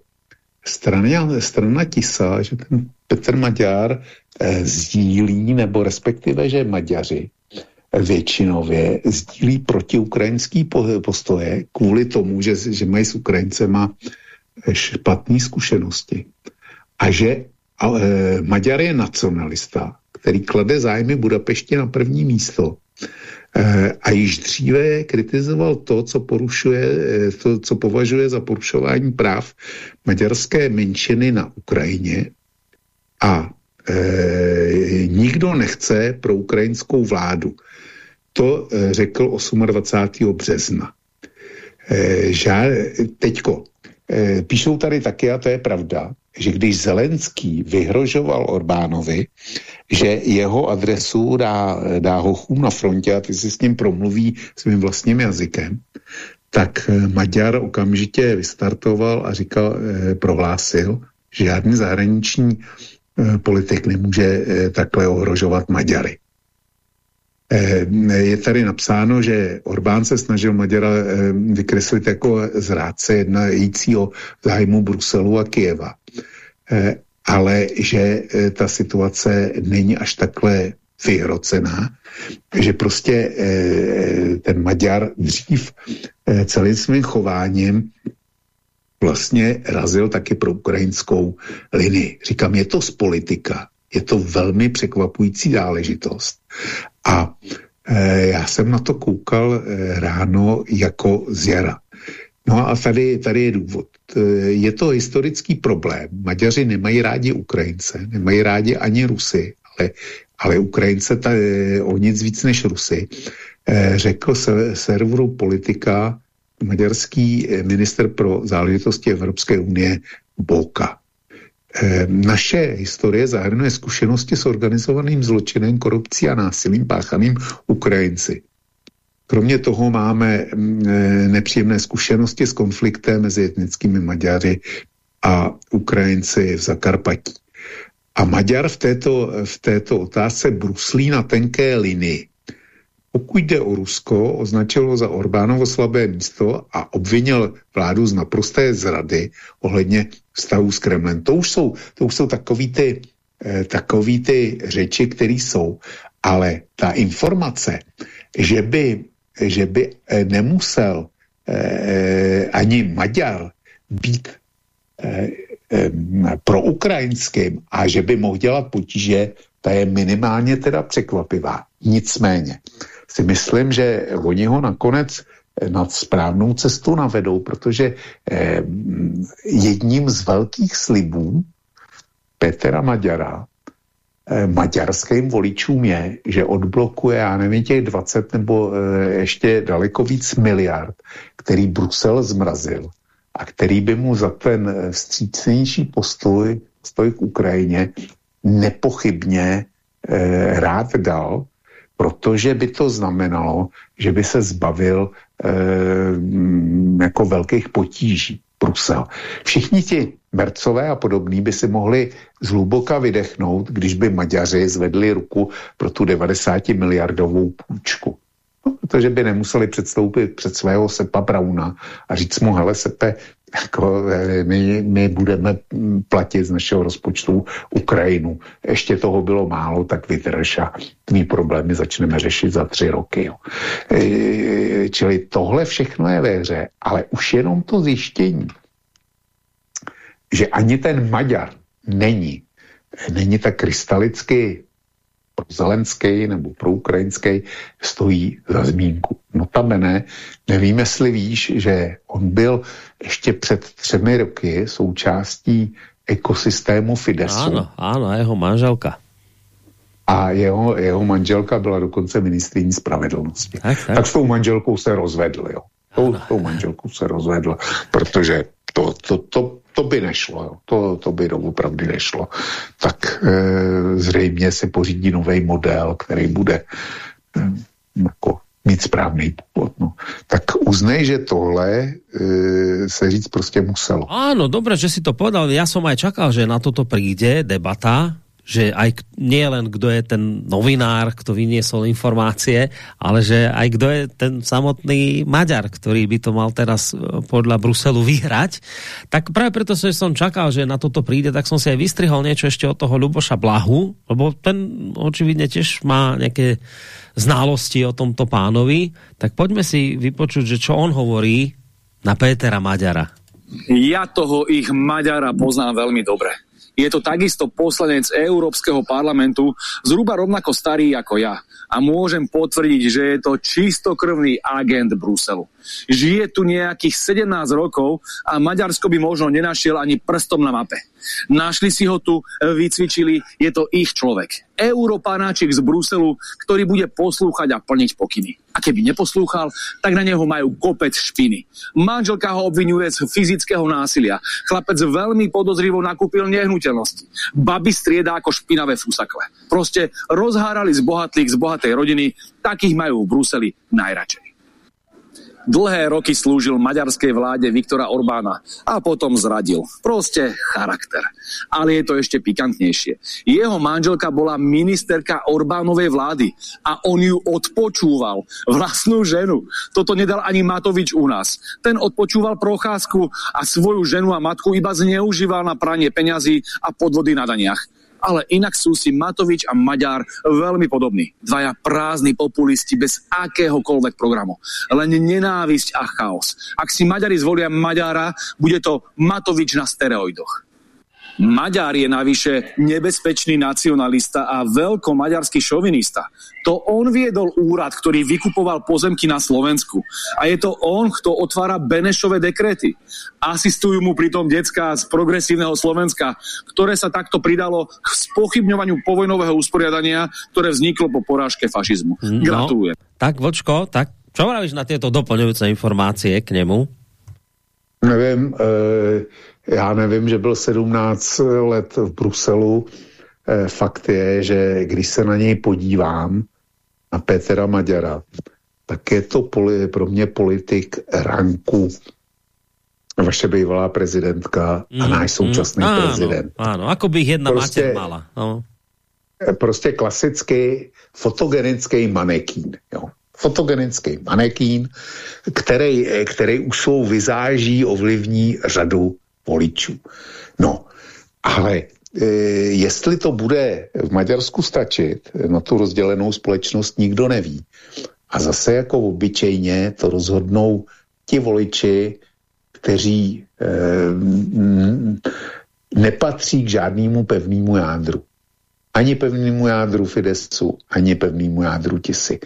strana, strana Tisa, že ten Petr Maďar eh, sdílí, nebo respektive, že Maďaři většinově sdílí protiukrajinský postoje kvůli tomu, že, že mají s Ukrajincema špatné zkušenosti. A že a, e, Maďar je nacionalista, který klade zájmy Budapešti na první místo. E, a již dříve kritizoval to, co porušuje, e, to, co považuje za porušování práv maďarské menšiny na Ukrajině a e, nikdo nechce pro ukrajinskou vládu. To e, řekl 28. března. E, žád, teďko, píšou tady taky, a to je pravda, že když Zelenský vyhrožoval Orbánovi, že jeho adresu dá, dá hochům na frontě a ty si s ním promluví svým vlastním jazykem, tak Maďar okamžitě vystartoval a říkal, eh, prohlásil, že žádný zahraniční Eh, politik nemůže eh, takhle ohrožovat Maďary. Eh, je tady napsáno, že Orbán se snažil Maďara vykreslit jako zrádce jednajícího zájmu Bruselu a Kijeva. Ale že ta situace není až takhle vyhrocená, že prostě ten Maďar dřív celým svým chováním vlastně razil taky pro ukrajinskou linii. Říkám, je to z politika, je to velmi překvapující záležitost. A e, já jsem na to koukal e, ráno jako z jara. No a tady, tady je důvod. E, je to historický problém. Maďaři nemají rádi Ukrajince, nemají rádi ani Rusy, ale, ale Ukrajince ta, o nic víc než Rusy. Řekl se, serveru politika maďarský eh, minister pro záležitosti Evropské unie Boka. Eh, naše historie zahrnuje zkušenosti s organizovaným zločinem, korupcí a násilím páchaným Ukrajinci. Kromě toho máme mm, eh, nepříjemné zkušenosti s konfliktem mezi etnickými Maďary a Ukrajinci v Zakarpatí. A Maďar v této, v této otázce bruslí na tenké linii. Pokud jde o Rusko, označil ho za Orbánovo slabé místo a obvinil vládu z naprosté zrady ohledně vztahu s Kremlem. To už jsou, to už jsou takový ty, eh, takový ty řeči, které jsou. Ale ta informace, že by, že by eh, nemusel eh, ani Maďar být pro ukrajinským a že by mohl dělat potíže, ta je minimálně teda překvapivá. Nicméně, si myslím, že oni ho nakonec nad správnou cestu navedou, protože eh, jedním z velkých slibů Petra Maďara eh, maďarským voličům je, že odblokuje, já nevím, těch 20 nebo eh, ještě daleko víc miliard, který Brusel zmrazil a který by mu za ten eh, vstřícnější postoj, postoj k Ukrajině nepochybně eh, rád dal, protože by to znamenalo, že by se zbavil jako velkých potíží Brusel. Všichni ti Mercové a podobní by si mohli zhluboka vydechnout, když by Maďaři zvedli ruku pro tu 90 miliardovou půjčku. No, protože by nemuseli předstoupit před svého Sepa Brauna a říct mu, hele Sepe, jako eh, my, my budeme platit z našeho rozpočtu Ukrajinu. Ještě toho bylo málo, tak vydrž a tvý problémy začneme řešit za tři roky. Jo. E, čili tohle všechno je ve hře, ale už jenom to zjištění, že ani ten Maďar není, není tak krystalicky pro zelenský nebo pro ukrajinský stojí za zmínku. Notabene, nevím, jestli víš, že on byl ještě před třemi roky součástí ekosystému Fidesu. Ano, ano, jeho manželka. A jeho, jeho manželka byla dokonce ministriní spravedlnosti. Tak, tak. tak s tou manželkou se rozvedl, jo. Tou, tou manželkou se rozvedl, protože to, to, to, to by nešlo, jo. To, to by opravdu nešlo. Tak e, zřejmě si pořídí nový model, který bude e, jako mít správný původ. No. Tak uznej, že tohle e, se říct prostě muselo. Áno, dobré, že si to povedal. Ja som aj čakal, že na toto príde debata že aj nie len kdo je ten novinár, kto vyniesol informácie, ale že aj kdo je ten samotný Maďar, ktorý by to mal teraz e, podľa Bruselu vyhrať. Tak práve preto, že som čakal, že na toto príde, tak som si aj vystrihol niečo ešte od toho Luboša Blahu, lebo ten očividne tiež má nejaké znalosti o tomto pánovi. Tak poďme si vypočuť, že čo on hovorí na Pétera Maďara. Ja toho ich Maďara poznám veľmi dobre je to takisto poslanec Európskeho parlamentu, zhruba rovnako starý ako ja. A môžem potvrdiť, že je to čistokrvný agent Bruselu. Žije tu nejakých 17 rokov a Maďarsko by možno nenašiel ani prstom na mape. Našli si ho tu, vycvičili, je to ich človek. Európánáčik z Bruselu, ktorý bude poslúchať a plniť pokyny. A keby neposlúchal, tak na neho majú kopec špiny. Manželka ho obvinuje z fyzického násilia. Chlapec veľmi podozrivo nakúpil nehnuteľnosti. Baby striedá ako špinavé fusakle. Proste rozhárali z bohatlých z bohatej rodiny, takých majú v Bruseli najradšej. Dlhé roky slúžil maďarskej vláde Viktora Orbána a potom zradil. Proste charakter. Ale je to ešte pikantnejšie. Jeho manželka bola ministerka Orbánovej vlády a on ju odpočúval. Vlastnú ženu. Toto nedal ani Matovič u nás. Ten odpočúval procházku a svoju ženu a matku iba zneužíval na pranie peňazí a podvody na daniach ale inak sú si Matovič a Maďar veľmi podobní. Dvaja prázdni populisti bez akéhokoľvek programu. Len nenávisť a chaos. Ak si Maďari zvolia Maďara, bude to Matovič na steroidoch. Maďar je navyše nebezpečný nacionalista a veľko maďarský šovinista. To on viedol úrad, ktorý vykupoval pozemky na Slovensku. A je to on, kto otvára Benešové dekrety. Asistujú mu pritom decka z progresívneho Slovenska, ktoré sa takto pridalo k spochybňovaniu povojnového usporiadania, ktoré vzniklo po porážke fašizmu. No, Gratulujem. Tak, Vočko, tak čo vravíš na tieto doplňujúce informácie k nemu? Nevím, e, já nevím, že byl 17 let v Bruselu. E, fakt je, že když se na něj podívám, na Petra Maďara, tak je to poli, pro mě politik ranku vaše bývalá prezidentka mm, a náš současný mm, prezident. Ano, ako by jedna prostě, mala. No. Prostě klasický fotogenický manekín. Jo fotogenický manekín, který, který už svou vizáží ovlivní řadu voličů. No, ale e, jestli to bude v Maďarsku stačit na tu rozdělenou společnost, nikdo neví. A zase jako obyčejně to rozhodnou ti voliči, kteří e, nepatří k žádnému pevnému jádru. Ani pevnému jádru Fidesu, ani pevnému jádru Tisy.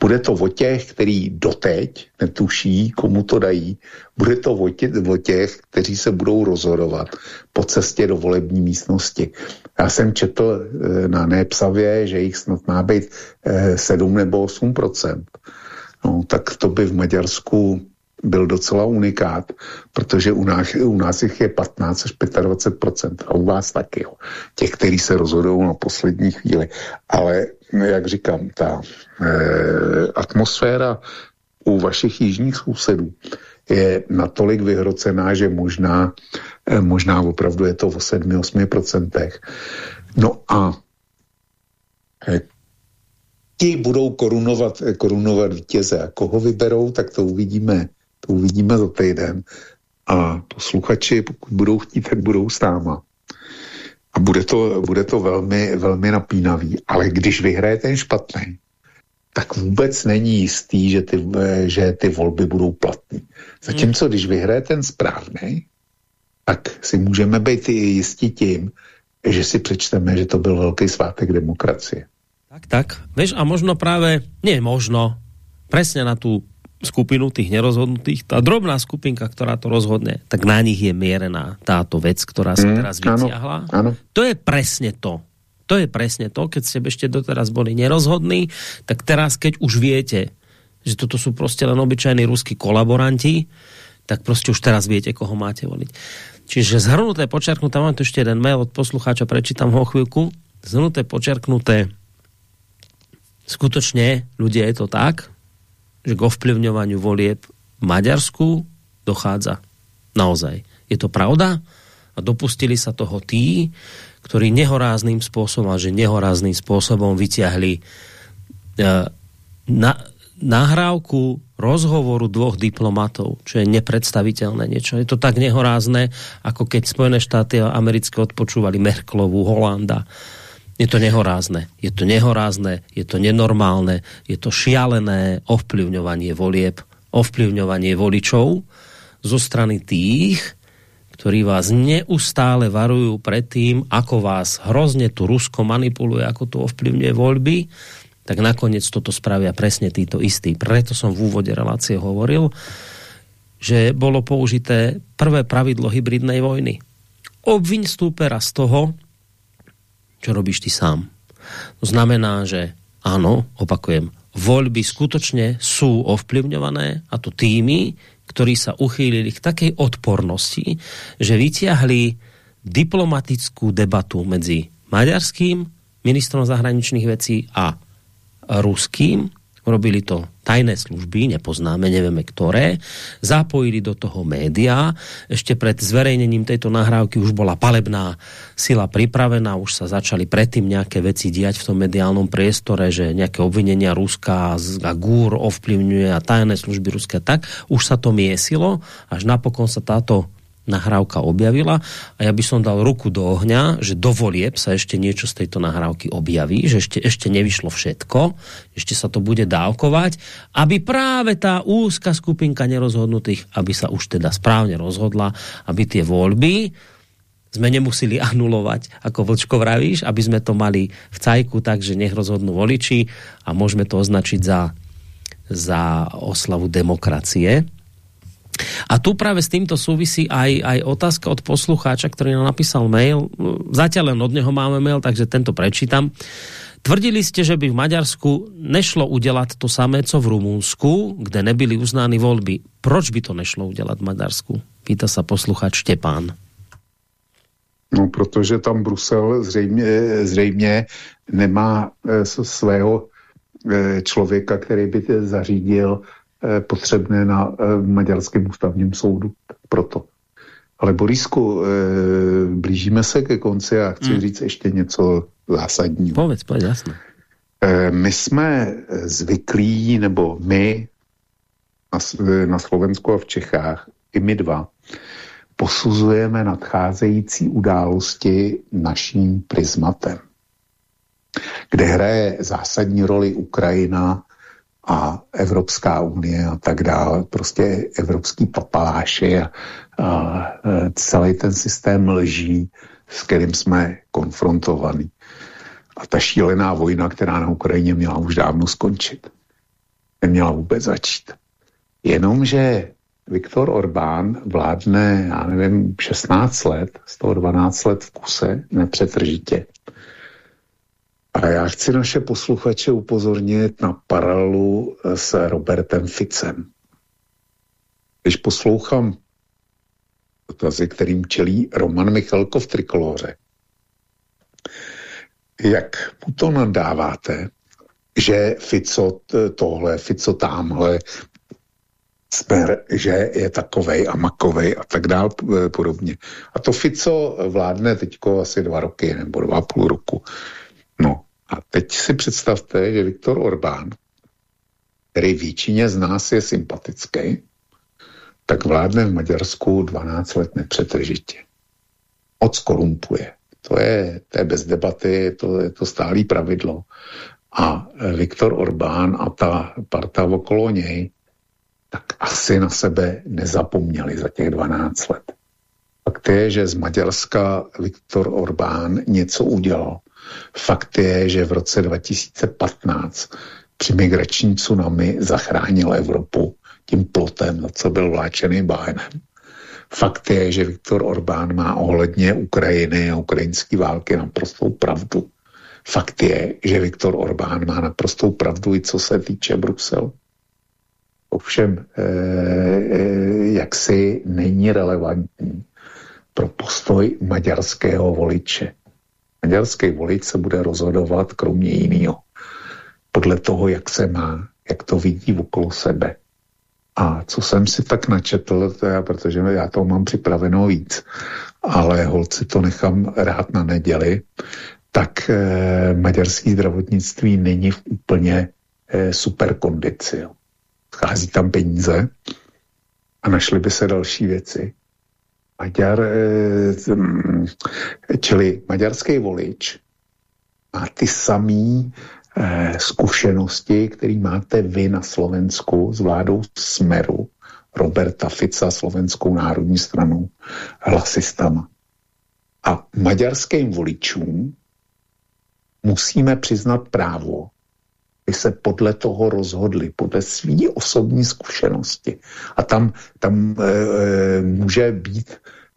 Bude to o těch, který doteď netuší, komu to dají. Bude to o těch, o těch, kteří se budou rozhodovat po cestě do volební místnosti. Já jsem četl e, na Nepsavě, že jich snad má být e, 7 nebo 8% No, tak to by v Maďarsku byl docela unikát, protože u nás, u nás jich je 15 až 25% a u vás taky, jo. těch, kteří se rozhodují na poslední chvíli. Ale, jak říkám, ta e, atmosféra u vašich jižních sousedů je natolik vyhrocená, že možná, eh, možná opravdu je to o 7-8%. No a eh, ti budou korunovat, eh, korunovat vítěze. A koho vyberou, tak to uvidíme, to uvidíme za týden. A posluchači, pokud budou chtít, tak budou s náma. A bude to, bude to velmi, velmi napínavý. Ale když vyhraje ten špatný, tak vůbec není jistý, že ty, že ty volby budou platné. Zatímco, hmm. když vyhraje ten správný, tak si můžeme být jistí tím, že si přečteme, že to byl velký svátek demokracie. Tak, tak. Víš, a možno právě, nie možno, presne na tu skupinu tých nerozhodnutých, tá drobná skupinka, ktorá to rozhodne, tak na nich je mierená táto vec, ktorá sa mm, teraz vyťahla. Áno, áno. To je presne to. To je presne to, keď ste ešte doteraz boli nerozhodní, tak teraz, keď už viete, že toto sú prostě len obyčajní ruskí kolaboranti, tak prostě už teraz viete, koho máte voliť. Čiže zhrnuté, počerknuté, mám tu ešte jeden mail od poslucháča, prečítam ho chvíľku. Zhrnuté, počerknuté, skutočne, ľudia, je to tak, že k ovplyvňovaniu volieb v Maďarsku dochádza. Naozaj. Je to pravda? A dopustili sa toho tí, ktorí nehorázným spôsobom, a že nehorázným spôsobom vyťahli uh, na, nahrávku rozhovoru dvoch diplomatov, čo je nepredstaviteľné niečo. Je to tak nehorázne, ako keď Spojené štáty americké odpočúvali Merklovu, Holanda je to nehorázne. Je to nehorázne, je to nenormálne, je to šialené ovplyvňovanie volieb, ovplyvňovanie voličov zo strany tých, ktorí vás neustále varujú pred tým, ako vás hrozne tu Rusko manipuluje, ako tu ovplyvňuje voľby, tak nakoniec toto spravia presne títo istí. Preto som v úvode relácie hovoril, že bolo použité prvé pravidlo hybridnej vojny. Obviň stúpera z toho, čo robíš ty sám. To znamená, že áno, opakujem, voľby skutočne sú ovplyvňované a to tými, ktorí sa uchýlili k takej odpornosti, že vytiahli diplomatickú debatu medzi maďarským ministrom zahraničných vecí a ruským Robili to tajné služby, nepoznáme, nevieme ktoré. Zapojili do toho média. Ešte pred zverejnením tejto nahrávky už bola palebná sila pripravená, už sa začali predtým nejaké veci diať v tom mediálnom priestore, že nejaké obvinenia Ruska a GUR ovplyvňuje a tajné služby Ruska tak. Už sa to miesilo, až napokon sa táto nahrávka objavila a ja by som dal ruku do ohňa, že do volieb sa ešte niečo z tejto nahrávky objaví, že ešte, ešte nevyšlo všetko, ešte sa to bude dávkovať, aby práve tá úzka skupinka nerozhodnutých, aby sa už teda správne rozhodla, aby tie voľby sme nemuseli anulovať, ako Vlčko vravíš, aby sme to mali v cajku tak, že nech rozhodnú voliči a môžeme to označiť za, za oslavu demokracie. A tu práve s týmto súvisí aj, aj otázka od poslucháča, ktorý nám napísal mail. Zatiaľ len od neho máme mail, takže tento prečítam. Tvrdili ste, že by v Maďarsku nešlo udělat to samé, co v Rumunsku, kde nebyly uznány volby. Proč by to nešlo udělat v Maďarsku? Pýta sa posluchač Štěpán. No, protože tam Brusel zřejmě, zřejmě nemá e, svého e, člověka, který by zařídil Eh, potřebné na eh, maďarském ústavním soudu. Proto. Ale Borisku, eh, blížíme se ke konci a chci hmm. říct ještě něco zásadního. Povedz, povedz, jasné. My jsme zvyklí, nebo my na, na Slovensku a v Čechách, i my dva, posuzujeme nadcházející události naším prismatem, kde hraje zásadní roli Ukrajina a Evropská unie a tak dále, prostě evropský papaláši a, a celý ten systém lží, s kterým jsme konfrontovaní. A ta šílená vojna, která na Ukrajině měla už dávno skončit, neměla vůbec začít. Jenomže Viktor Orbán vládne, já nevím, 16 let, z toho 12 let v kuse, nepřetržitě. A já chci naše posluchače upozornit na paralelu s Robertem Ficem. Když poslouchám dotazy, kterým čelí Roman Michalko v Trikoloře, jak mu to nadáváte, že Fico tohle, Fico tamhle, smer, že je takovej a makovej a tak dál e, podobně. A to Fico vládne teďko asi dva roky nebo dva půl roku. No a teď si představte, že Viktor Orbán, který většině z nás je sympatický, tak vládne v Maďarsku 12 let nepřetržitě. Moc korumpuje. To je, to je bez debaty, to, je to stálý pravidlo. A Viktor Orbán a ta parta okolo něj tak asi na sebe nezapomněli za těch 12 let. Fakt je, že z Maďarska Viktor Orbán něco udělal. Fakt je, že v roce 2015 při migrační tsunami zachránil Evropu tím plotem, za co byl vláčený bájenem. Fakt je, že Viktor Orbán má ohledně Ukrajiny a ukrajinské války naprostou pravdu. Fakt je, že Viktor Orbán má naprostou pravdu i co se týče Bruselu. Ovšem, eh, eh, jaksi není relevantní pro postoj maďarského voliče. Maďarský volič se bude rozhodovat kromě jiného podle toho, jak se má, jak to vidí okolo sebe. A co jsem si tak načetl, to je, protože já to mám připraveno víc, ale holci to nechám rád na neděli, tak eh, maďarské zdravotnictví není v úplně eh, super kondici. Schází tam peníze a našly by se další věci. Maďar, eh, čili maďarský volič má ty samý eh, zkušenosti, které máte vy na Slovensku s vládou Smeru, Roberta Fica, Slovenskou národní stranou, hlasistama. A maďarským voličům musíme přiznat právo, by se podle toho rozhodli, podle své osobní zkušenosti. A tam, tam e, může být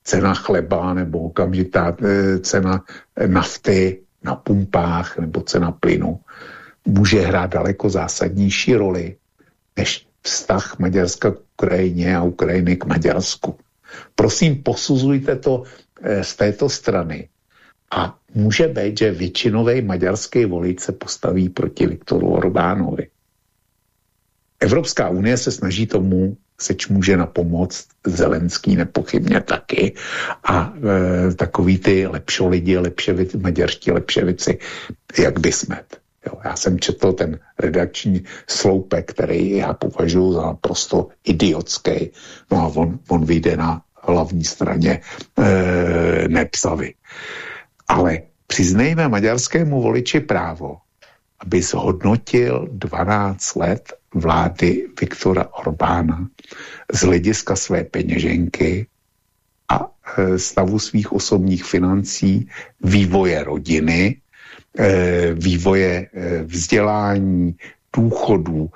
cena chleba nebo okamžitá e, cena nafty na pumpách nebo cena plynu může hrát daleko zásadnější roli než vztah Maďarska k Ukrajině a Ukrajiny k Maďarsku. Prosím, posuzujte to e, z této strany. A může být, že většinový maďarský volič se postaví proti Viktoru Orbánovi. Evropská unie se snaží tomu, seč může na pomoc, Zelenský nepochybně taky a e, takový ty lepšo lidi, lepševici, maďarští lepševici, jak by smet. Jo, já jsem četl ten redakční sloupek, který já považuji za naprosto idiotský. No a on, on vyjde na hlavní straně e, nepsavy. Ale přiznejme maďarskému voliči právo, aby zhodnotil 12 let vlády Viktora Orbána z hlediska své peněženky a e, stavu svých osobních financí, vývoje rodiny, e, vývoje e, vzdělání, důchodů,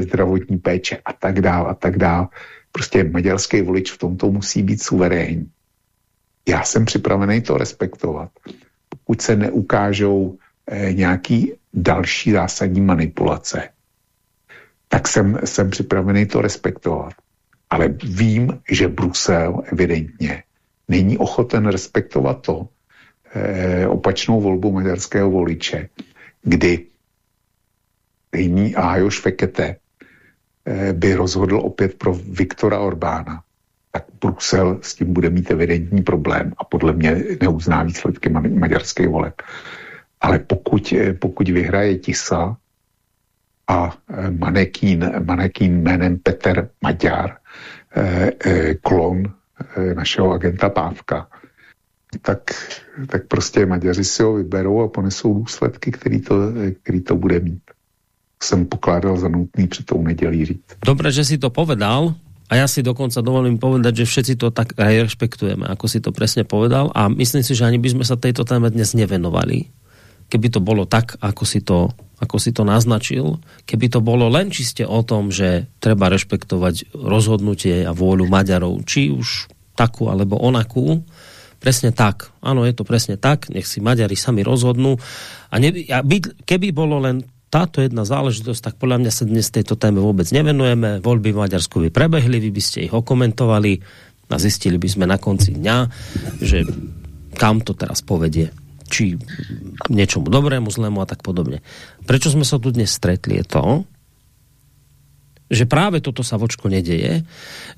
zdravotní péče a tak dále a tak. Prostě maďarský volič v tomto musí být suverénní. Já jsem připravený to respektovat. Pokud se neukážou eh, nějaký další zásadní manipulace, tak jsem, jsem připravený to respektovat. Ale vím, že Brusel evidentně není ochoten respektovat to, eh, opačnou volbu maďarského voliče, kdy jiný Ajoš Fekete eh, by rozhodl opět pro Viktora Orbána tak Brusel s tím bude mít evidentní problém a podle mě neuzná výsledky ma maďarských voleb. Ale pokud, eh, pokud vyhraje Tisa a eh, manekín, manekín jménem Peter Maďar, eh, klon eh, našeho agenta Pávka, tak, tak prostě Maďaři si ho vyberou a ponesou důsledky, který to, který to bude mít. Jsem pokládal za nutný před tou nedělí říct. Dobře, že si to povedal, a ja si dokonca dovolím povedať, že všetci to tak aj rešpektujeme, ako si to presne povedal a myslím si, že ani by sme sa tejto téme dnes nevenovali, keby to bolo tak, ako si to, ako si to naznačil, keby to bolo len čiste o tom, že treba rešpektovať rozhodnutie a vôľu Maďarov, či už takú alebo onakú, Presne tak. Áno, je to presne tak. Nech si Maďari sami rozhodnú. A, ne, a by, keby bolo len táto jedna záležitosť, tak podľa mňa sa dnes tejto téme vôbec nevenujeme. Voľby v Maďarsku by prebehli, vy by ste ich okomentovali a zistili by sme na konci dňa, že kam to teraz povedie. Či niečomu dobrému, zlému a tak podobne. Prečo sme sa tu dnes stretli je to, že práve toto sa vočko nedeje,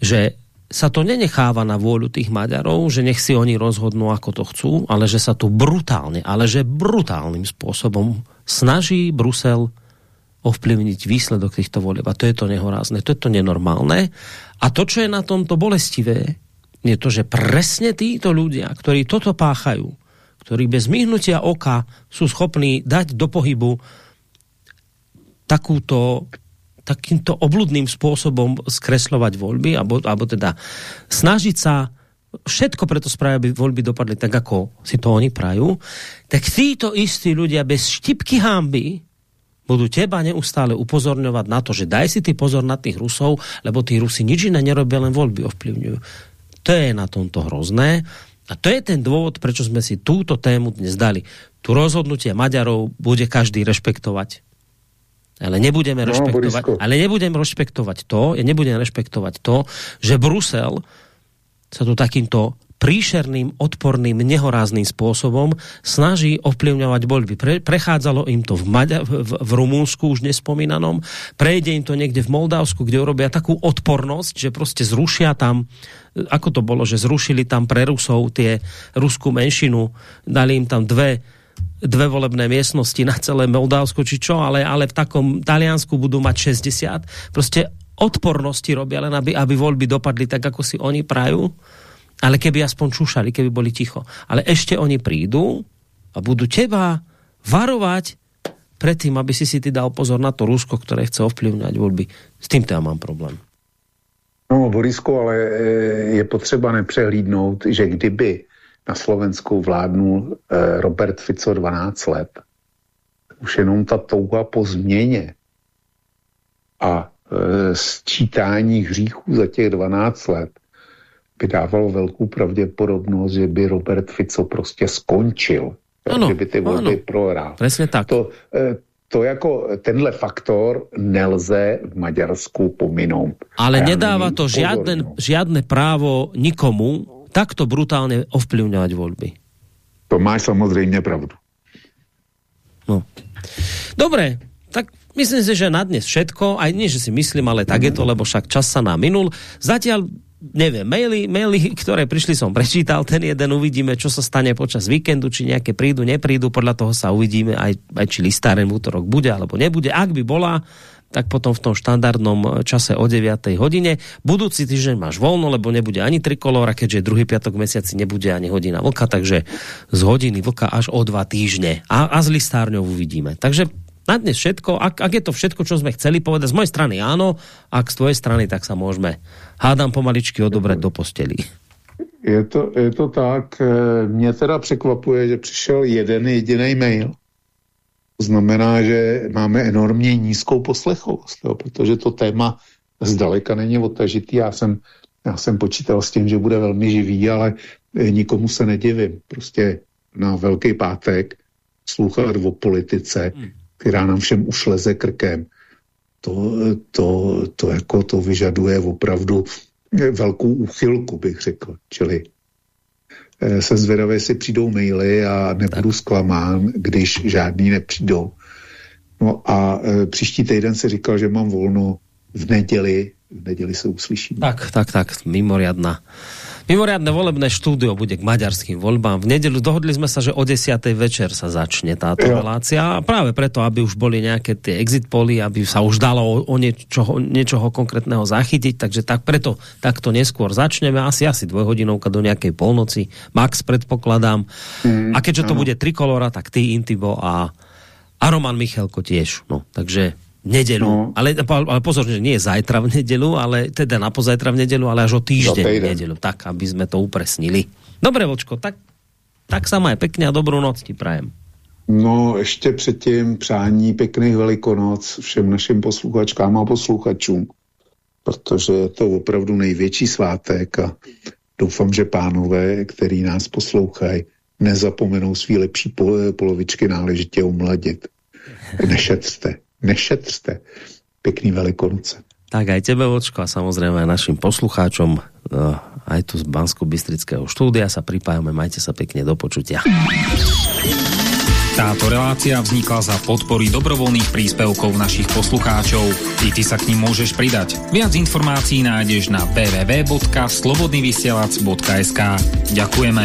že sa to nenecháva na vôľu tých Maďarov, že nech si oni rozhodnú, ako to chcú, ale že sa tu brutálne, ale že brutálnym spôsobom snaží Brusel ovplyvniť výsledok týchto volieb. A to je to nehorázne, to je to nenormálne. A to, čo je na tomto bolestivé, je to, že presne títo ľudia, ktorí toto páchajú, ktorí bez myhnutia oka sú schopní dať do pohybu takúto takýmto obludným spôsobom skreslovať voľby, alebo, alebo teda snažiť sa všetko preto spraviť, aby voľby dopadli tak, ako si to oni prajú, tak títo istí ľudia bez štipky hámby budú teba neustále upozorňovať na to, že daj si ty pozor na tých Rusov, lebo tí Rusi nič iné nerobia, len voľby ovplyvňujú. To je na tomto hrozné. A to je ten dôvod, prečo sme si túto tému dnes dali. Tu rozhodnutie Maďarov bude každý rešpektovať ale nebudeme no, rešpektovať, ale nebudem rešpektovať to, ja nebudem rešpektovať to, že Brusel sa tu takýmto príšerným, odporným, nehorázným spôsobom snaží ovplyvňovať voľby. Pre, prechádzalo im to v, Maďa, v, v Rumúnsku už nespomínanom, prejde im to niekde v Moldavsku, kde urobia takú odpornosť, že prostě zrušia tam, ako to bolo, že zrušili tam pre Rusov tie ruskú menšinu, dali im tam dve dve volebné miestnosti na celé Moldavsko či čo, ale, ale v takom Taliansku budú mať 60. Prostě odpornosti robia len, aby, aby voľby dopadli tak, ako si oni prajú. Ale keby aspoň čušali, keby boli ticho. Ale ešte oni prídu a budú teba varovať predtým, aby si si ty dal pozor na to Rusko, ktoré chce ovplyvňovať voľby. S týmto ja mám problém. No, Borisko, ale e, je potřeba nepřehlídnout, že kdyby na Slovensku vládnul eh, Robert Fico 12 let. Už jenom ta touha po změně a eh, sčítání hříchů za těch 12 let by dávalo velkou pravděpodobnost, že by Robert Fico prostě skončil. Ano, že by ty volby prohrál. Přesně tak. To, eh, to jako tenhle faktor nelze v Maďarsku pominout. Ale nedává to žiadne, žiadne právo nikomu takto brutálně ovplyvňovat volby. To máš samozřejmě pravdu. No. Dobré, tak myslím si, že na dnes všetko, aj nie, že si myslím, ale tak je to, lebo však čas sa nám minul. Zatiaľ neviem, maily, maily, ktoré prišli som prečítal, ten jeden uvidíme, čo sa stane počas víkendu, či nejaké prídu, neprídu, podľa toho sa uvidíme, aj, aj či listáren v útorok bude, alebo nebude. Ak by bola, tak potom v tom štandardnom čase o 9. hodine. Budúci týždeň máš voľno, lebo nebude ani trikolora, keďže druhý piatok mesiaci nebude ani hodina vlka, takže z hodiny vlka až o dva týždne. A, a s listárňou uvidíme. Takže na dnes všetko. Ak, ak je to všetko, čo sme chceli povedať, z mojej strany áno, ak z tvojej strany, tak sa môžeme hádám pomaličky odobrať do posteli. Je to, je to tak. Mě teda překvapuje, že přišel jeden jediný mail to znamená, že máme enormně nízkou poslechovost, jo, protože to téma zdaleka není odtažitý. Já jsem, já jsem počítal s tím, že bude velmi živý, ale nikomu se nedivím. Prostě na Velký pátek sluchat o politice, hmm. Která nám všem už leze krkem, to, to, to, jako to vyžaduje opravdu velkou úchylku, bych řekl. Čili Eh, jsem zvědavý, jestli přijdou maily a nebudu zklamán, když žádný nepřijdou. No a e, příští týden se říkal, že mám volno v neděli. V neděli se uslyšíme. Tak, tak, tak, mimoriadná Mimoriadne volebné štúdio bude k maďarským voľbám. V nedelu dohodli sme sa, že o 10. večer sa začne táto jo. relácia a práve preto, aby už boli nejaké tie exit poly, aby sa už dalo o, o niečoho, niečoho konkrétneho zachytiť, takže tak preto takto neskôr začneme, asi asi dvojhodinovka do nejakej polnoci, max predpokladám. Mm, a keďže to bude trikolora, tak ty Intibo a, a Roman Michalko tiež. No, takže nedelu. No. Ale, ale pozor, že nie je zajtra v nedelu, ale teda na pozajtra v nedelu, ale až o týždeň v nedelu. Tak, aby sme to upresnili. Dobre, Vočko, tak, tak sa maj pekne a dobrou noc ti prajem. No, ještě předtím přání pěkných velikonoc všem našim posluchačkám a posluchačům, protože je to opravdu největší svátek a doufám, že pánové, který nás poslouchají, nezapomenou svý lepší polovičky náležitě umladit. Nešetřte nešetřte. Pěkný velikonoce. Tak aj tebe, Vočko, a samozřejmě aj našim poslucháčom eh, aj tu z Bansko-Bystrického štúdia sa pripájame. Majte sa pekne do počutia. Táto relácia vznikla za podpory dobrovoľných príspevkov našich poslucháčov. I ty sa k ním môžeš pridať. Viac informácií nájdeš na www.slobodnyvysielac.sk Ďakujeme.